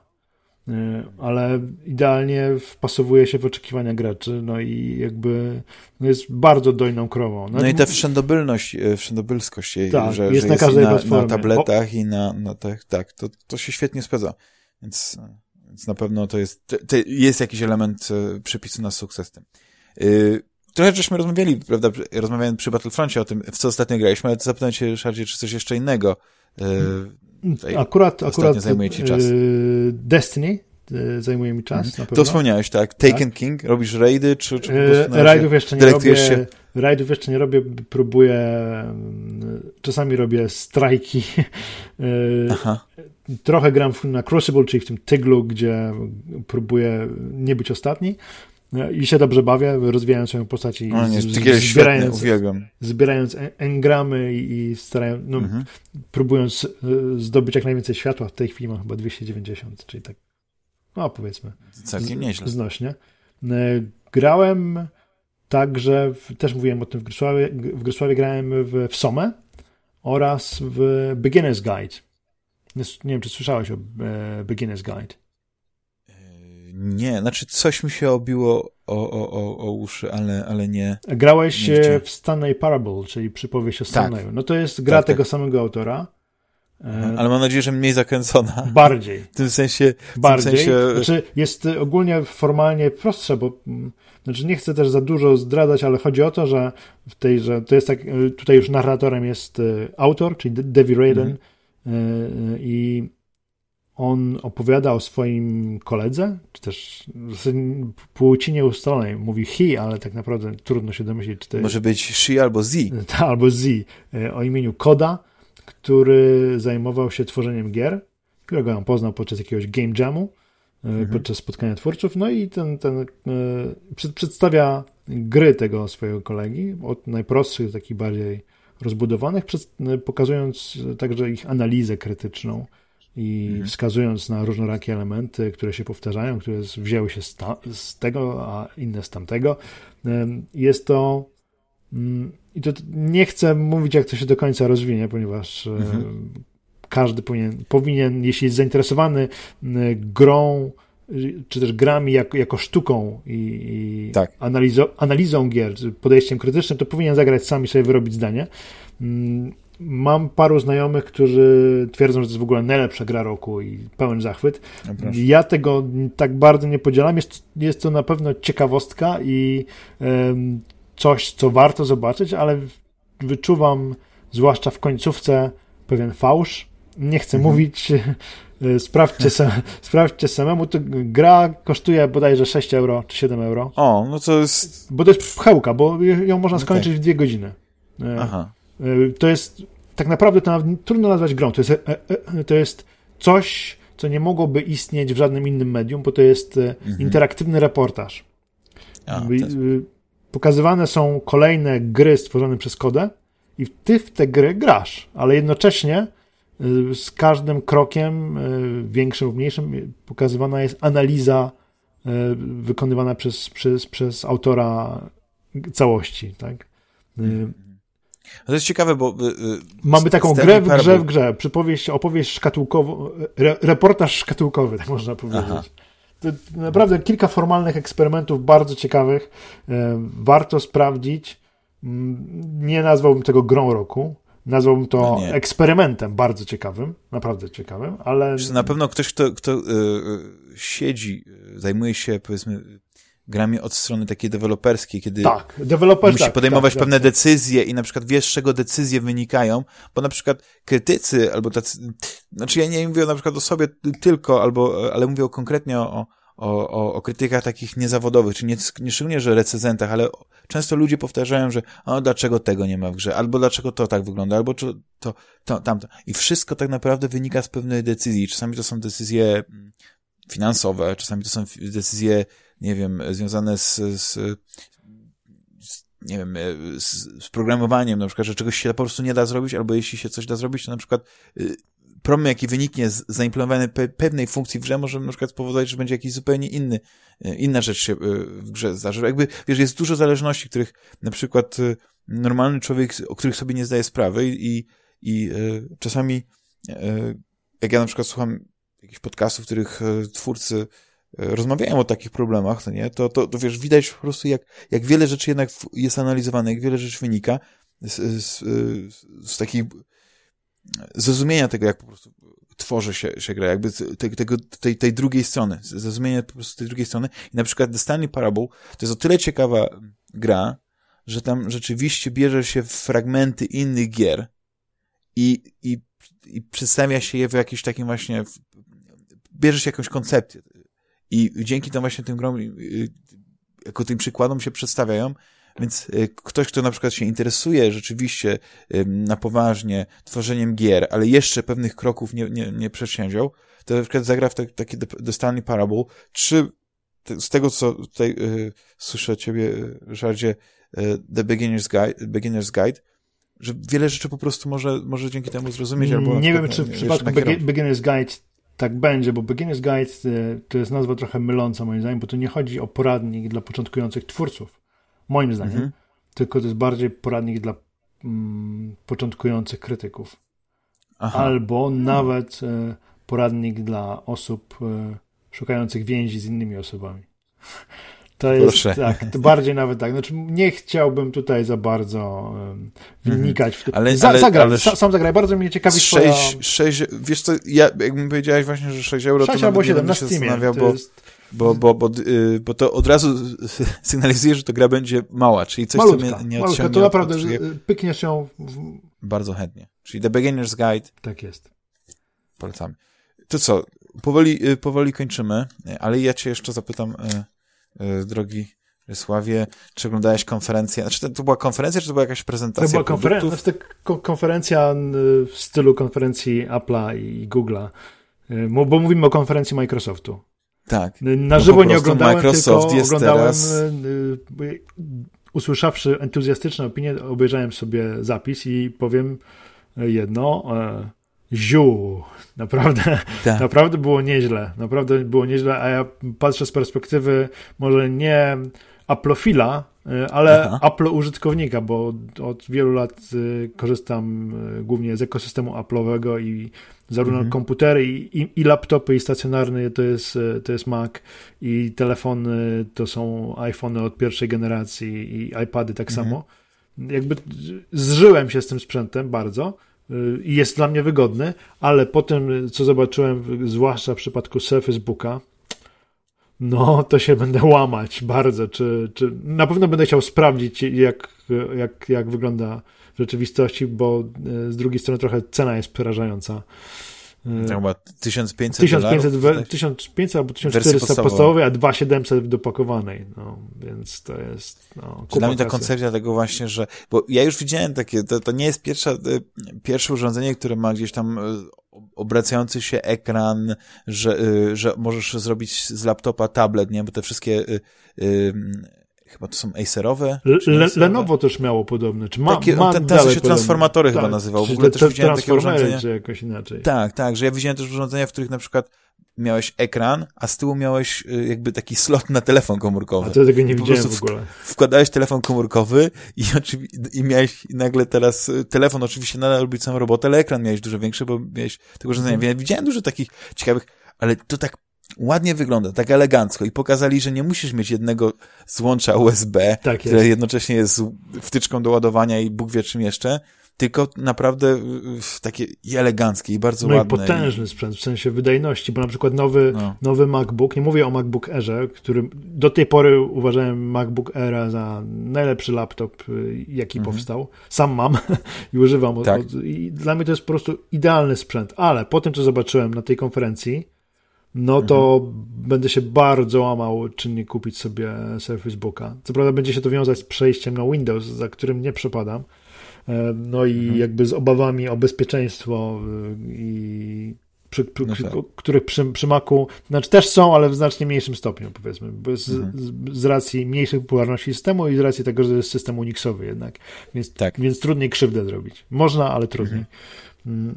Y, Ale idealnie wpasowuje się w oczekiwania graczy, no i jakby no jest bardzo dojną krową. No i ta wszędobylność, e, wszędobylskość jej, Tak, że, jest że na jest każdej na, platformie. na tabletach i na, na tak, tak, to, to się świetnie sprawdza. Więc, e, więc na pewno to jest, to, jest jakiś element e, przepisu na sukces tym. Trochę żeśmy rozmawiali, prawda, rozmawiając przy Battlefroncie o tym, w co ostatnio graliśmy, ale to zapytam cię, Ryszardzie, czy coś jeszcze innego e, tutaj Akurat, akurat zajmuje ci czas. y, Destiny y, zajmuje mi czas, pewno. To wspomniałeś, tak? Taken King? Robisz raidy, czy, czy Y, jeszcze nie robię. się? Rajdów jeszcze nie robię, próbuję. mm, Czasami robię strajki. *laughs* Aha. Trochę gram na Crucible, czyli w tym tyglu, gdzie próbuję nie być ostatni. I się dobrze bawię, rozwijając swoją postać i O nie, z- zbierając, zbierając en- engramy i, starając, no, Mhm. próbując y, zdobyć jak najwięcej światła. W tej chwili mam chyba 290, czyli tak, no powiedzmy, Całkiem nieźle. znośnie. Y, Grałem także, też mówiłem o tym w Grysławie, w Grysławie grałem w, w Somę oraz w Beginner's Guide. Nie, nie wiem, czy słyszałeś o e, Beginner's Guide. Nie, znaczy coś mi się obiło o, o, o, o uszy, ale, ale nie. Grałeś Nie e, w Stanley Parable, czyli przypowieść o Tak. Stanleyu. No to jest gra Tak, tego tak. samego autora. E, Ale mam nadzieję, że mniej zakręcona. Bardziej. W tym sensie, w bardziej. tym sensie Znaczy jest ogólnie formalnie prostsze, bo mm, znaczy nie chcę też za dużo zdradzać, ale chodzi o to, że w tej, że to jest tak, y, tutaj już narratorem jest y, autor, czyli De- Debbie Raiden Mhm. y, y, i on opowiada o swoim koledze, czy też płci nieustalonej. Mówi he, ale tak naprawdę trudno się domyślić, czy to jest... Może być she albo z. *laughs* albo z. E, o imieniu Koda, który zajmował się tworzeniem gier, którego on poznał podczas jakiegoś game jamu, e, mhm. podczas spotkania twórców. No i ten, ten e, przedstawia gry tego swojego kolegi, od najprostszych do takich bardziej rozbudowanych, pokazując także ich analizę krytyczną i mhm. wskazując na różnorakie elementy, które się powtarzają, które wzięły się z, ta, z tego, a inne z tamtego. Jest to mm, i to nie chcę mówić, jak to się do końca rozwinie, ponieważ mhm. każdy powinien, powinien, jeśli jest zainteresowany grą, czy też grami jako, jako sztuką i, i tak. analizo, analizą gier, podejściem krytycznym, to powinien zagrać sam i sobie wyrobić zdanie. Mam paru znajomych, którzy twierdzą, że to jest w ogóle najlepsza gra roku i pełen zachwyt. No ja tego tak bardzo nie podzielam. Jest, jest to na pewno ciekawostka i coś, co warto zobaczyć, ale wyczuwam, zwłaszcza w końcówce, pewien fałsz. Nie chcę mhm. mówić, *laughs* e, sprawdźcie, se, sprawdźcie samemu. To gra kosztuje bodajże 6 euro czy 7 euro. O, no to jest. Bo to jest pchełka, bo ją można skończyć okay. w dwie godziny. E, Aha. E, to jest tak naprawdę to nawet trudno nazwać grą. To jest, to jest coś, co nie mogłoby istnieć w żadnym innym medium, bo to jest mhm. interaktywny reportaż. A, pokazywane są kolejne gry stworzone przez kodę i ty w te gry grasz, ale jednocześnie y, z każdym krokiem, y, większym lub mniejszym, pokazywana jest analiza y, wykonywana przez, przez, przez autora całości, tak? To jest ciekawe, bo... Mamy taką grę w grze w grze, przypowieść, opowieść szkatułkową, re, reportaż szkatułkowy, *laughs* tak można powiedzieć. Aha naprawdę kilka formalnych eksperymentów bardzo ciekawych. Warto sprawdzić. Mm, nie nazwałbym tego grą roku. Nazwałbym to no eksperymentem bardzo ciekawym, naprawdę ciekawym, ale. Na pewno ktoś, kto, kto yy, siedzi, zajmuje się, powiedzmy, grami od strony takiej deweloperskiej, kiedy tak, deweloper, musi tak, podejmować tak, pewne tak, decyzje i na przykład wiesz, z czego decyzje wynikają, bo na przykład krytycy albo tacy, znaczy ja nie mówię na przykład o sobie tylko, albo, ale mówię konkretnie o, o, o, o krytykach takich niezawodowych, czy nie, nie szczególnie, że recenzentach, ale często ludzie powtarzają, że o, dlaczego tego nie ma w grze, albo dlaczego to tak wygląda, albo to, to, to tamto. I wszystko tak naprawdę wynika z pewnej decyzji. Czasami to są decyzje mm, finansowe, czasami to są decyzje, nie wiem, związane z, z, nie wiem, e, z, z programowaniem, na przykład, że czegoś się po prostu nie da zrobić, albo jeśli się coś da zrobić, to na przykład y, problem, jaki wyniknie z zaimplementowania pe pewnej funkcji w grze, może na przykład spowodować, że będzie jakiś zupełnie inny, e, inna rzecz się e, w grze zdarzy. Jakby, wiesz, jest dużo zależności, których na przykład normalny człowiek, o których sobie nie zdaje sprawy i, i czasami jak ja na przykład słucham jakichś podcastów, których twórcy rozmawiają o takich problemach, to nie, to, to, to wiesz, widać po prostu, jak, jak wiele rzeczy jednak jest analizowane, jak wiele rzeczy wynika z, z, z takich zrozumienia tego, jak po prostu tworzy się, się gra, jakby tego, tej, tej drugiej strony, zrozumienia po prostu tej drugiej strony. I na przykład The Stanley Parable to jest o tyle ciekawa gra, że tam rzeczywiście bierze się fragmenty innych gier i, i, i przedstawia się je w jakimś takim właśnie, bierze się jakąś koncepcję i dzięki tym właśnie tym grom, jako tym przykładom się przedstawiają, więc y, ktoś, kto na przykład się interesuje rzeczywiście na poważnie tworzeniem gier, ale jeszcze pewnych kroków nie, nie, nie przedsięwziął, to na przykład zagra w taki The Stanley Parable, czy z tego, co tutaj y, słyszę ciebie, Ryszardzie, y, The Beginner's Guide, Beginner's Guide, że wiele rzeczy po prostu może, może dzięki temu zrozumieć, albo... Nie wiem, czy w przypadku Beginner's Guide tak będzie, bo Beginner's Guide y, to jest nazwa trochę myląca moim zdaniem, bo tu nie chodzi o poradnik dla początkujących twórców, moim zdaniem, mhm. tylko to jest bardziej poradnik dla mm, początkujących krytyków. Aha. Albo nawet e, poradnik dla osób e, szukających więzi z innymi osobami. To jest Proszę. tak, to bardziej nawet tak. Znaczy, nie chciałbym tutaj za bardzo um, wnikać w to. Ale, za, ale, zagraj, ale sam, sam zagraj, bardzo mnie ciekawi 6, twoja... 6, wiesz co, ja, jakbym powiedziałeś właśnie, że 6 euro, 6 to albo 7 na Steamie, bo, jest... bo, bo, bo, yy, bo to od razu *laughs* sygnalizuje, że to gra będzie mała, czyli coś, malutka, co mnie nie malutka, to naprawdę, że pykniesz ją... W... Bardzo chętnie. Czyli The Beginner's Guide. Tak jest. Polecamy. To co, powoli, powoli kończymy, ale ja cię jeszcze zapytam, drogi Sławie, czy oglądałeś konferencję? Znaczy, to była konferencja, czy to była jakaś prezentacja? To była konferen znaczy, konferencja w stylu konferencji Apple'a i Google'a, bo mówimy o konferencji Microsoftu. Tak. Na żywo no nie oglądałem, Microsoft tylko oglądałem, teraz... usłyszawszy entuzjastyczne opinie, obejrzałem sobie zapis i powiem jedno, ziu, naprawdę, tak. naprawdę było nieźle, naprawdę było nieźle, a ja patrzę z perspektywy może nie Applofila, y, ale Aha. Apple użytkownika, bo od wielu lat y, korzystam y, głównie z ekosystemu Apple'owego i zarówno mhm. komputery i, i, i, laptopy i stacjonarny to jest, to jest Mac i telefony to są iPhony od pierwszej generacji i iPady tak mhm. samo. Jakby zżyłem się z tym sprzętem bardzo i jest dla mnie wygodny, ale po tym, co zobaczyłem, zwłaszcza w przypadku Surface Booka, no to się będę *laughs* łamać bardzo, czy, czy na pewno będę chciał sprawdzić, jak, jak, jak wygląda w rzeczywistości, bo e, z drugiej strony trochę cena jest przerażająca. To chyba 1500 1500, dolarów, 1500 albo 1400 podstawowej, a 2700 w dopakowanej, no, więc to jest no, Dla mnie ta koncepcja tego właśnie, że, bo ja już widziałem takie, to, to nie jest pierwsza, e, pierwsze urządzenie, które ma gdzieś tam e, obracający się ekran, że, y, że możesz zrobić z laptopa tablet, nie? Bo te wszystkie y, y, chyba to są Acerowe? Le, Lenovo też miało podobne. Czy ma, takie, ma ten, ten się transformatory tak, chyba nazywał. W ogóle też widziałem takie urządzenia. Czy jakoś inaczej. Tak, tak, że ja widziałem też urządzenia, w których na przykład miałeś ekran, a z tyłu miałeś y, jakby taki slot na telefon komórkowy. A to tego nie widziałem w ogóle. Wkładałeś telefon komórkowy i, *laughs* i miałeś nagle teraz y, telefon oczywiście nadal robił całą robotę, ale ekran miałeś dużo większy, bo miałeś tego urządzenia. Mhm. Widziałem dużo takich ciekawych, ale to tak ładnie wygląda, tak elegancko i pokazali, że nie musisz mieć jednego złącza USB, tak które jednocześnie jest wtyczką do ładowania i Bóg wie czym jeszcze, tylko naprawdę takie i eleganckie i bardzo no ładne. No i potężny sprzęt w sensie wydajności, bo na przykład nowy, no. nowy MacBook, nie mówię o MacBook Airze, który do tej pory uważałem MacBook Air za najlepszy laptop, y, jaki mhm. powstał. Sam mam *laughs* i używam. Tak. Od, I dla mnie to jest po prostu idealny sprzęt, ale po tym, co zobaczyłem na tej konferencji, no to mhm. będę się bardzo łamał, czy nie kupić sobie Surface Booka. Co prawda będzie się to wiązać z przejściem na Windows, za którym nie przepadam, E, no i mhm. jakby z obawami o bezpieczeństwo e, i przy, przy, no tak. których przy, przy Macu, znaczy też są, ale w znacznie mniejszym stopniu, powiedzmy, z, mhm. z, z, racji mniejszej popularności systemu i z racji tego, że jest system Unixowy jednak, więc, tak. więc trudniej krzywdę zrobić. Można, ale trudniej. Mhm.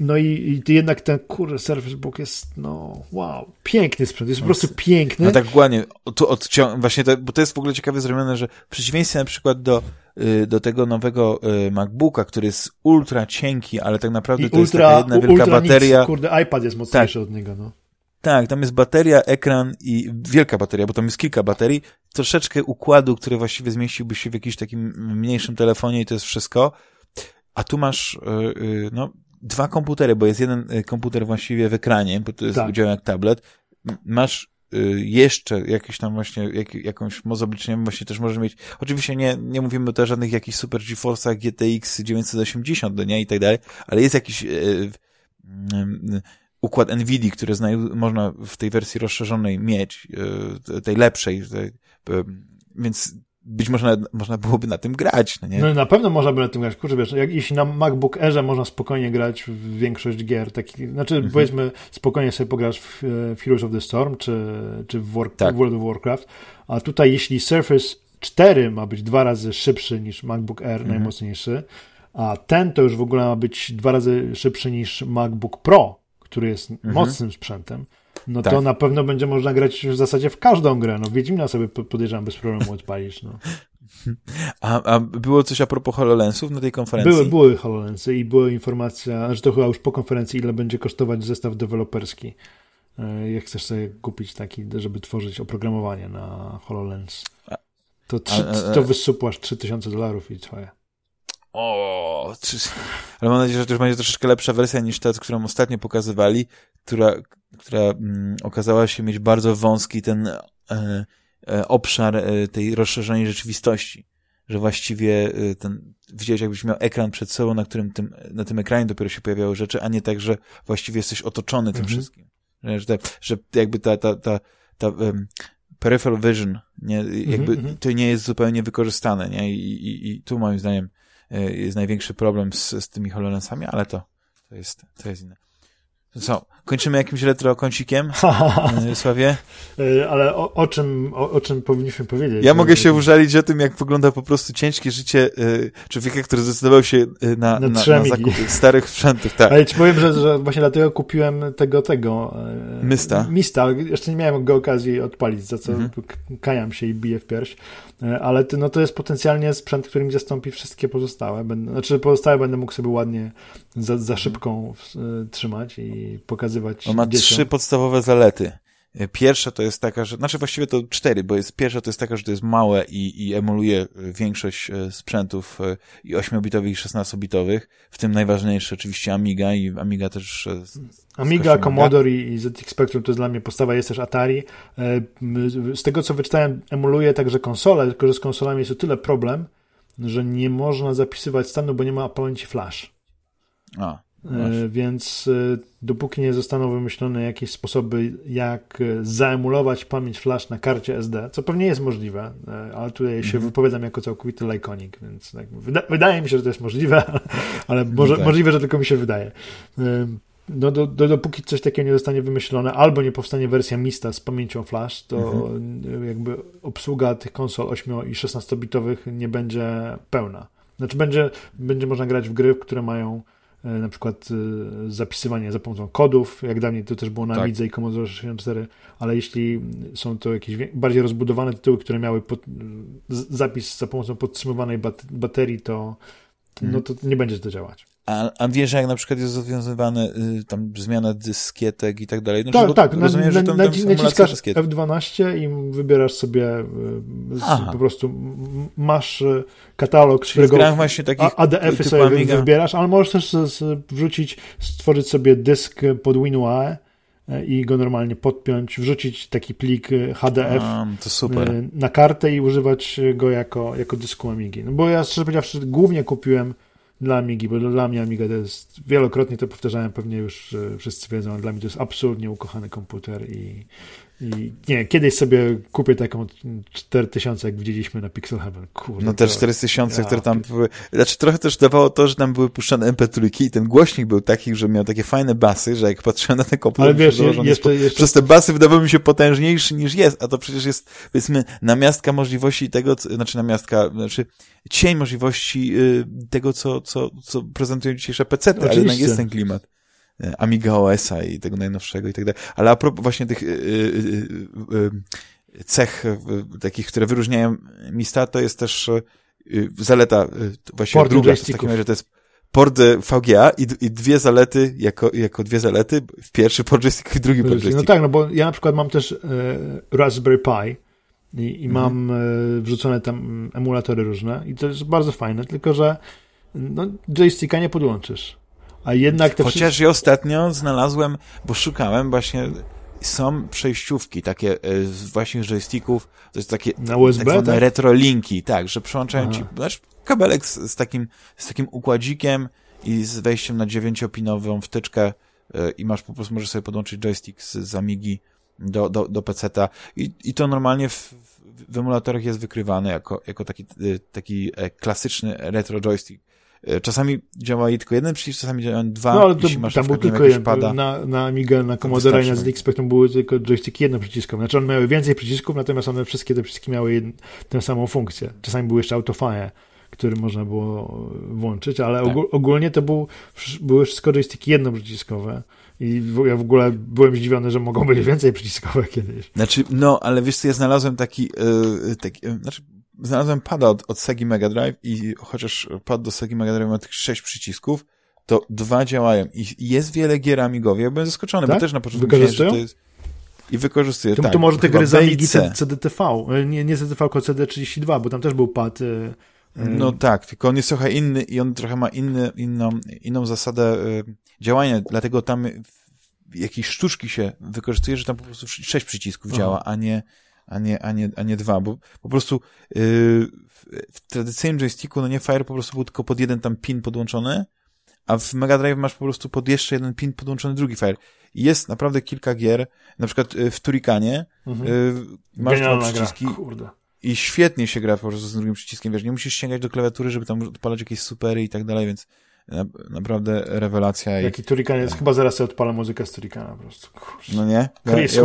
No i, i jednak ten kurde Surface Book jest, no wow, piękny sprzęt, jest po prostu piękny. No tak dokładnie, tu odcią- właśnie to, bo to jest w ogóle ciekawie zrobione, że w przeciwieństwie na przykład do, y, do tego nowego y, MacBooka, który jest ultra cienki, ale tak naprawdę I to ultra, jest taka jedna wielka bateria. Nic, kurde, iPad jest mocniejszy tak. od niego, no. Tak, tam jest bateria, ekran i wielka bateria, bo tam jest kilka baterii, troszeczkę układu, który właściwie zmieściłby się w jakimś takim mniejszym telefonie i to jest wszystko. A tu masz, yy, no, dwa komputery, bo jest jeden y, komputer właściwie w ekranie, bo to jest tak. jak tablet. Masz y, jeszcze jakieś tam właśnie, jak, jakąś moc właśnie też możesz mieć, oczywiście nie, nie mówimy tu o żadnych jakichś Super GeForce'ach GTX 980, no nie, i tak dalej, ale jest jakiś yy, yy, układ NVIDIA, który zna, można w tej wersji rozszerzonej mieć, tej lepszej, tej, więc być może można byłoby na tym grać, no nie? No na pewno można by na tym grać. Kurczę, wiesz, jak, jeśli na MacBook Airze można spokojnie grać w większość gier, takich, znaczy mhm. powiedzmy spokojnie sobie pograsz w, w Heroes of the Storm, czy, czy w War, tak. World of Warcraft, a tutaj jeśli Surface 4 ma być dwa razy szybszy niż MacBook Air, mhm. najmocniejszy, a ten to już w ogóle ma być dwa razy szybszy niż MacBook Pro, który jest mhm. mocnym sprzętem, no tak. to na pewno będzie można grać w zasadzie w każdą grę. No Wiedźmina sobie podejrzewam bez problemu odpalić. No. *laughs* A, a było coś a propos HoloLensów na tej konferencji? Były, były HoloLensy i była informacja, że to chyba już po konferencji, ile będzie kosztować zestaw deweloperski. E, jak chcesz sobie kupić taki, żeby tworzyć oprogramowanie na HoloLens. To, trzy, to wysupłasz 3000 dolarów i twoje. O, *laughs* ale mam nadzieję, że też będzie troszeczkę lepsza wersja niż ta, którą ostatnio pokazywali, która, która mm, okazała się mieć bardzo wąski ten e, e, obszar e, tej rozszerzonej rzeczywistości. że właściwie ten, widziałeś jakbyś miał ekran przed sobą, na którym tym, na tym ekranie dopiero się pojawiały rzeczy, a nie tak, że właściwie jesteś otoczony tym Mhm. wszystkim. Że, że, że jakby ta, ta, ta, ta um, peripheral vision, nie, jakby mhm. to nie jest zupełnie wykorzystane, nie, I, i, i tu moim zdaniem jest największy problem z, z tymi HoloLensami, ale to, to jest, to jest inne. Co, kończymy jakimś retro kącikiem, y, *laughs* Sławie? E, Ale o, o, czym, o, o czym powinniśmy powiedzieć? Ja mogę się użalić o tym, jak wygląda po prostu ciężkie życie y, człowieka, który zdecydował się na, Na na, na zakup starych sprzętów, tak. Ale ci powiem, że, że właśnie dlatego kupiłem tego, tego... e. Mista. ale Jeszcze nie miałem go okazji odpalić, za co Mhm. kajam się i biję w pierś. E, Ale to, no, to jest potencjalnie sprzęt, który mi zastąpi wszystkie pozostałe. Będę, znaczy pozostałe będę mógł sobie ładnie za, za szybką e, trzymać i pokazywać On ma dzieciom. trzy podstawowe zalety. Y, Pierwsza to jest taka, że, znaczy właściwie to cztery, bo jest, pierwsza to jest taka, że to jest małe i, i emuluje y, większość sprzętów i 8-bitowych i 16-bitowych, w tym najważniejsze oczywiście Amiga i Amiga też z- Amiga, Commodore i i ZX Spectrum to jest dla mnie podstawa, jest też Atari. E, Z tego co wyczytałem, emuluje także konsole, tylko że z konsolami jest o tyle problem, że nie można zapisywać stanu, bo nie ma pamięci flash. A, E. Więc e, dopóki nie zostaną wymyślone jakieś sposoby, jak e, zaemulować pamięć flash na karcie SD, co pewnie jest możliwe, ale tutaj się Mhm. wypowiadam jako całkowity lajkonik, więc tak, wyda wydaje mi się, że to jest możliwe, *laughs* ale może, tak. możliwe, że tylko mi się wydaje. E, No, do, do, dopóki coś takiego nie zostanie wymyślone, albo nie powstanie wersja Mista z pamięcią flash, to Mhm. jakby obsługa tych konsol 8 i 16-bitowych nie będzie pełna. Znaczy będzie, będzie można grać w gry, które mają na przykład e, zapisywanie za pomocą kodów, jak dawniej to też było na Tak. Amidze i Commodore 64, ale jeśli są to jakieś bardziej rozbudowane tytuły, które miały pod, zapis za pomocą podtrzymywanej bat, baterii, to Mhm. no to nie będzie to działać. A, a wiesz, jak na przykład jest rozwiązywane y, tam zmiana dyskietek i tak dalej? No, tak, bo tak. Na, rozumiem, że na, tam, na, tam naciskasz dyskiet. F12 i wybierasz sobie y, z, po prostu masz y, katalog, z Czyli którego właśnie takich ADF-y sobie Amiga. wybierasz, ale możesz też z, z, wrzucić, stworzyć sobie dysk pod WinUAE e, i go normalnie podpiąć, wrzucić taki plik HDF A, na kartę i używać go jako, jako dysku Amigi. No bo ja szczerze powiedziawszy głównie kupiłem dla Amigi, bo dla mnie Amiga to jest, wielokrotnie to powtarzałem, pewnie już e, wszyscy wiedzą, dla mnie to jest absolutnie ukochany komputer i, i nie, kiedyś sobie kupię taką 4000, jak widzieliśmy na Pixel Heaven. Kurde, No te to- 4000, ja które tam były. Znaczy trochę też dawało to, że tam były puszczane MP3 i ten głośnik był taki, że miał takie fajne basy, że jak patrzyłem na ten komputer, wiesz, jeszcze, jeszcze przez te basy wydawał mi się potężniejszy niż jest, a to przecież jest, powiedzmy, namiastka możliwości tego, co, znaczy namiastka, znaczy cień możliwości y, tego, co, co, co prezentują dzisiejsze PC, ale jednak jest ten klimat. Amiga OS-a i tego najnowszego i tak dalej. Ale a propos właśnie tych y, y, y, cech takich, które wyróżniają Mista, to jest też zaleta właśnie Porty druga, w takim razie to jest port VGA i, i dwie zalety, jako, jako dwie zalety, w pierwszy port joystick i drugi port No joystick. tak, no bo ja na przykład mam też e, Raspberry Pi i, i Mhm. mam e, wrzucone tam emulatory różne i to jest bardzo fajne, tylko że no, joysticka nie podłączysz. A jednak te Chociaż ja ostatnio znalazłem, bo szukałem właśnie, są przejściówki takie e, z właśnie z joysticków, to jest takie Na USB, tak zwane tak? retrolinki, tak, że przyłączają Aha. ci znaczy, kabelek z, z, takim, z takim układzikiem i z wejściem na dziewięciopinową wtyczkę e, i masz po prostu, możesz sobie podłączyć joystick z, z Amigi do, do, do PC-ta I, i to normalnie w, w emulatorach jest wykrywane jako, jako taki, e, taki klasyczny retro joystick. E, Czasami działa tylko jeden przycisk, czasami działają dwa, No ale to, masz tam był tylko jeden. pada. Na, na Amiga, na Commodore i na wystarczy. ZX Spectrum były tylko joysticki jednoprzyciskowe. Znaczy one miały więcej przycisków, natomiast one wszystkie te przyciski miały jed, tę samą funkcję. Czasami był jeszcze autofire, który można było włączyć, ale Tak. ogó- ogólnie to był, były wszystko joysticki jednoprzyciskowe. I ja w ogóle byłem zdziwiony, że mogą być więcej przyciskowe kiedyś. Znaczy, no, ale wiesz co, ja znalazłem taki, e, taki e, znaczy, znalazłem pada od, od Segi Mega Drive i chociaż pad do Segi Mega Drive ma tych sześć przycisków, to dwa działają i jest wiele gier amigowych. Ja byłem zaskoczony, Tak? bo też na początku myślałem, że to jest... I wykorzystuje, To, tak. to może te gry z Amigi. CDTV, e, nie, nie CDTV, tylko CD32, bo tam też był pad. e, No tak, tylko on jest trochę inny i on trochę ma inny, inną, inną zasadę y, działania, dlatego tam jakieś sztuczki się wykorzystuje, że tam po prostu sześć przycisków Aha. działa, a nie, a nie, a nie, a nie dwa, bo po prostu yy, w, tradycyjnym joysticku, no nie, Fire po prostu był tylko pod jeden tam pin podłączony, a w Mega Drive masz po prostu pod jeszcze jeden pin podłączony drugi Fire. I jest naprawdę kilka gier, na przykład y, w Turikanie mhm. y, masz dwa przyciski Kurde. i świetnie się gra po prostu z drugim przyciskiem, wiesz, nie musisz sięgać do klawiatury, żeby tam odpalać jakieś supery i tak dalej, więc na, naprawdę rewelacja. Jaki Turikan jest, chyba zaraz sobie odpala muzykę z Turikana po prostu. Kurczę. No nie? Chris ja,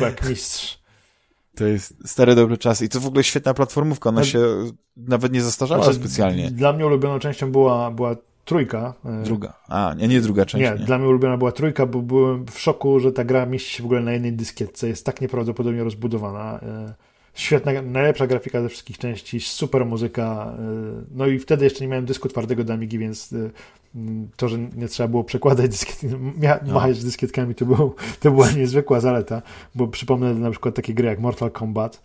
ja... mistrz. To jest stary dobry czas i to w ogóle świetna platformówka, ona no, się nawet nie zastarzała znaczy, specjalnie. Dla mnie ulubioną częścią była, była trójka. E, druga. A, nie, nie druga część. Nie, nie, dla mnie ulubiona była trójka, bo byłem w szoku, że ta gra mieści się w ogóle na jednej dyskietce. Jest tak nieprawdopodobnie rozbudowana. Świetna, najlepsza grafika ze wszystkich części, super muzyka. E, no i wtedy jeszcze nie miałem dysku twardego do Amigi, więc to, że nie trzeba było przekładać dyskiet, *laughs* no. machać dyskietkami, to, był, to była niezwykła zaleta, bo przypomnę na przykład takie gry jak Mortal Kombat.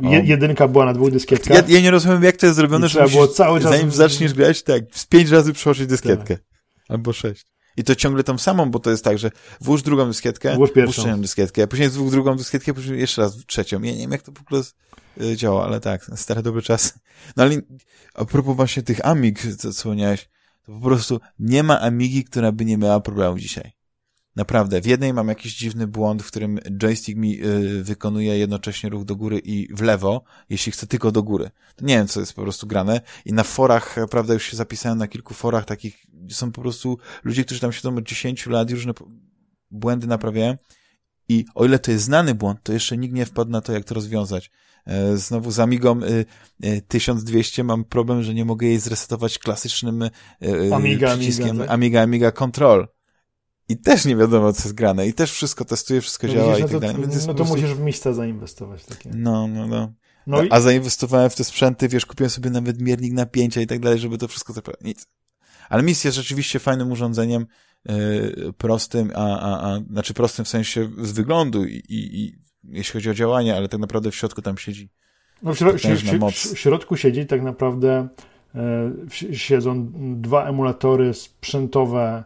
Je, jedynka była na dwóch dyskietkach. Ja, ja nie rozumiem, jak to jest zrobione, że było cały czas... zanim zaczniesz grać, tak, z pięć razy przełożyć dyskietkę. Tak. Albo sześć. I to ciągle tą samą, bo to jest tak, że włóż drugą dyskietkę, włóż pierwszą dyskietkę, a później włóż drugą dyskietkę, później jeszcze raz trzecią. Ja nie wiem, jak to w ogóle y, działa, ale tak, stare dobre czasy. No ale a propos właśnie tych Amig, co wspomniałeś, to po prostu nie ma Amigi, która by nie miała problemu dzisiaj. Naprawdę. W jednej mam jakiś dziwny błąd, w którym joystick mi y, wykonuje jednocześnie ruch do góry i w lewo, jeśli chcę tylko do góry. To nie wiem, co jest po prostu grane. I na forach, prawda, już się zapisałem na kilku forach takich, są po prostu ludzie, którzy tam siedzą od 10 lat różne błędy naprawiają. I o ile to jest znany błąd, to jeszcze nikt nie wpadł na to, jak to rozwiązać. E, znowu z Amigą 1200 y, y, mam problem, że nie mogę jej zresetować klasycznym y, Amiga, przyciskiem Amiga, tak? Amiga, Amiga Control. I też nie wiadomo, co jest grane. I też wszystko testuje, wszystko no działa widzisz, i no tak dalej. no to prostu... musisz w miejsca zainwestować. Takie. No, no, no. no i... A zainwestowałem w te sprzęty, wiesz, kupiłem sobie nawet miernik napięcia i tak dalej, żeby to wszystko... Nic. Ale Mis jest rzeczywiście fajnym urządzeniem, yy, prostym, a, a, a, znaczy prostym w sensie z wyglądu i, i, i jeśli chodzi o działanie, ale tak naprawdę w środku tam siedzi no w, w, środku siedzi tak naprawdę e, siedzą dwa emulatory sprzętowe,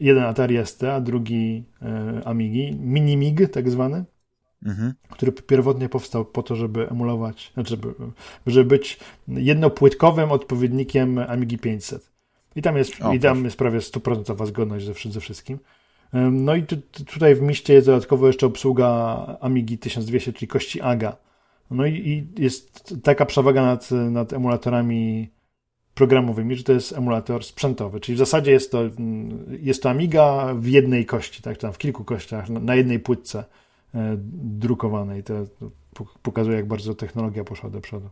jeden Atari ST, a drugi e, Amigi, Minimig tak zwany, mhm. który pierwotnie powstał po to, żeby emulować, znaczy żeby, żeby być jednopłytkowym odpowiednikiem Amigi 500. I tam jest, o, i tam jest prawie stuprocentowa zgodność ze, ze wszystkim. No i tutaj w mieście jest dodatkowo jeszcze obsługa Amigi 1200, czyli kości AGA. No i, i jest taka przewaga nad, nad emulatorami programowymi, że to jest emulator sprzętowy, czyli w zasadzie jest to, jest to Amiga w jednej kości, tak, tam w kilku kościach, na jednej płytce e, drukowanej. To, pokazuje, jak bardzo technologia poszła do przodu.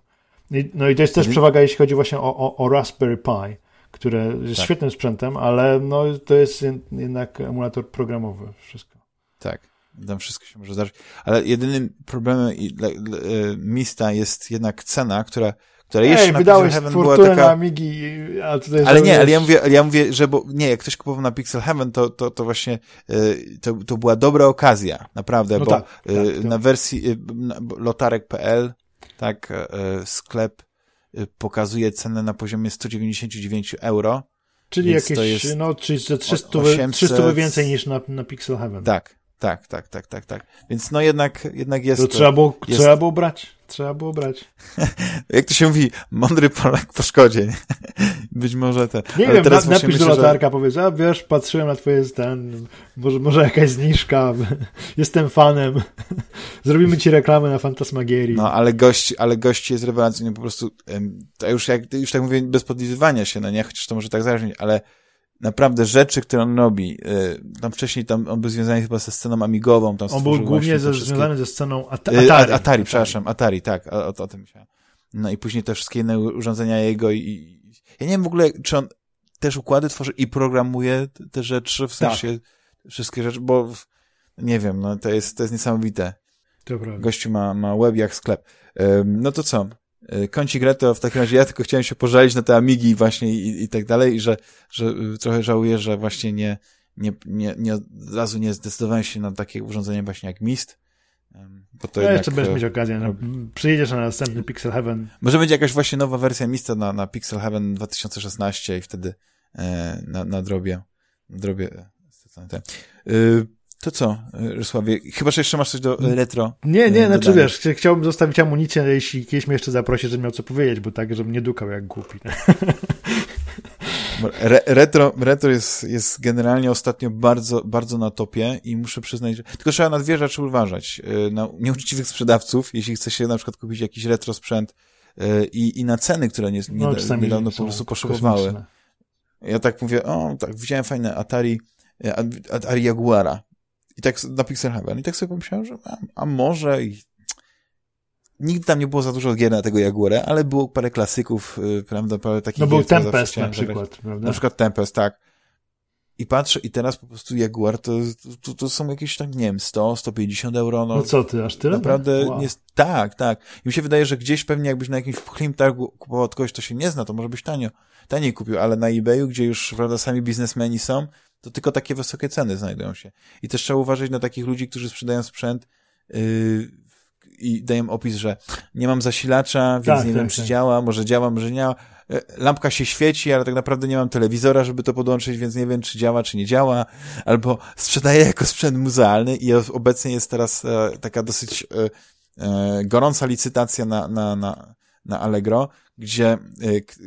No i to jest też mhm. przewaga, jeśli chodzi właśnie o, o, o Raspberry Pi, które jest tak. świetnym sprzętem, ale no, to jest jednak emulator programowy, wszystko. Tak, tam wszystko się może zdarzyć. Ale jedynym problemem dla, dla, e, Mista jest jednak cena, która która Ej, jeszcze wydałeś Heaven była taka... na Amigi, a tutaj Ale nie, ale ja mówię, ja mówię, że bo, nie, jak ktoś kupował na Pixel Heaven, to, to, to właśnie y, to, to była dobra okazja, naprawdę, no bo tak, tak, y, na wersji y, lotarek.pl tak, sklep Y, pokazuje cenę na poziomie 199 euro. Czyli jakieś, jest no, czyli 300, 800... 300 więcej niż na, na Pixel Heaven. Tak, tak, tak, tak, tak, tak. Więc no jednak, jednak jest to. trzeba było, jest... trzeba było brać. Trzeba było brać. *laughs* Jak to się mówi, mądry Polak po szkodzie. *laughs* Być może te. Nie Ale wiem, teraz napisz myślę, do latarka, że... powiedz, a wiesz, patrzyłem na twoje stan, może, może jakaś zniżka, *laughs* jestem fanem. Zrobimy ci reklamę na Fantasmagierii. No, ale gość, ale gość jest rewelacyjny, po prostu, to już jak, już tak mówię, bez podlizywania się, no nie, chociaż to może tak zależeć, ale naprawdę rzeczy, które on robi. Y, tam wcześniej tam on był związany chyba ze sceną amigową. Tam on był głównie ze, wszystkie... związany ze sceną At y, Atari. Atari, Atari, przepraszam, Atari, tak, o, o, tym myślałem. No i później te wszystkie inne urządzenia jego i, i, ja nie wiem w ogóle, czy on też układy tworzy i programuje te rzeczy, w sensie tak. wszystkie rzeczy, bo nie wiem, no to jest, to jest niesamowite. To prawda. Gościu ma, ma web jak sklep. No to co? E, kącik reto, w takim razie ja tylko chciałem się pożalić na te Amigi właśnie i, i tak dalej i że, że y, trochę żałuję, że właśnie nie, nie, nie, nie od razu nie zdecydowałem się na takie urządzenie właśnie jak Mist. Bo to jednak, jeszcze będziesz e, mieć okazję. No, przyjedziesz na następny Pixel Heaven. Może będzie jakaś właśnie nowa wersja Mista na, na Pixel Heaven 2016 i wtedy e, na, na drobie, na drobie e. To co, Rysławie? Chyba, że jeszcze masz coś do retro. Nie, nie, znaczy wiesz, chciałbym zostawić amunicję, jeśli kiedyś mnie jeszcze zaprosi, żebym miał co powiedzieć, bo tak, żebym nie dukał jak głupi. Re, retro, retro jest, jest generalnie ostatnio bardzo, bardzo na topie i muszę przyznać, że... Tylko trzeba na dwie rzeczy uważać. Na nieuczciwych sprzedawców, jeśli chce się na przykład kupić jakiś retro sprzęt i, i na ceny, które nie, nie, no, niedawno po prostu poszukowały. Ja tak mówię, o, tak, widziałem fajne Atari, Atari Jaguara. I tak na Pixel Heaven. I tak sobie pomyślałem, że a, a może i nigdy tam nie było za dużo gier na tego Jaguara, ale było parę klasyków, yy, prawda, parę takich No był Tempest na przykład, prawda? Na przykład Tempest, tak. I patrzę i teraz po prostu Jaguar to, to, to są jakieś tak, nie wiem, 100, 150 euro. No, no co ty, aż tyle? Naprawdę wow. jest, tak, tak. I mi się wydaje, że gdzieś pewnie jakbyś na jakimś pchlim targu kupował od kogoś, to się nie zna, to może byś tanio, taniej kupił, ale na eBayu, gdzie już, prawda, sami biznesmeni są, to tylko takie wysokie ceny znajdują się. I też trzeba uważać na takich ludzi, którzy sprzedają sprzęt yy, i dają opis, że nie mam zasilacza, więc tak, nie tak, wiem, czy tak. działa, może działa, może nie działa. E, lampka się świeci, ale tak naprawdę nie mam telewizora, żeby to podłączyć, więc nie wiem, czy działa, czy nie działa. Albo sprzedaję jako sprzęt muzealny i obecnie jest teraz e, taka dosyć e, gorąca licytacja na, na, na, na Allegro, gdzie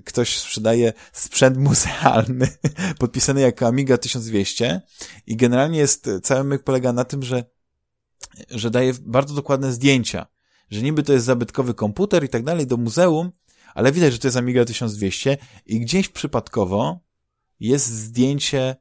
ktoś sprzedaje sprzęt muzealny *laughs* podpisany jako Amiga 1200 i generalnie jest, cały myk polega na tym, że że daje bardzo dokładne zdjęcia, że niby to jest zabytkowy komputer i tak dalej do muzeum, ale widać, że to jest Amiga 1200 i gdzieś przypadkowo jest zdjęcie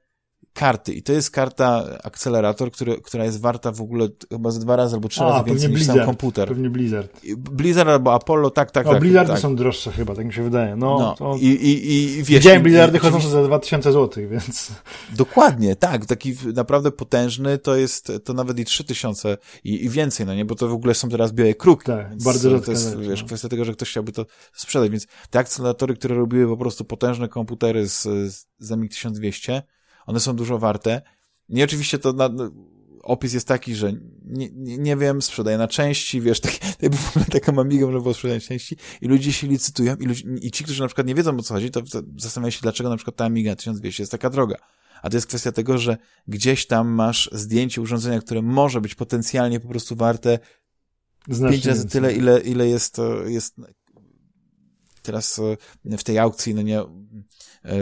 karty i to jest karta akcelerator, który, która jest warta w ogóle chyba ze dwa razy albo trzy A, razy więcej niż sam komputer. Pewnie Blizzard. Blizzard albo Apollo, tak, tak, o, tak. Blizzardy tak. są droższe chyba, tak mi się wydaje. No, no. To... I, i, i wiesz, Widziałem Blizzardy chodzące za 2000 zł, więc... Dokładnie, tak. Taki naprawdę potężny to jest, to nawet i 3000 i, i więcej, no nie, bo to w ogóle są teraz białe kruki. Tak, bardzo rzadko. To jest, rzecz, wiesz, no. kwestia tego, że ktoś chciałby to sprzedać, więc te akceleratory, które robiły po prostu potężne komputery z, z Amig 1200, one są dużo warte. Nie oczywiście to na, opis jest taki, że nie, nie, nie wiem, sprzedaję na części, wiesz, tak, *laughs* tak w ogóle taką amigą, że było części. I ludzie się licytują i, ludzi, i ci, którzy na przykład nie wiedzą o co chodzi, to, zastanawiają się, dlaczego na przykład ta Amiga 1200 jest taka droga. A to jest kwestia tego, że gdzieś tam masz zdjęcie urządzenia, które może być potencjalnie po prostu warte Znacznie pięć razy tyle, ile, ile jest, jest teraz w tej aukcji, no nie, yy, E,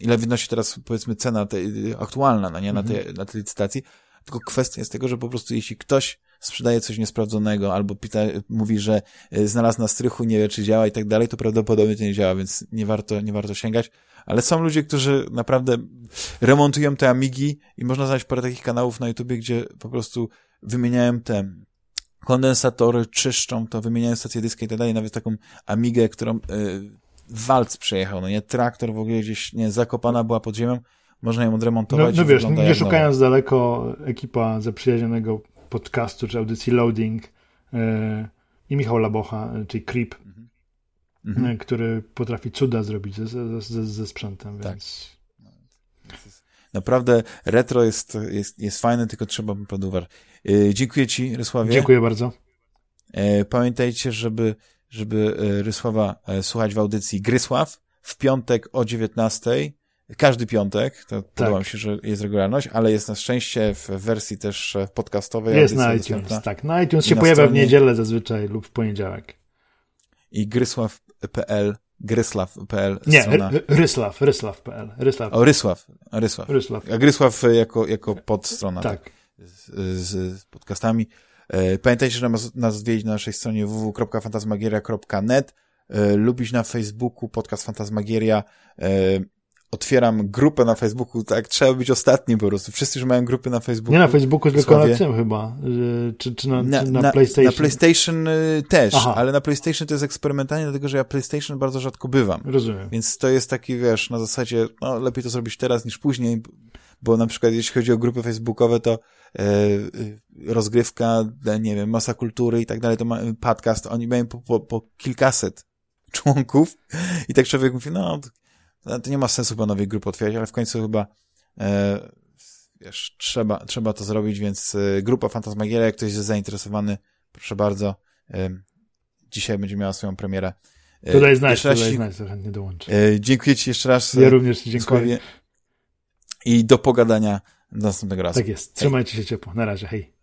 ile wynosi teraz powiedzmy cena tej, aktualna, no nie, na, tej, mhm. na tej licytacji, tylko kwestia jest tego, że po prostu jeśli ktoś sprzedaje coś niesprawdzonego albo pita, mówi, że e, znalazł na strychu, nie wie czy działa i tak dalej, to prawdopodobnie to nie działa, więc nie warto, nie warto sięgać. Ale są ludzie, którzy naprawdę remontują te Amigi i można znaleźć parę takich kanałów na YouTubie, gdzie po prostu wymieniają te kondensatory, czyszczą to, wymieniają stację dyska i tak dalej, nawet taką Amigę, którą y, walc przejechał, no nie, traktor w ogóle gdzieś, nie, zakopana była pod ziemią, można ją odremontować. No, no wiesz, nie szukając nowe. daleko, ekipa zaprzyjaźnionego podcastu czy audycji Loading yy, i Michał Labocha, e, czyli Creep, mm -hmm. który potrafi cuda zrobić ze, ze, ze, ze sprzętem, tak. więc... Naprawdę retro jest, jest, jest fajne, tylko trzeba pod uwagę. Yy, dziękuję Ci, Rysławie. Dziękuję bardzo. Pamiętajcie, żeby żeby e, Rysława e, słuchać w audycji Grysław w piątek o 19. Każdy piątek, to tak. podoba mi się, że jest regularność, ale jest na szczęście w wersji też e, podcastowej. Jest na iTunes, dostępna. tak. Na iTunes się na pojawia stronie. w niedzielę zazwyczaj lub w poniedziałek. I grysław.pl Grysław.pl Nie, Rysław, Rysław.pl Rysław. O, Rysław. Rysław. Rysław. A Grysław jako, jako podstrona. Tak. tak z, z podcastami. E, pamiętajcie, że nas odwiedzić na naszej stronie www.fantasmagieria.net, e, lubić na Facebooku podcast Fantasmagieria, e, otwieram grupę na Facebooku, tak, trzeba być ostatni po prostu. Wszyscy już mają grupy na Facebooku. Nie na Facebooku, tylko na tym chyba. Czy, czy, na, na, czy na, na, PlayStation? Na PlayStation też, Aha. ale na PlayStation to jest eksperymentalnie, dlatego że ja PlayStation bardzo rzadko bywam. Rozumiem. Więc to jest taki, wiesz, na zasadzie, no lepiej to zrobić teraz niż później, bo na przykład jeśli chodzi o grupy facebookowe, to e, rozgrywka, nie wiem, masa kultury i tak dalej, to ma, podcast, oni mają po, po, po kilkaset *laughs* członków i tak człowiek mówi, no, to, nie ma sensu nowej grupy otwierać, ale w końcu chyba e, wiesz, trzeba, trzeba to zrobić, więc e, grupa Fantasmagieria, jak ktoś jest zainteresowany, proszę bardzo, e, dzisiaj będzie miała swoją premierę. E, tutaj znać, tutaj znać, chętnie dołączę. E, dziękuję Ci jeszcze raz. Ja również Ci dziękuję. I do pogadania następnego razu. Tak jest. Trzymajcie się ciepło. Na razie. Hej.